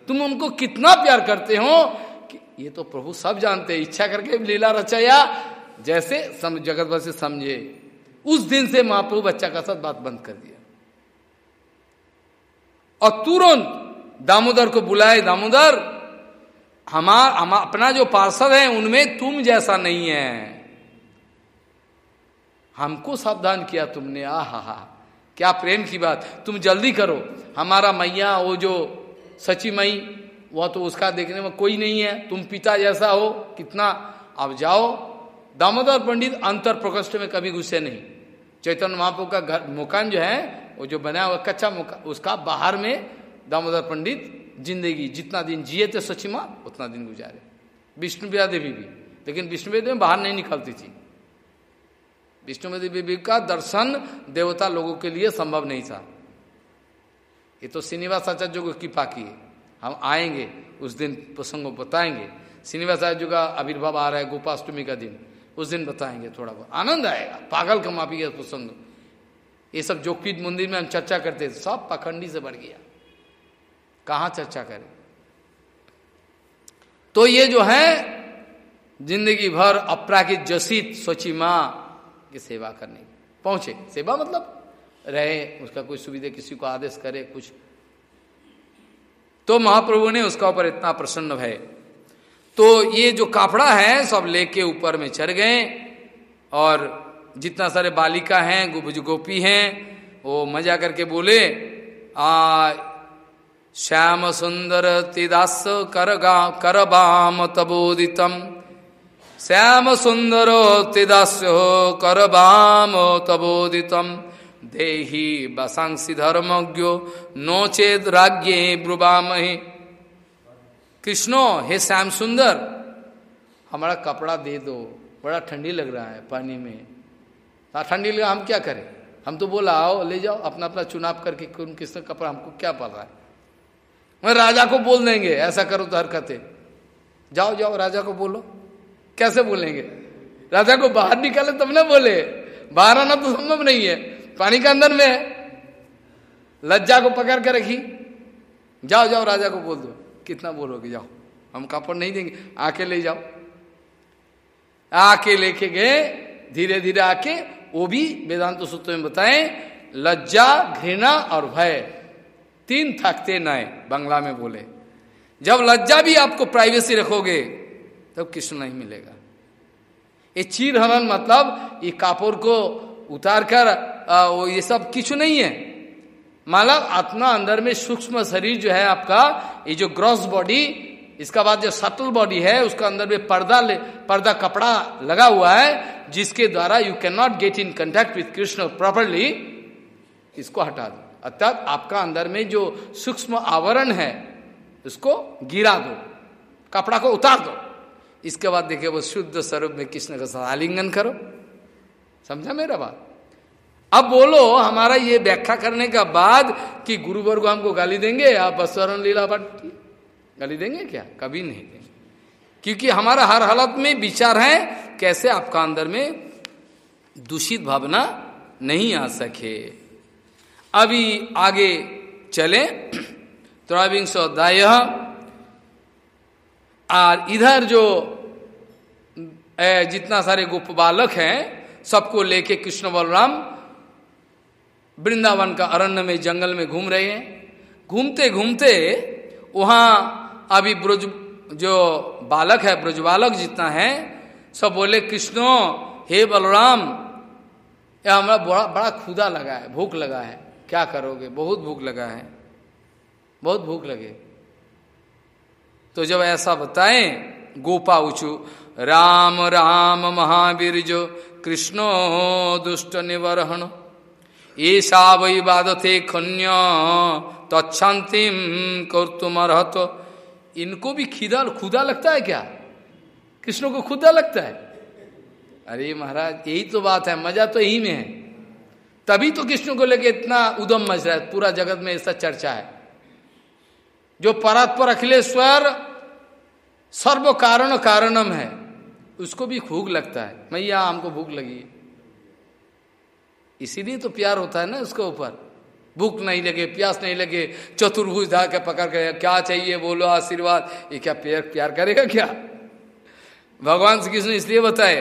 तुम उनको कितना प्यार करते हो ये तो प्रभु सब जानते हैं। इच्छा करके लीला रचाया। जैसे सम जगत से समझे। उस दिन से महाप्रभु बच्चा का साथ बात बंद कर दिया। और तुरंत दामोदर को बुलाए, दामोदर हमार हम अपना जो पार्षद है, उनमें तुम जैसा नहीं है। हमको सावधान किया तुमने आ हा हा। क्या प्रेम की बात। तुम जल्दी करो। हमारा मैया, वो जो सची मई, वह तो उसका देखने में कोई नहीं है। तुम पिता जैसा हो, कितना अब जाओ। दामोदर पंडित अंतर प्रकोष्ठ में कभी घुसे नहीं। चैतन्य महाप्रभु का घर, मकान जो है, वो जो बना हुआ कच्चा मकान उसका बाहर में दामोदर पंडित ज़िंदगी, जितना दिन जिए थे सचिमा उतना दिन गुजारे। विष्णुप्रिया देवी भी। लेकिन विष्णुप्रिया देवी बाहर नहीं निकलती थी। विष्णु देवी का दर्शन देवता लोगों के लिए संभव नहीं था। ये तो श्रीनिवास आचार्य को कृपा की है। हम आएँगे, उस दिन प्रसंग बताएँगे। श्रीनिवास आचार्य का आविर्भाव आ रहा है गोपाष्टमी का दिन। उस दिन बताएँगे थोड़ा बहुत। आनंद आएगा। पागल का मापी प्रसंग। ये सब जोगपीठ मंदिर में हम चर्चा करते थे। सब पखंडी से बढ़ गया। कहा चर्चा करें? तो ये जो है, ज़िंदगी भर अपराकित जसित, सोची माँ की सेवा करने। पहुँचे। सेवा मतलब रहे, उसका कोई सुविधा, किसी को आदेश करे, कुछ। तो महाप्रभु ने उसका ऊपर इतना प्रसन्न है तो ये जो कापड़ा है, सब लेके ऊपर में चढ़ गए। और जितना सारे बालिका हैं गोपी हैं, वो मज़ा करके बोले, आ श्याम सुंदर तिदास कर करबाम तबोदितम श्याम सुंदर तिदास्य करबाम तबोदितम देही बसांसी धर्मज्ञो नोचेद राज्ञे ब्रुबामहे कृष्णो, हे श्याम सुंदर, हमारा कपड़ा दे दो। बड़ा ठंडी लग रहा है पानी में। हाँ ठंडी लगा, हम क्या करें? हम तो बोला, आओ, ले जाओ अपना अपना चुनाव करके कौन किसने कपड़ा, हमको क्या पड़ रहा है? मैं राजा को बोल देंगे, ऐसा करो तो हरकतें। जाओ जाओ, राजा को बोलो। कैसे बोलेंगे? राजा को बाहर निकाले तब ना बोले। बाहर आना तो संभव नहीं है। पानी के अंदर में है। लज्जा को पकड़ के रखी। जाओ जाओ, राजा को बोल दो। कितना बोलोगे जाओ। हम कापड़ नहीं देंगे आके ले जाओ। आके लेके गए धीरे धीरे आके वो भी वेदांत सूत्र में बताए लज्जा घृणा और भय तीन थकते नए बंगला में बोले। जब लज्जा भी आपको प्राइवेसी रखोगे तब कृष्ण नहीं मिलेगा। ये चीर हनन मतलब ये कापुर को उतार कर आ, वो ये सब किचु नहीं है। मतलब अपना अंदर में सूक्ष्म शरीर जो है आपका ये जो ग्रॉस बॉडी इसका बाद जो सटल बॉडी है, उसका अंदर में पर्दा ले, पर्दा कपड़ा लगा हुआ है, जिसके द्वारा you can not get in contact with Krishna properly इसको हटा दो। अर्थात आपका अंदर में जो सूक्ष्म आवरण है, उसको गिरा दो, कपड़ा को उतार दो। इसके बाद देखिए वो शुद्ध स्वरूप में कृष्ण का आलिंगन करो। समझा मेरा बात? अब बोलो, हमारा ये व्याख्या करने का बाद कि गुरुवर को हमको गाली देंगे, आप बसवरण लीला भट्ट गाली देंगे क्या? कभी नहीं देंगे। क्योंकि हमारा हर हालत में विचार है, कैसे आपका अंदर में दूषित भावना नहीं आ सके। अभी आगे चले। त्रयोविंश अध्याय। और इधर जो जितना सारे गोप बालक हैं, सबको लेके कृष्ण बलराम वृंदावन का अरण्य में, जंगल में घूम रहे हैं। घूमते घूमते वहाँ अभी ब्रज, जो बालक है ब्रज बालक जितना है, सब बोले, कृष्णो, हे बलराम। यह हमारा बड़ा बड़ा खुदा लगा है, भूख लगा है। क्या करोगे? बहुत भूख लगा है। बहुत भूख लगे। तो जब ऐसा बताएँ, गोपा उचु राम राम महावीर जो, कृष्णो दुष्ट निवरहण। ऐसा वही बाधते खन्य तच्छांतिम कर तुम तो इनको भी खिदा, खुदा लगता है क्या? कृष्ण को खुदा लगता है? अरे महाराज, यही तो बात है, मज़ा तो यही में है। तभी तो कृष्ण को लेके इतना उदम मच रहा है, पूरा जगत में ऐसा चर्चा है। जो परात्पर अखिलेश्वर सर्व कारण कारणम है, उसको भी भूख लगता है। मैया, हमको भूख लगी इसीलिए तो प्यार होता है ना उसके ऊपर। भूख नहीं लगे, प्यास नहीं लगे, चतुर्भुज धा के पकड़ के, क्या चाहिए बोलो, आशीर्वाद। ये क्या प्यार प्यार करेगा क्या? भगवान श्री कृष्ण इसलिए बताए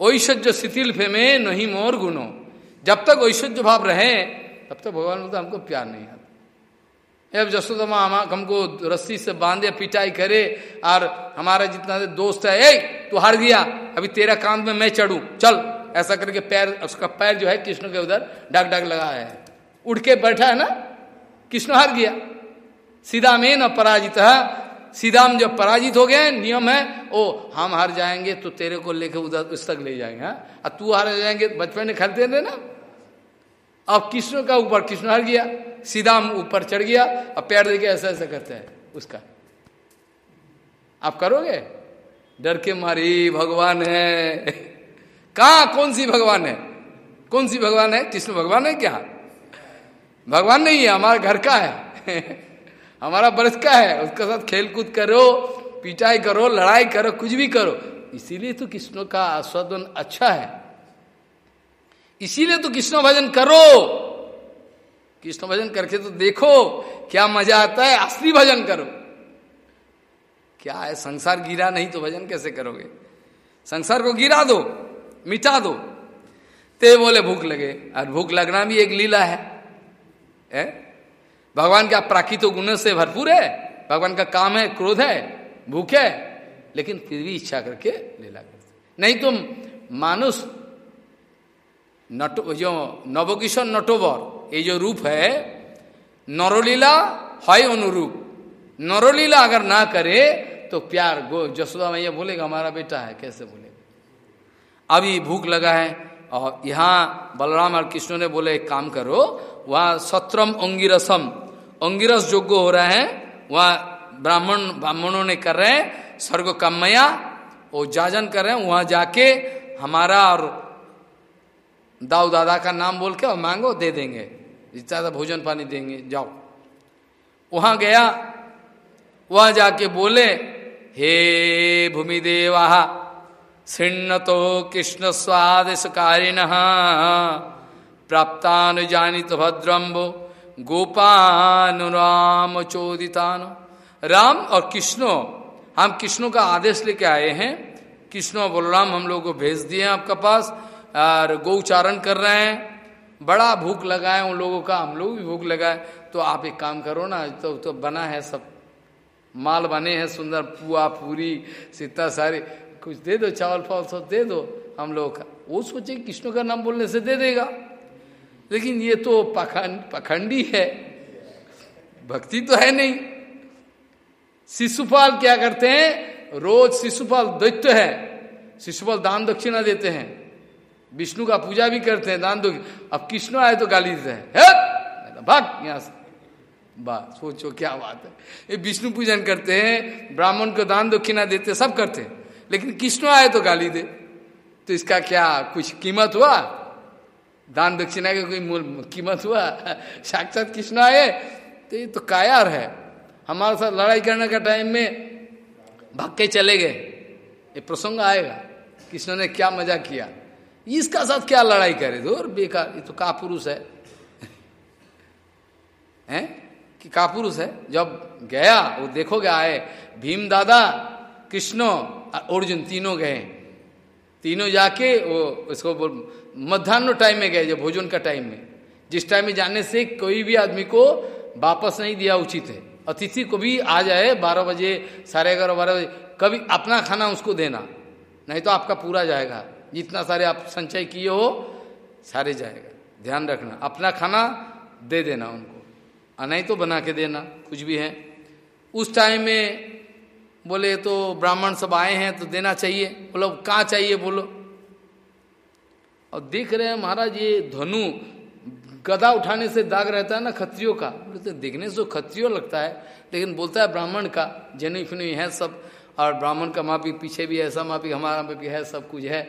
ऐश्वर्य शिथिल फेमे नहीं मोर गुनो जब तक ऐश्वर्य भाव रहे, तब तक भगवान बोलता हमको प्यार नहीं आता अब जसोदमा हमको रस्सी से बांधे, पिटाई करे, और हमारा जितना दोस्त है ए तू हार गया, अभी तेरा कांध में मैं चढ़ू, चल। ऐसा करके पैर, उसका पैर जो है कृष्ण के उधर डग डग लगा है। उठ के बैठा है ना, कृष्ण हार गया। सीधा में न पराजित है सीधाम जब पराजित हो गए, नियम है, ओ, हम हार जाएँगे तो तेरे को लेकर उधर उस तक ले जाएँगे हाँ? और तू हार जाएँगे, बचपन में खरीदते थे ना। अब कृष्ण का ऊपर, कृष्ण हार गया सीधा ऊपर चढ़ गया और पैर देके ऐसा ऐसा करते हैं उसका। आप करोगे? डर के मारी, भगवान है। कहा, कौन सी भगवान है? कौन सी भगवान है? कृष्ण भगवान है क्या? भगवान नहीं है, हमारा घर का है। हमारा बरस का है, उसके साथ खेल कूद करो, पिटाई करो, लड़ाई करो, कुछ भी करो। इसीलिए तो कृष्ण का आस्वादन अच्छा है। इसीलिए तो कृष्ण भजन करो। कृष्ण भजन करके तो देखो, क्या मज़ा आता है, असली भजन करो। क्या है, संसार गिरा नहीं तो भजन कैसे करोगे? संसार को गिरा दो। मिटा दो। ते बोले भूख लगे। और भूख लगना भी एक लीला है, है? भगवान का प्राकृतिक गुण से भरपूर है। भगवान का काम है क्रोध है भूख है लेकिन फिर भी इच्छा करके लीला करते नहीं तुम मानुष नटो जो नवकिशोर नटोबर ये जो रूप है नरोलीला है अनुरूप। नरोलीला अगर ना करे तो प्यार गो जसोदा मैया बोलेगा हमारा बेटा है कैसे बोलेगा? अभी भूख लगा है। और यहाँ बलराम और कृष्ण ने बोले, एक काम करो, वहाँ सत्रम अंगिरसम, अंगिरस योग्य हो रहा है, वहाँ ब्राह्मण, ब्राह्मणों ने कर रहे हैं, स्वर्ग कमया वो जाजन कर रहे हैं, वहाँ जाके हमारा और दाऊ दादा का नाम बोल के और मांगो, दे देंगे। ज़्यादा भोजन पानी देंगे, जाओ। वहाँ गया, वहाँ जाके बोले, हे भूमि देवा तो कृष्ण स्वादेश कारिण प्राप्तानुजानित भद्रम्बो गोपानुराम चोदितान राम और कृष्णो, हम कृष्णों का आदेश लेके आए हैं। कृष्ण बलराम हम लोग को भेज दिए हैं आपका पास, और गौचारण कर रहे हैं। बड़ा भूख लगा है उन लोगों का, हम लोग भी भूख लगाए। तो आप एक काम करो ना तो तो बना है सब। माल बने हैं सुंदर, पुआ, पूरी, सीता, सारी। कुछ दे दो, चावल फावल सब दे दो हम लोगों का। वो सोचे कृष्ण का नाम बोलने से दे देगा। लेकिन ये तो पखंड, पखंडी है। भक्ति तो है नहीं। शिशुपाल क्या करते हैं? रोज शिशुपाल दैत्य है। शिशुपाल दान दक्षिणा देते हैं। विष्णु का पूजा भी करते हैं, दान दो अब कृष्ण आए तो गाली देते हैं। भाग यहाँ से। बात, सोचो क्या बात है। ये विष्णु पूजन करते हैं, ब्राह्मण को दान दक्षिणा देते सब करते हैं। लेकिन कृष्ण आए तो गाली दे। तो इसका क्या कुछ कीमत हुआ? दान दक्षिणा का कोई कीमत हुआ? साक्षात कृष्ण आए तो ये तो कायर है। हमारे साथ लड़ाई करने का टाइम में भाग के चले गए। ये प्रसंग आएगा। कृष्ण ने क्या मज़ा किया? इसका साथ क्या लड़ाई करे? दो बेकार। ये तो का पुरुष है। हैं? कि का पुरुष है? जब गया, वो देखोगे आए, भीम दादा, कृष्ण अर्जुन तीनों गए, तीनों जाके वो इसको मध्यान्ह टाइम में गए, जो भोजन का टाइम में। जिस टाइम में जाने से कोई भी आदमी को वापस नहीं दिया उचित है। अतिथि को भी आ जाए बारह बजे, साढ़े ग्यारह, बारह बजे, कभी अपना खाना उसको देना, नहीं तो आपका पूरा जाएगा। जितना सारे आप संचय किए हो, सारे जाएगा। ध्यान रखना, अपना खाना दे देना उनको। और नहीं तो बना के देना, कुछ भी है। उस टाइम में बोले तो ब्राह्मण सब आए हैं तो देना चाहिए। बोलो, कहाँ चाहिए? बोलो। और देख रहे हैं महाराज, ये धनु गदा उठाने से दाग रहता है ना खत्रियों का। बोले तो देखने से खत्रियों लगता है, लेकिन बोलता है ब्राह्मण का जनी फिनी है सब, और ब्राह्मण का मापी पीछे भी ऐसा मापी हमारा भी है, सब कुछ है,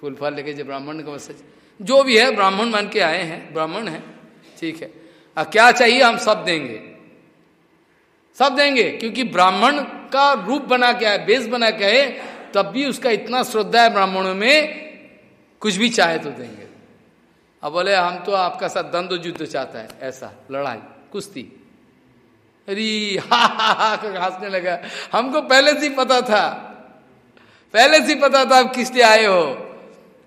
फूल फल लेके जो ब्राह्मण का मैसेज जो भी है ब्राह्मण मान के आए हैं, ब्राह्मण है, ठीक है। और क्या चाहिए हम सब देंगे। सब देंगे, क्योंकि ब्राह्मण का रूप बना क्या आए बेस बना क्या है, तब भी उसका इतना श्रद्धा है ब्राह्मणों में, कुछ भी चाहे तो देंगे। अब बोले, हम तो आपका साथ दंड युद्ध चाहता है। ऐसा, लड़ाई, कुश्ती। अरे, हा हा हा हंसने लगा। हमको पहले से ही पता था, पहले से ही पता था आप किस लिए आए हो।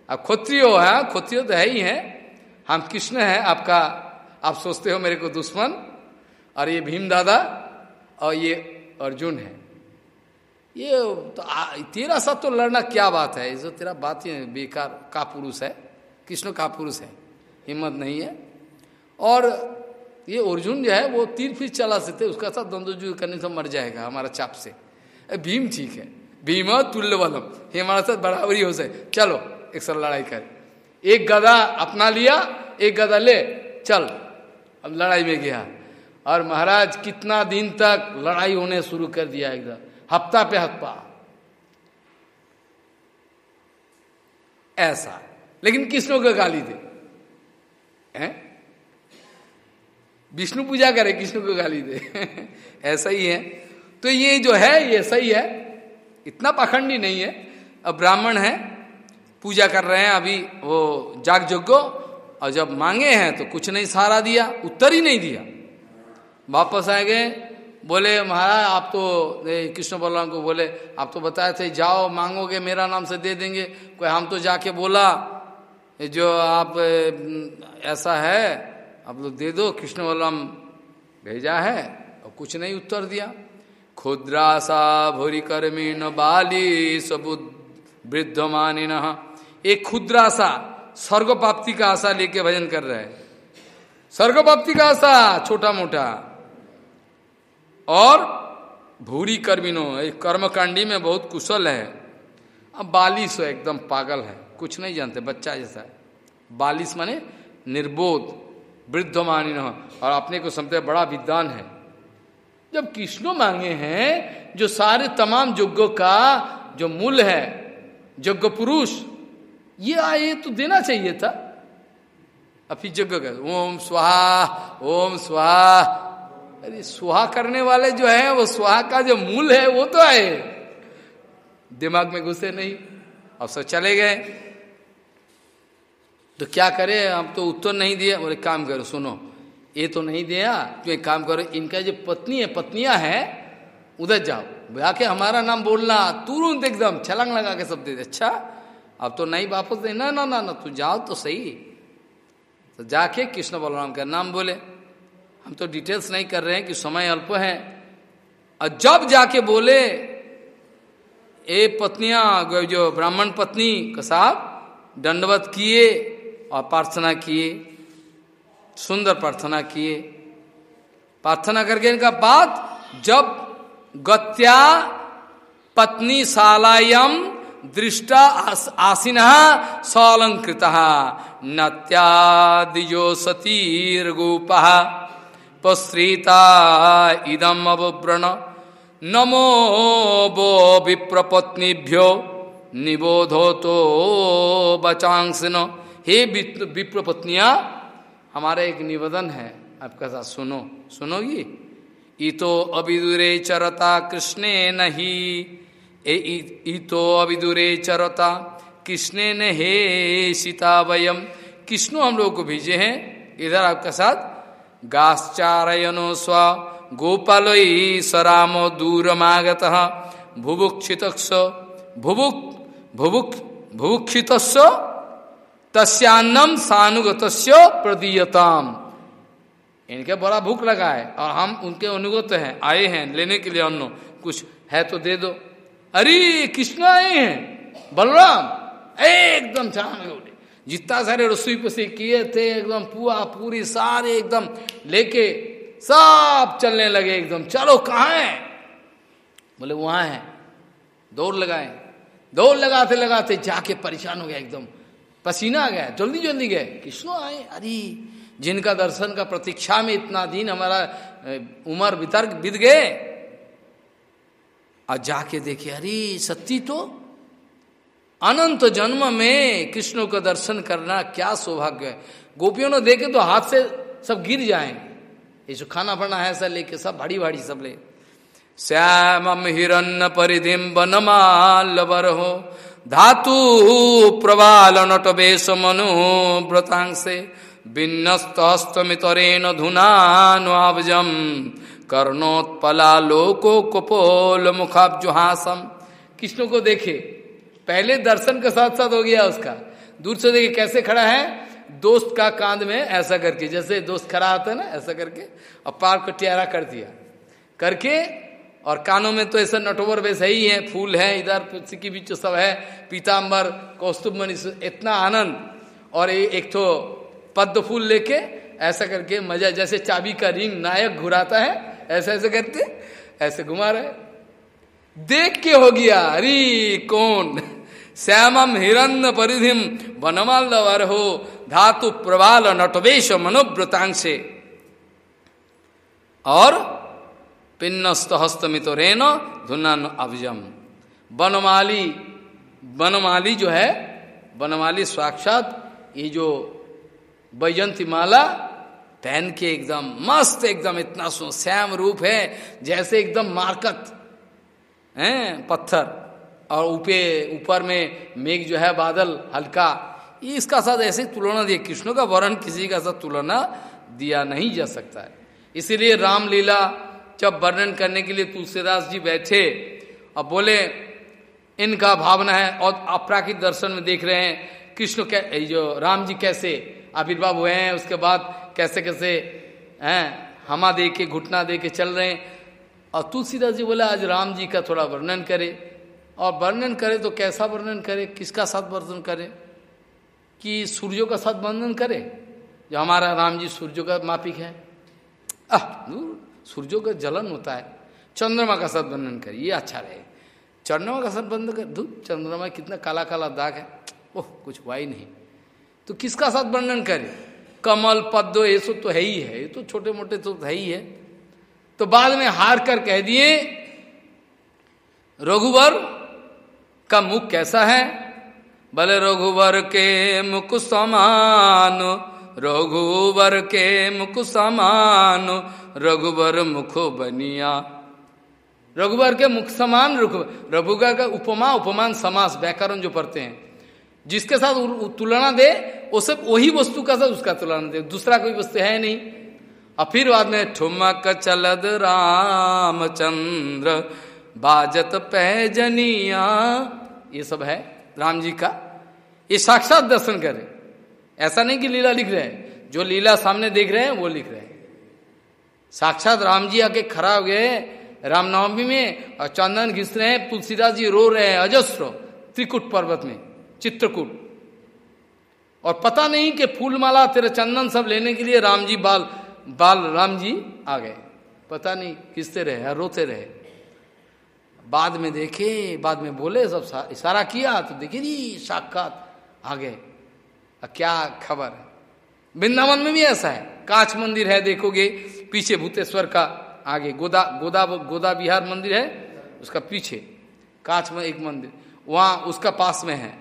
अब खोत्री हो, है खोत्री तो है ही है। हम कृष्ण है, आपका, आप सोचते हो मेरे को दुश्मन। और ये भीम दादा और ये अर्जुन है। ये तो तेरा साथ तो लड़ना क्या बात है? जो तेरा बात ही बेकार का पुरुष है। कृष्ण का पुरुष है। हिम्मत नहीं है। और ये अर्जुन जो है, वो तीर फिर चला सकते उसका साथ द्वंद्व करने से मर जाएगा हमारा चाप से। भीम ठीक है। भीम तुल्य बलम ये हमारा साथ बराबरी हो सके चलो, एक साल लड़ाई कर। एक गदा अपना लिया, एक गदा ले। चल, अब लड़ाई में गया। और महाराज, कितना दिन तक लड़ाई होने शुरू कर दिया एकदम। हफ़्ता पे हफ़्ता। ऐसा। लेकिन कृष्णों को गाली दे? विष्णु पूजा करे कृष्ण को गाली दे? ऐसा ही है। तो ये जो है, ये सही है। इतना पाखंडी नहीं है। अब ब्राह्मण है, पूजा कर रहे हैं, अभी वो जाग जोगो और जब मांगे हैं तो कुछ नहीं सहारा दिया, उत्तर ही नहीं दिया। वापस आ गए बोले, महाराज, आप तो कृष्ण बलराम को बोले, आप तो बताए थे, जाओ, मांगोगे, मेरा नाम से दे देंगे। कोई हम तो जाके बोला जो आप ऐसा है, आप लोग दे दो, कृष्ण बलराम भेजा है। और कुछ नहीं उत्तर दिया। खुद्रासा भूरी कर्मी न बाली सबुद वृद्ध मानी न एक खुद्रासा स्वर्ग प्राप्ति का आशा लेके भजन कर रहे हैं। स्वर्ग प्राप्ति का आशा छोटा मोटा और भूरी कर्मिनो कर्मकांडी में बहुत कुशल है। अब बालिश एकदम पागल है। कुछ नहीं जानते, बच्चा जैसा है। बालिश माने निर्बोध वृद्ध मानी और अपने को समझते बड़ा विद्वान है। जब कृष्ण मांगे हैं, जो सारे तमाम यज्ञों का जो मूल है, यज्ञ पुरुष, ये आए तो देना चाहिए था। अभी यज्ञ ओम स्वाहा ओम स्वाहा अरे सुहा करने वाले जो है, वो सुहा का जो मूल है, वो तो है। दिमाग में घुसे नहीं, अब सब चले गए। तो क्या करे हम तो उत्तर नहीं दिया। बोले, काम करो, सुनो, ये तो नहीं दिया। तो एक काम करो, इनका जो पत्नी है, पत्नियाँ हैं, उधर जाओ। जाके हमारा नाम बोलना। तुरंत एकदम छलंग लगा के सब दे दे। अच्छा अब तो नहीं वापस दे ना ना ना ना, तू जाओ तो सही। तो जाके कृष्ण बलराम का नाम बोले। हम तो डिटेल्स नहीं कर रहे हैं कि समय अल्प है। और जब जाके बोले, ए पत्नियाँ जो ब्राह्मण पत्नी का साहब दंडवत किए और प्रार्थना किए, सुंदर प्रार्थना किए। प्रार्थना करके इनका बाद जब गत्या पत्नी शालायम दृष्टा आसीन सलंकृत नत्यादिजो सतीर्गोप। पश्रीता इदम अवव्रण। नमो वो विप्रपत्नीभ्यो निबोधो तो बचांसन हे विप्र पत्निया हमारा एक निवेदन है। आपका साथ सुनो। सुनोगी? इतो अविदुरे चरता कृष्णे नहीं। इतो अविदुरे चरता कृष्णे न हे सीता वयम। कृष्णो हम लोग को भेजे हैं। इधर आपका साथ गाश्चारयनो स्व सराम दूरमागत। भुभुक्षित भुभुक भुभुक भुभुक्षित तस्यान्नम सानुगत प्रदीयताम। इनके बड़ा भूख लगा है और हम उनके अनुगत हैं, आए हैं, लेने के लिए अन्न। कुछ है तो दे दो। अरे, कृष्ण आए हैं। बलराम, एकदम उठे जितना सारे रसोई पसी किए थे, एकदम पुआ, पूरी, सारे एकदम लेके सब चलने लगे एकदम। चलो, कहा है? बोले, वहाँ है। दौड़ लगाए। दौड़ लगाते लगाते जाके परेशान हो गया एकदम। पसीना आ गया, जल्दी जल्दी गए। कृष्ण, आए? अरे, जिनका दर्शन का प्रतीक्षा में इतना दिन हमारा उम्र वितर्क बीत गए। और जाके देखे, अरे सत्य तो अनंत जन्म में कृष्ण का दर्शन करना क्या सौभाग्य है। गोपियों ने देखे तो हाथ से सब गिर जाएँगे ये जो खाना पड़ना है ऐसा लेके सब भाड़ी भाड़ी सब ले। श्याम हिरण्य परिधिम बनमालवर हो। धातु प्रबाल नट बेश मनु व्रतांसे विन्नस्तमितरेण धुनानुजम कर्णोत्पला लोको कपोल मुखाब जुहासम कृष्ण को देखे पहले दर्शन के साथ साथ हो गया उसका। दूर से देखे कैसे खड़ा है? दोस्त का कांध में ऐसा करके जैसे दोस्त खड़ा आता है ना ऐसा करके और पार को ट्यारा कर दिया। करके और कानों में तो ऐसा नटोवर वैसे ही है फूल है इधर की बीच सब है पीताम्बर कौस्तुभ मनीष इतना आनंद। और ए, एक तो पद्म फूल लेके ऐसा करके मज़ा जैसे चाबी का रिंग नायक घुराता है ऐसे ऐसे करते ऐसे घुमा रहे देख के हो गया अरे कौन? श्यामम हिरण्य परिधिम वनमाल हो धातु प्रवाल नटवेश मनोव्रतांशे और पिन्नस्त हस्तमित रेन धुनान अभिजम। बनमाली बनमाली जो है, बनमाली साक्षात ये जो बैजंती माला पहन के एकदम मस्त एकदम इतना सो श्याम रूप है, जैसे एकदम मार्कत, है, पत्थर। और ऊपे, ऊपर में मेघ जो है, बादल हल्का। इसका साथ ऐसे तुलना दिया। कृष्ण का वर्ण किसी का साथ तुलना दिया नहीं जा सकता है। इसीलिए रामलीला जब वर्णन करने के लिए तुलसीदास जी बैठे और बोले, इनका भावना है और अपराकित दर्शन में देख रहे हैं। कृष्ण कै जो राम जी कैसे आविर्भाव हुए हैं, उसके बाद कैसे कैसे, हैं, हमा दे के घुटना दे के चल रहे हैं। और तुलसीदास जी बोला, आज राम जी का थोड़ा वर्णन करे। और वर्णन करे तो कैसा वर्णन करे, किसका साथ वर्णन करे, कि सूर्यों का साथ वर्णन करे? जो हमारा राम जी सूर्यों का मापिक है। आह सूर्यों का जलन होता है। चंद्रमा का साथ वर्णन करे, ये अच्छा रहे। चंद्रमा का साथ बंद कर, धूप, चंद्रमा कितना काला काला दाग है। ओह, कुछ हुआ ही नहीं। तो किसका साथ वर्णन करे? कमल, पद्म, ये सब तो है ही है। ये तो छोटे मोटे तो है ही है। तो बाद में हार कर कह दिए, रघुवर का मुख कैसा है? भले रघुवर के मुख समान, रघुवर के मुख समान, रघुवर मुख बनिया। रघुवर के मुख समान रघुगर का उपमा, उपमान समास, व्याकरण जो पढ़ते हैं। जिसके साथ तुलना दे, वो सब वही वस्तु का साथ उसका तुलना दे, दूसरा कोई वस्तु है नहीं। और फिर बाद में ठुमक चलद रामचंद्र बाजत पैजनिया ये सब है राम जी का। ये साक्षात दर्शन करे ऐसा नहीं कि लीला लिख रहे हैं। जो लीला सामने देख रहे हैं, वो लिख रहे हैं। साक्षात राम जी आके खड़ा हो गए रामनवमी में और चंदन घिस रहे हैं, तुलसीदास जी रो रहे हैं अजस्र त्रिकुट पर्वत में, चित्रकूट। और पता नहीं कि फूलमाला तेरे चंदन सब लेने के लिए राम जी बाल बाल राम जी आ गए। पता नहीं किसते रहे रोते रहे बाद में देखे, बाद में बोले, सब इशारा किया तो देखे जी, साक्षात आ गए। क्या खबर है? वृंदावन में भी ऐसा है। कांच मंदिर है, देखोगे, पीछे भूतेश्वर का आगे, गोदा गोदा गोदा बिहार मंदिर है, उसका पीछे, कांच में एक मंदिर, वहाँ उसका पास में है।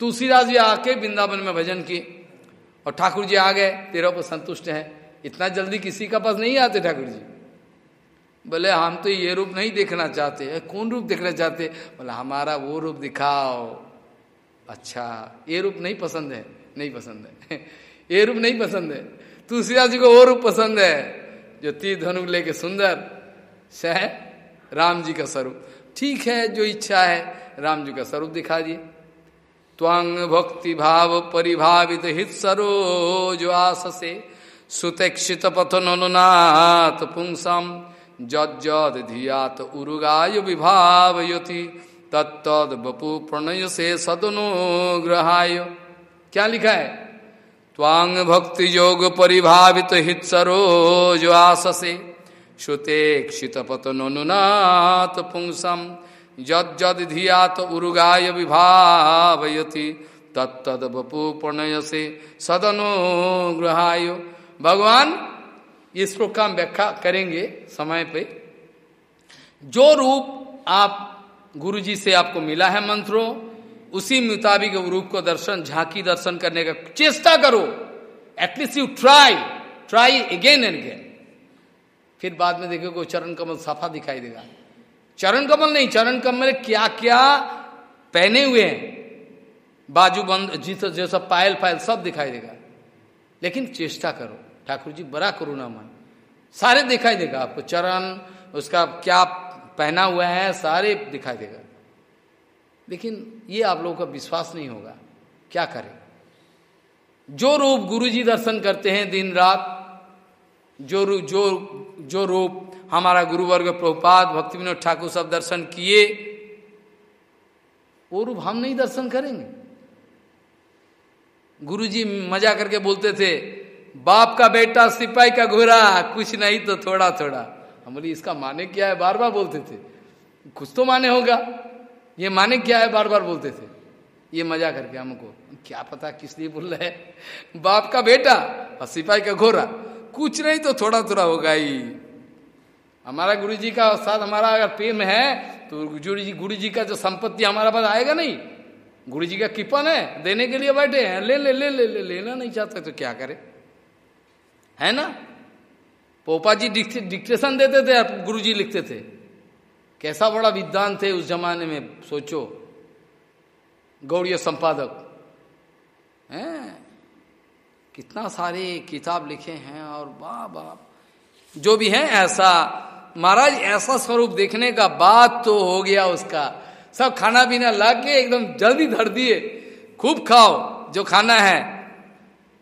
तुलसीदास जी आके वृंदावन में भजन किए, और ठाकुर जी आ गए तेरह पर संतुष्ट है। इतना जल्दी किसी का पास नहीं आते ठाकुर जी। बोले, हम तो ये रूप नहीं देखना चाहते। कौन रूप देखना चाहते? बोले, हमारा वो रूप दिखाओ। अच्छा ये रूप नहीं पसंद है। नहीं पसंद है। ये रूप नहीं पसंद है। तुलसीदास जी को वो रूप पसंद है। जो तीर धनुक लेके सुंदर, सह, राम जी का स्वरूप। ठीक है, जो इच्छा है, राम जी का स्वरूप दिखा दिए। त्वंग भक्ति भाव परिभावित हित सरोज आस से सुतेक्षित पथन अनुनाथ पुंसम जद धियात उरुगाय विभाव युति तत्द बपु प्रणय से सदनो ग्रहाय क्या लिखा है? त्वांग भक्ति योग परिभावित हित सरोज आससे श्रुतेक्षित पतनुनाथ पुंसम जद जद धियात उरुगाय विभावयति, तत्तद बपु प्रणय से सदनो ग्रहाय भगवान इस श्लोक का हम व्याख्या करेंगे समय पे। जो रूप आप गुरु जी से आपको मिला है मंत्रों, उसी मुताबिक रूप को दर्शन, झांकी दर्शन करने का चेष्टा करो। At least you try try again and again फिर बाद में देखोगे चरण कमल साफा दिखाई देगा। चरण कमल नहीं, चरण कमल क्या क्या पहने हुए हैं। बाजू बंद, जिस जैसा पायल पायल सब दिखाई देगा। लेकिन चेष्टा करो। ठाकुर जी बड़ा करुणा मन। सारे दिखाई देगा आपको, चरण, उसका क्या पहना हुआ है, सारे दिखाई देगा। लेकिन ये आप लोगों का विश्वास नहीं होगा, क्या करें? जो रूप गुरु जी दर्शन करते हैं दिन रात, जो रूप जो जो रूप हमारा गुरुवर्ग प्रभुपाद, भक्ति विनोद ठाकुर सब दर्शन किए, वो रूप हम नहीं दर्शन करेंगे। गुरुजी मज़ा करके बोलते थे बाप का बेटा, सिपाही का घोड़ा, कुछ नहीं तो थोड़ा थोड़ा। हम बोली, इसका माने क्या है? बार बार बोलते थे। कुछ तो माने होगा। ये माने क्या है? बार बार बोलते थे। ये मज़ा करके हमको, क्या पता किस लिए बोल रहे हैं। बाप का बेटा और सिपाही का घोड़ा, कुछ नहीं तो थोड़ा थोड़ा होगा ही। हमारा गुरु जी का साथ हमारा अगर प्रेम है तो गुरु जी गुरु जी का जो संपत्ति हमारा पास आएगा नहीं। गुरु जी का किपन है, देने के लिए बैठे हैं। ले ले ले ले ले, लेना नहीं चाहते तो क्या करे? है ना? पोपा जी डिक्टेशन देते थे गुरु जी लिखते थे। कैसा बड़ा विद्वान थे उस जमाने में, सोचो। गौड़ीय संपादक। हैं? कितना सारे किताब लिखे हैं और वाह वाह जो भी है, ऐसा। महाराज, ऐसा स्वरूप देखने का बात तो हो गया उसका। सब खाना पीना ला के एकदम जल्दी धर दिए। खूब खाओ, जो खाना है।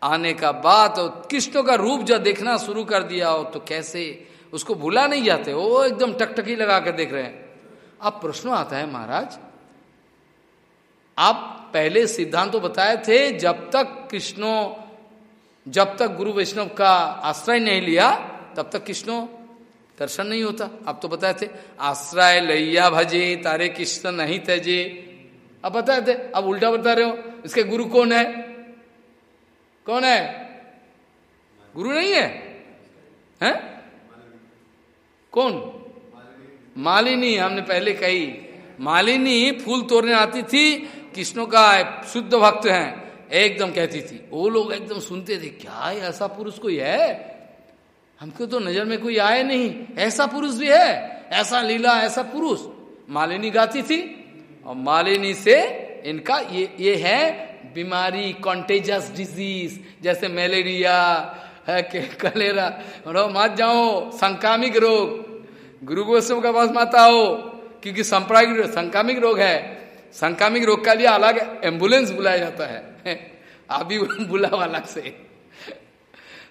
आने का बाद तो कृष्ण का रूप जब देखना शुरू कर दिया हो तो कैसे? उसको भूला नहीं जाते? वो एकदम टकटकी लगा कर देख रहे हैं। अब प्रश्न आता है महाराज, आप पहले सिद्धांत तो बताए थे, जब तक कृष्णो, जब तक गुरु वैष्णव का आश्रय नहीं लिया, तब तक कृष्णो दर्शन नहीं होता। आप तो बताए थे, आश्रय लैया भजे, तारे कृष्ण नहीं तजे। अब बताए थे, अब उल्टा बता रहे हो, इसके गुरु कौन है? कौन है? गुरु नहीं है? हैं? कौन? मालिनी, हमने पहले कही। मालिनी फूल तोड़ने आती थी, कृष्णों का शुद्ध भक्त हैं, एकदम कहती थी। वो लोग एकदम सुनते थे, क्या ऐसा पुरुष कोई है? हमको तो नज़र में कोई आए नहीं। ऐसा पुरुष भी है, ऐसा लीला, ऐसा पुरुष। मालिनी गाती थी, और मालिनी से इनका ये ये है बीमारी कॉन्टेजस डिज़ीज़ जैसे मलेरिया है के कलेरा। रो मत जाओ संक्रामिक रोग। गुरु गोस्व का पास मत आओ, क्योंकि संप्रामिक संक्रामिक रोग है। संक्रामिक रोग का लिए अलग एंबुलेंस बुलाया जाता है। आप भी बुलाओ अलग से।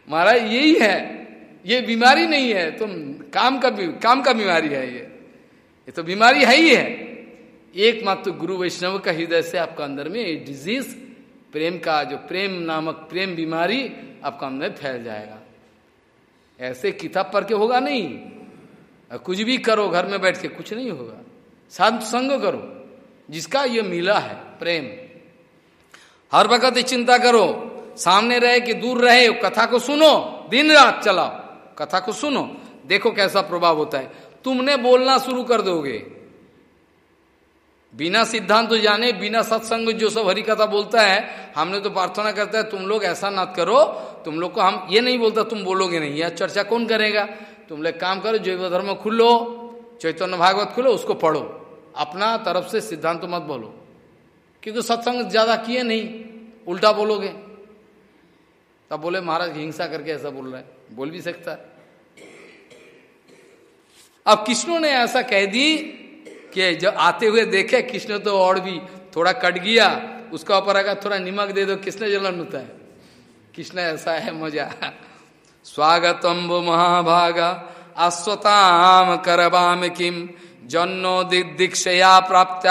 महाराज, यही है। ये बीमारी नहीं है तुम काम का काम का बीमारी है ये। ये तो बीमारी है ही है। एकमात्र गुरु वैष्णव का हृदय से आपका अंदर में डिज़ीज़ प्रेम का जो प्रेम नामक प्रेम बीमारी आपका अंदर फैल जाएगा। ऐसे किताब पढ़ के होगा नहीं। कुछ भी करो, घर में बैठ के कुछ नहीं होगा। साध संग करो, जिसका ये मिला है प्रेम। हर वक्त चिंता करो, सामने रहे कि दूर रहे, कथा को सुनो, दिन रात चलाओ, कथा को सुनो। देखो कैसा प्रभाव होता है। तुमने बोलना शुरू कर दोगे। बिना सिद्धांत तो जाने, बिना सत्संग जो सब हरी कथा बोलता है, हमने तो प्रार्थना करता है, तुम लोग ऐसा ना करो, तुम लोग को हम ये नहीं बोलता, तुम बोलोगे नहीं, यह चर्चा कौन करेगा? तुम लोग काम करो, जैव धर्म खुलो, चैतन्य भागवत खुलो, उसको पढ़ो, अपना तरफ़ से सिद्धांत तो मत बोलो, क्योंकि सत्संग ज़्यादा किए नहीं, उल्टा बोलोगे। तब बोले, महाराज, हिंसा करके ऐसा बोल रहा बोल भी सकता अब कृष्ण ने ऐसा कह दी कि जब आते हुए देखे कृष्ण तो और भी थोड़ा कट गया, उसका ऊपर अगर थोड़ा निमक दे दो कृष्ण जलन होता है? कृष्ण ऐसा है मज़ा? स्वागतम वो महाभागा अश्वताम करवाम किम, जन्नो दीक्षया प्राप्त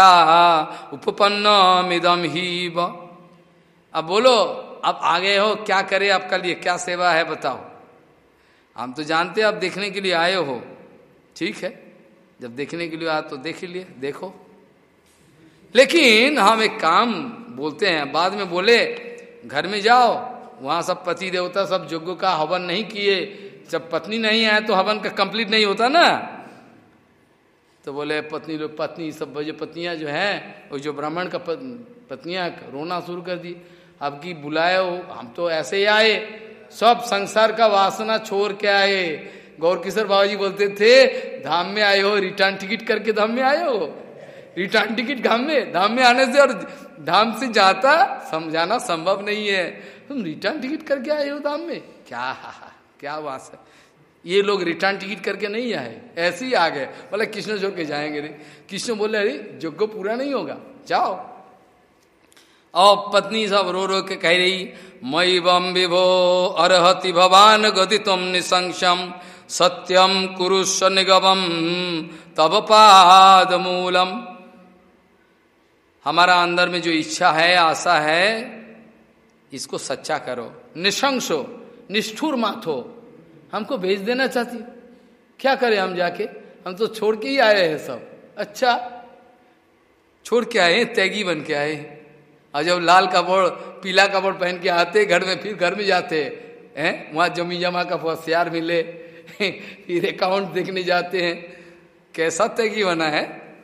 उपपन्न मिदम ही अब बोलो, अब आगे हो, क्या करे आपका लिए? क्या सेवा है, बताओ। हम तो जानते हैं, आप देखने के लिए आए हो। ठीक है? जब देखने के लिए आया तो देख लिए देखो। लेकिन हम एक काम बोलते हैं, बाद में बोले, घर में जाओ, वहाँ सब पति देवता, सब यज्ञ का हवन नहीं किए, जब पत्नी नहीं आए तो हवन का कंप्लीट नहीं होता ना? तो बोले, पत्नी लोग, पत्नी, सब जो पत्नियाँ जो हैं, वो जो ब्राह्मण का पत्नियाँ रोना शुरू कर दी। अब की बुलाए हो, हम तो ऐसे ही आए, सब संसार का वासना छोड़ के आए गौर किशोर बाबा जी बोलते थे, धाम में आए हो रिटर्न टिकट करके धाम में आए हो? रिटर्न टिकट धाम में? धाम में आने से और धाम से जाता समझाना संभव नहीं है। तुम रिटर्न टिकट करके आए हो धाम में? क्या क्या वास है। ये लोग रिटर्न टिकट करके नहीं आए। ऐसे ही आ गए। बोले, कृष्ण छोड़ के जाएँगे रे। कृष्ण बोले, अरे जोग्य पूरा नहीं होगा। जाओ। और पत्नी सब रो रो के कह रही मई बम विभो, अरहति भवान गति तुम निशंसम सत्यम कुरुष निगम तब पाद मूलम हमारा अंदर में जो इच्छा है, आशा है, इसको सच्चा करो। निशंसो, निष्ठुर मात हो। हमको भेज देना चाहती। क्या करें हम जाके? हम तो छोड़ के ही आए हैं सब। अच्छा छोड़ के आए तैगी बन के आए और जब लाल कपड़, पीला कपड़ पहन के आते, घर में, फिर घर में जाते हैं वहाँ जमी जमा का होशियार मिले फिर अकाउंट देखने जाते हैं। कैसा तैगी बना है?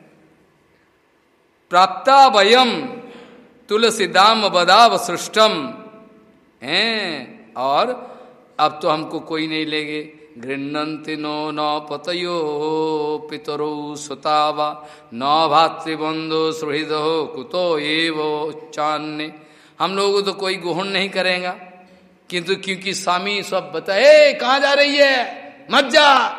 प्राप्ता वयम, तुलसी दाम बदाव सृष्टम। है? और अब तो हमको कोई नहीं लेगे। गृहती नो न पतयो पितरो सुतावा। न भातृबंधु सुहृद कुतो ये वो चान्य। हम लोगों तो कोई ग्रहण नहीं करेगा। किंतु क्योंकि स्वामी सब बताए कहा जा रही है? मत जा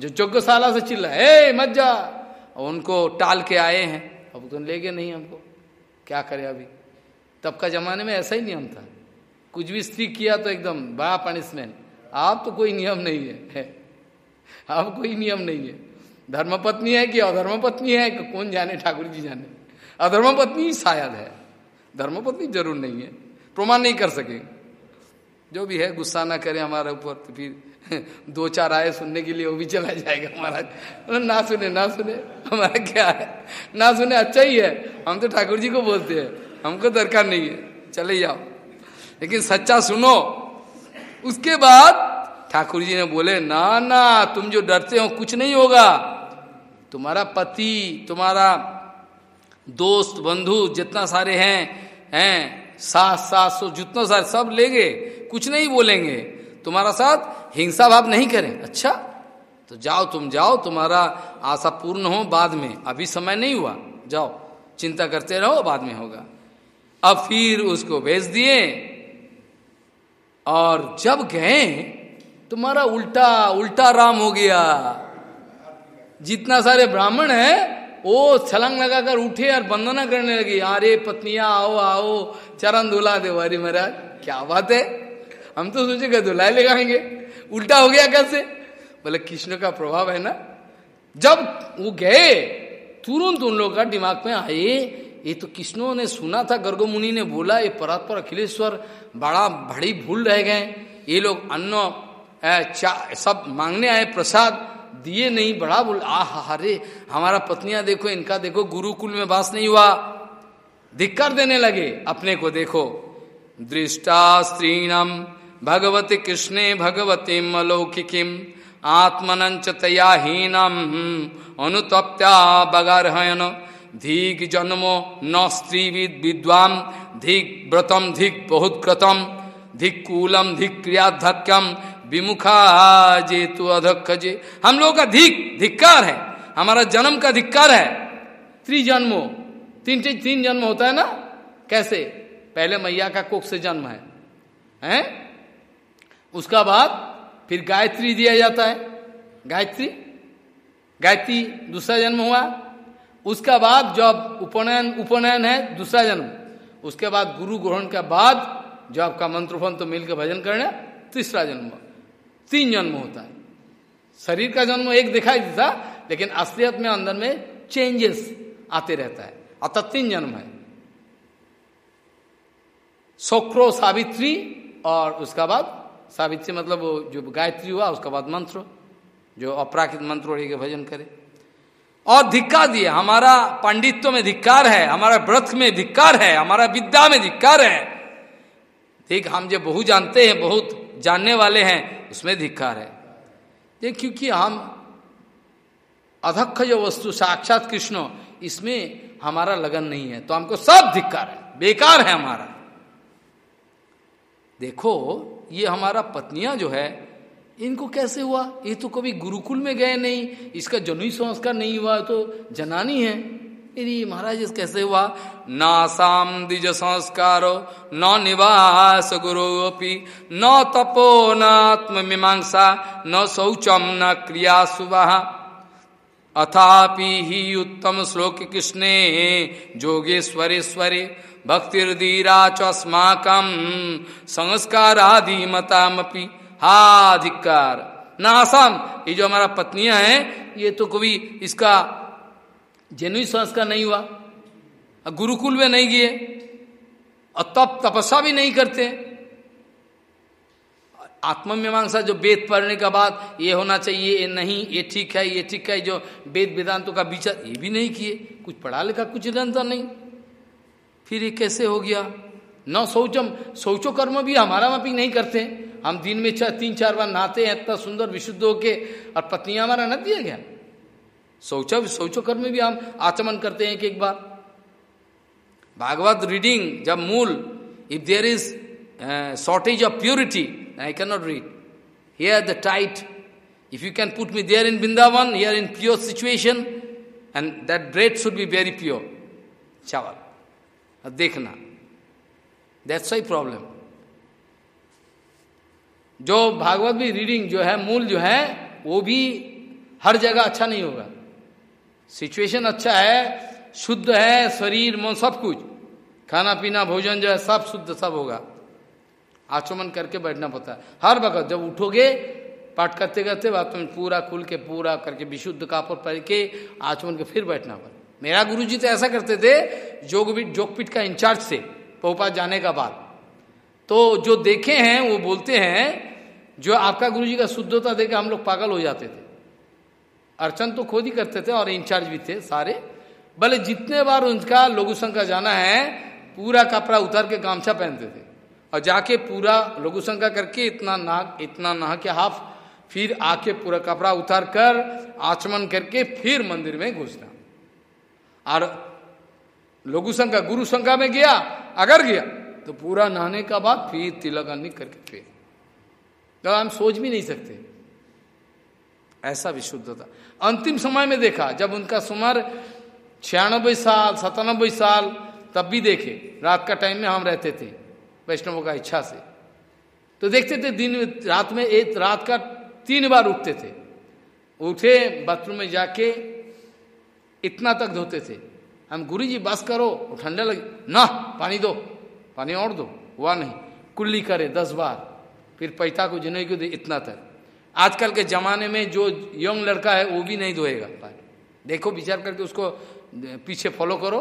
यज्ञशाला से चिल्ला, है मत जा उनको टाल के आए हैं। अब तो ले गए नहीं हमको। क्या करे अभी? तब का जमाने में ऐसा ही नियम था। कुछ भी स्त्री किया तो एकदम बड़ा पनिशमेंट आप तो कोई नियम नहीं है। अब कोई नियम नहीं है। धर्म पत्नी है कि अधर्म पत्नी है? कि कौन जाने? ठाकुर जी जाने। अधर्म पत्नी शायद है। धर्म पत्नी ज़रूर नहीं है। प्रमाण नहीं कर सके। जो भी है, गुस्सा ना करे हमारे ऊपर तो फिर दो चार आए सुनने के लिए, वो भी चला जाएगा महाराज। ना सुने ना सुने, हमारा क्या है? ना सुने अच्छा ही है। हम तो ठाकुर जी को बोलते हैं, हमको दरकार नहीं है, चले जाओ। लेकिन सच्चा सुनो, उसके बाद ठाकुर जी ने बोले, ना ना, तुम जो डरते हो, कुछ नहीं होगा। तुम्हारा पति, तुम्हारा दोस्त, बंधु जितना सारे हैं हैं, सास सास, जितना सारे, सब लेंगे, कुछ नहीं बोलेंगे। तुम्हारा साथ हिंसा भाव नहीं करें। अच्छा? तो जाओ तुम, जाओ, तुम्हारा आशा पूर्ण हो, बाद में। अभी समय नहीं हुआ। जाओ, चिंता करते रहो, बाद में होगा। अब फिर उसको भेज दिए। और जब गए, तुम्हारा उल्टा उल्टा राम हो गया। जितना सारे ब्राह्मण है, वो छलंग लगाकर उठे और वंदना करने लगी। अरे पत्नियाँ, आओ आओ, चरण धुला दे। अरे महाराज, क्या बात है? हम तो सोचे धुलाई लगाएँगे। उल्टा हो गया कैसे? बोले, कृष्ण का प्रभाव है ना? जब वो गए, तुरंत उन लोग का दिमाग में आए, ये तो कृष्णों ने सुना था, गर्गो मुनि ने बोला, ये परात्पर अखिलेश्वर बड़ा बड़ी भूल रह गए। ये लोग अन्न सब मांगने आए, प्रसाद दिए नहीं, बड़ा बोल, आह हरे हमारा पत्नियाँ देखो, इनका देखो, गुरुकुल में वास नहीं हुआ। धिक्कर देने लगे, अपने को देखो। दृष्टा स्त्रीणम भगवती कृष्णे भगवती अलौकिकीम आत्मन तया हीनम अनुतप्त्या बगारहयन। धिक जन्मो न स्त्री विद्वान धिक व्रतम धिक बहुत क्रतम धिक कूलम धिक क्रियाध्यक्यम विमुखा जे तु अधक्ष जे हम लोगों का धिक, धिक्कार है। हमारा जन्म का धिक्कार है। त्रिजन्मो। तीन तीन जन्म होता है ना? कैसे? पहले मैया का कोख से जन्म है। हैं? उसका बाद फिर गायत्री दिया जाता है। गायत्री? गायत्री दूसरा जन्म हुआ। उसका बाद जब उपनयन उपनयन है, दूसरा जन्म। उसके बाद गुरु ग्रहण के बाद जो आपका मंत्रफन तो मिलकर भजन करना तीसरा जन्म। तीन जन्म होता है। शरीर का जन्म एक दिखाई देता, लेकिन असलियत में अंदर में चेंजेस आते रहता है। अतः तीन जन्म है। सोक्रो सावित्री और उसका बाद सावित्री मतलब वो जो गायत्री हुआ, उसका बाद मंत्र, जो अपराकृत मंत्र के भजन करे। और धिक्कार दिए हमारा पंडित्व में धिक्कार है, हमारा व्रत में धिक्कार है, हमारा विद्या में धिक्कार है। ठीक हम जो बहु जानते हैं, बहुत जानने वाले हैं, उसमें धिक्कार है। ये क्योंकि हम अधक्ष जो वस्तु, साक्षात कृष्ण, इसमें हमारा लगन नहीं है तो हमको सब धिक्कार है, बेकार है हमारा। देखो ये हमारा पत्नियाँ जो है, इनको कैसे हुआ? ये तो कभी गुरुकुल में गए नहीं, इसका जनुई संस्कार नहीं हुआ तो जनानी है। यदि महाराज कैसे हुआ? न साम द्विज संस्कार, न निवास गुरु अपी न तपो, न मीमांसा न शौचम, न क्रिया सुबह अथापि ही उत्तम श्लोक कृष्णे जोगेश्वरेश्वरे। भक्तिर्दीरा चस्माकम संस्कारादि मतामपि हाधिकार। नासम ये जो हमारा पत्नियाँ हैं, ये तो कभी इसका जेनुई संस्कार नहीं हुआ गुरुकुल में नहीं गए, और तप तपस्या भी नहीं करते। आत्ममीमांसा जो वेद पढ़ने के बाद, ये होना चाहिए, ये नहीं, ये ठीक है, ये ठीक है, जो वेद वेदांतों का विचार, ये भी नहीं किए, कुछ पढ़ा लिखा कुछ निरंतर नहीं। फिर ये कैसे हो गया? न शौचम, शौचो कर्म भी हमारा मापी नहीं करते। हम दिन में चार, तीन, चार बार नहाते हैं, इतना सुंदर विशुद्ध होके, और पत्नी हमारा न दिया गया। शौचा, शौचो कर्म भी हम आचमन करते हैं एक एक बार। भागवत रीडिंग, जब मूल if there is shortage of purity I can not read here the tight if you can put me there in Vrindavan here in pure situation and that bread should be very pure चावल देखना। That's why problem जो भागवत भी reading जो है, मूल जो है, वो भी हर जगह अच्छा नहीं होगा। सिचुएशन अच्छा है, शुद्ध है, शरीर, मन सब कुछ। खाना पीना, भोजन जो है, सब शुद्ध सब होगा। आचमन करके बैठना पड़ता है। हर वक्त जब उठोगे, पाठ करते करते बात में पूरा खुल के, पूरा करके, विशुद्ध कापड़ पहन के आचमन के फिर बैठना पड़ता मेरा गुरुजी तो ऐसा करते थे जोगपीठ जोगपीठ का इंचार्ज थे पोपा जाने का बाद। तो जो देखे हैं, वो बोलते हैं, जो आपका गुरुजी का शुद्धता देखे हम लोग पागल हो जाते थे। अर्चन तो खुद ही करते थे और इंचार्ज भी थे सारे। भले जितने बार उनका लोगु का जाना है, पूरा कपड़ा उतार के गामछा पहनते थे। और जाके पूरा लघु संख्या करके इतना नाक इतना नहा के हाफ़, फिर आके पूरा कपड़ा उतार कर आचमन करके फिर मंदिर में घुसना। और लघु संख्या गुरु संख्या में गया, अगर गया तो पूरा नहाने का बाद फिर तिलक अन्नी करके फिर। तो हम सोच भी नहीं सकते। ऐसा विशुद्धता। अंतिम समय में देखा, जब उनका सुमर छियानबे साल सतानबे साल, तब भी देखे, रात का टाइम में हम रहते थे, वैष्णवों का इच्छा से। तो देखते थे, दिन रात में एक रात का तीन बार उठते थे। उठे बाथरूम में जाके इतना तक धोते थे। हम गुरु जी बस करो, ठंडे लगे। ना, पानी दो, पानी और दो, हुआ नहीं। कुल्ली करे दस बार, फिर पैसा को जिन्हें को दे, इतना तक। आजकल के जमाने में जो यंग लड़का है, वो भी नहीं धोएगा। पानी देखो, विचार करके उसको, पीछे फॉलो करो,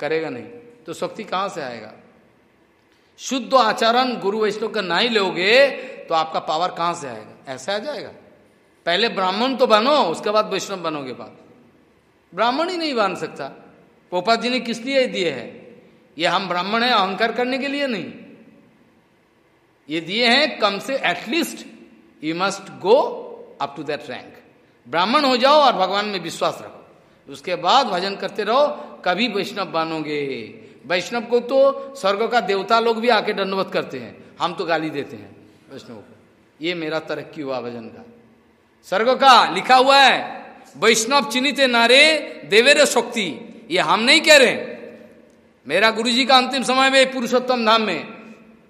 करेगा नहीं। तो शक्ति कहाँ से आएगा? शुद्ध आचरण गुरु वैष्णव का नहीं लोगे तो आपका पावर कहाँ से आएगा? ऐसा आ जाएगा। पहले ब्राह्मण तो बनो, उसके बाद वैष्णव बनोगे बाद ब्राह्मण ही नहीं बन सकता। पोपा जी ने किस लिए दिए है? ये हम ब्राह्मण है, अहंकार करने के लिए नहीं। ये दिए हैं, कम से at least you must go up to that rank ब्राह्मण हो जाओ और भगवान में विश्वास रखो। उसके बाद भजन करते रहो, कभी वैष्णव बनोगे। वैष्णव को तो स्वर्ग का देवता लोग भी आके दंडवत करते हैं। हम तो गाली देते हैं वैष्णव को। ये मेरा तरक्की हुआ भजन का। स्वर्ग का लिखा हुआ है वैष्णव चिन्हित नारे देवेरे शक्ति, ये हम नहीं कह रहे मेरा गुरुजी का अंतिम समय में पुरुषोत्तम धाम में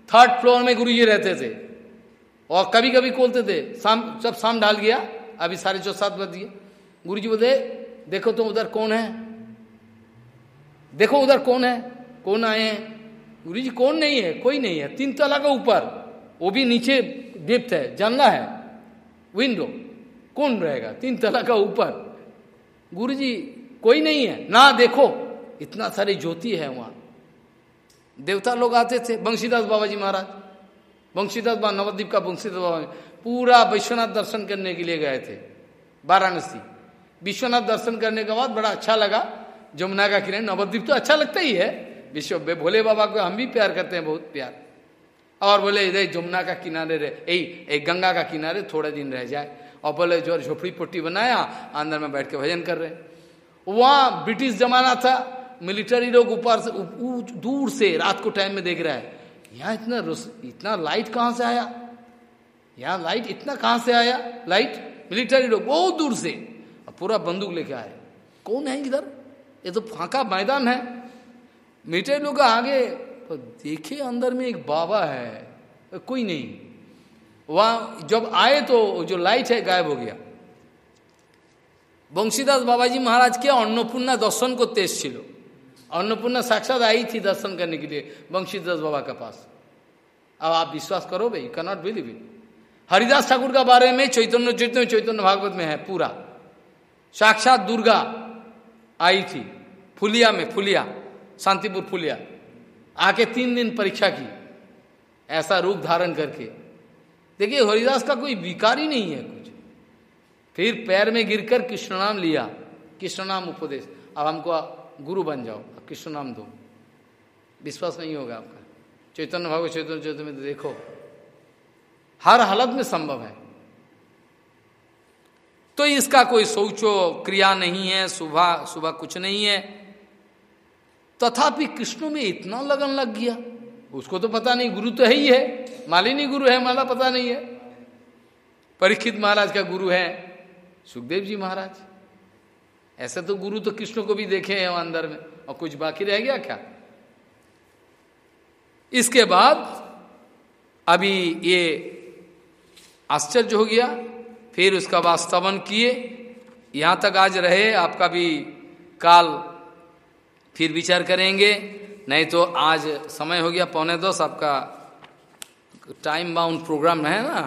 थर्ड फ्लोर में गुरुजी रहते थे। और कभी कभी खोलते थे, शाम, जब शाम डाल गया, अभी साढ़े छः, सात बज गए। गुरु जी बोले देखो तुम उधर कौन है? देखो उधर कौन है? कौन आए हैं? गुरु जी कौन नहीं है? कोई नहीं है। तीन तला का ऊपर। वो भी नीचे डिप्थ है जानना है। विंडो। कौन रहेगा? तीन तला का ऊपर। गुरु जी कोई नहीं है। ना देखो। इतना सारी ज्योति है वहाँ। देवता लोग आते थे। बंशीदास बाबा जी महाराज। बंशीदास बाबा नवद्वीप का बंशीदास बाबा पूरा विश्वनाथ दर्शन करने के लिए गए थे। वाराणसी। विश्वनाथ दर्शन करने के बाद बड़ा अच्छा लगा। जमुना का किरण। नवद्वीप तो अच्छा लगता ही है। विश्व भोले बाबा को हम भी प्यार करते हैं बहुत प्यार। और बोले, इधर जमुना का किनारे रहे यही गंगा का किनारे थोड़ा दिन रह जाए। और बोले, जो झोपड़ी पट्टी बनाया, अंदर में बैठ के भजन कर रहे। वहाँ ब्रिटिश जमाना था, मिलिट्री लोग ऊपर से दूर से रात को टाइम में देख रहा है। यहाँ इतना इतना लाइट कहाँ से आया? यहाँ लाइट इतना कहाँ से आया? लाइट मिलिट्री लोग बहुत दूर से। और पूरा बंदूक लेके आए। कौन है इधर? ये तो फांका मैदान है। मिलिट्री लोग आगे तो देखे अंदर में एक बाबा है। कोई नहीं। वहां जब आए तो जो लाइट है गायब हो गया बंशीदास बाबाजी महाराज के अन्नपूर्णा दर्शन করতে এসেছিল अन्नपूर्णा साक्षात आई थी दर्शन करने के लिए बंशीदास बाबा के पास अब आप विश्वास करो भाई cannot believe it Haridas Thakur का बारे में चैतन्य चैतन्य चैतन्य भागवत में है पूरा साक्षात दुर्गा आई थी फुलिया में फुलिया शांतिपुर फुलिया आके तीन दिन परीक्षा की ऐसा रूप धारण करके देखिए, हरिदास का कोई विकार ही नहीं है कुछ। फिर पैर में गिरकर कृष्ण नाम लिया, कृष्ण नाम उपदेश। अब हमको गुरु बन जाओ, अब कृष्ण नाम दो। विश्वास नहीं होगा आपका। चैतन्य भाव चैतन्य चैतन्य में देखो। हर हालत में संभव है। तो इसका कोई सोचो क्रिया नहीं है सुबह सुबह कुछ नहीं है। तथापि कृष्ण में इतना लगन लग गया। उसको तो पता नहीं, गुरु तो है ही है। मालिनी गुरु है, माला पता नहीं है। परीक्षित महाराज का गुरु है सुखदेव जी महाराज। ऐसे तो गुरु तो कृष्ण को भी देखे हैं अंदर में। और कुछ बाकी रह गया क्या? इसके बाद अभी ये आश्चर्य हो गया, फिर उसका वास्तवन किए। यहाँ तक आज रहे, आपका भी काल फिर विचार करेंगे। नहीं तो आज समय हो गया, पौने दस, आपका टाइम बाउंड प्रोग्राम है ना?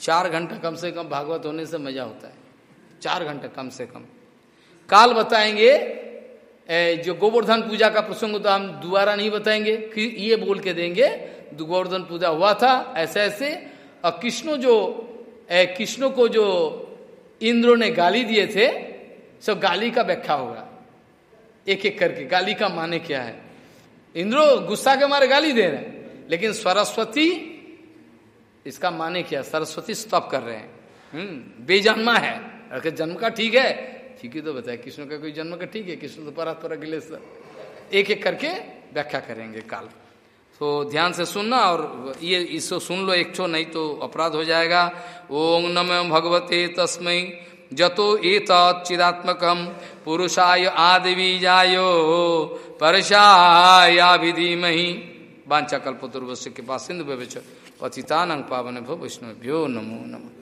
चार घंटा कम से कम भागवत होने से मज़ा होता है। चार घंटा कम से कम। काल बताएँगे जो गोवर्धन पूजा का प्रसंग तो हम दोबारा नहीं बताएँगे, कि ये बोल के देंगे, गोवर्धन पूजा हुआ था, ऐसे ऐसे। और कृष्ण जो कृष्ण को जो इंद्रों ने गाली दिए थे, सब गाली का व्याख्या होगा। एक एक करके, गाली का माने क्या है? इंद्रो गुस्सा के मारे गाली दे रहे हैं। लेकिन सरस्वती, इसका माने क्या? सरस्वती स्टॉप कर रहे हैं। हम्म बेजन्मा है। अगर जन्म का ठीक है? ठीक है तो बताए कृष्ण का कोई जन्म का ठीक है? कृष्ण तो परात्पर अगले एक एक करके व्याख्या करेंगे काल। तो ध्यान से सुनना और ये, इसको सुन लो एक छो, नहीं तो अपराध हो जाएगा। ओम नम भगवते तस्मय जतो एतचिदात्मक पुरुषाय आदि बीजायो परशाया विधिमहि वाचा कल्पतुर्वश्य के पास सिंधु पतितानंग पावन भो वैष्णव्यो नमो नमः।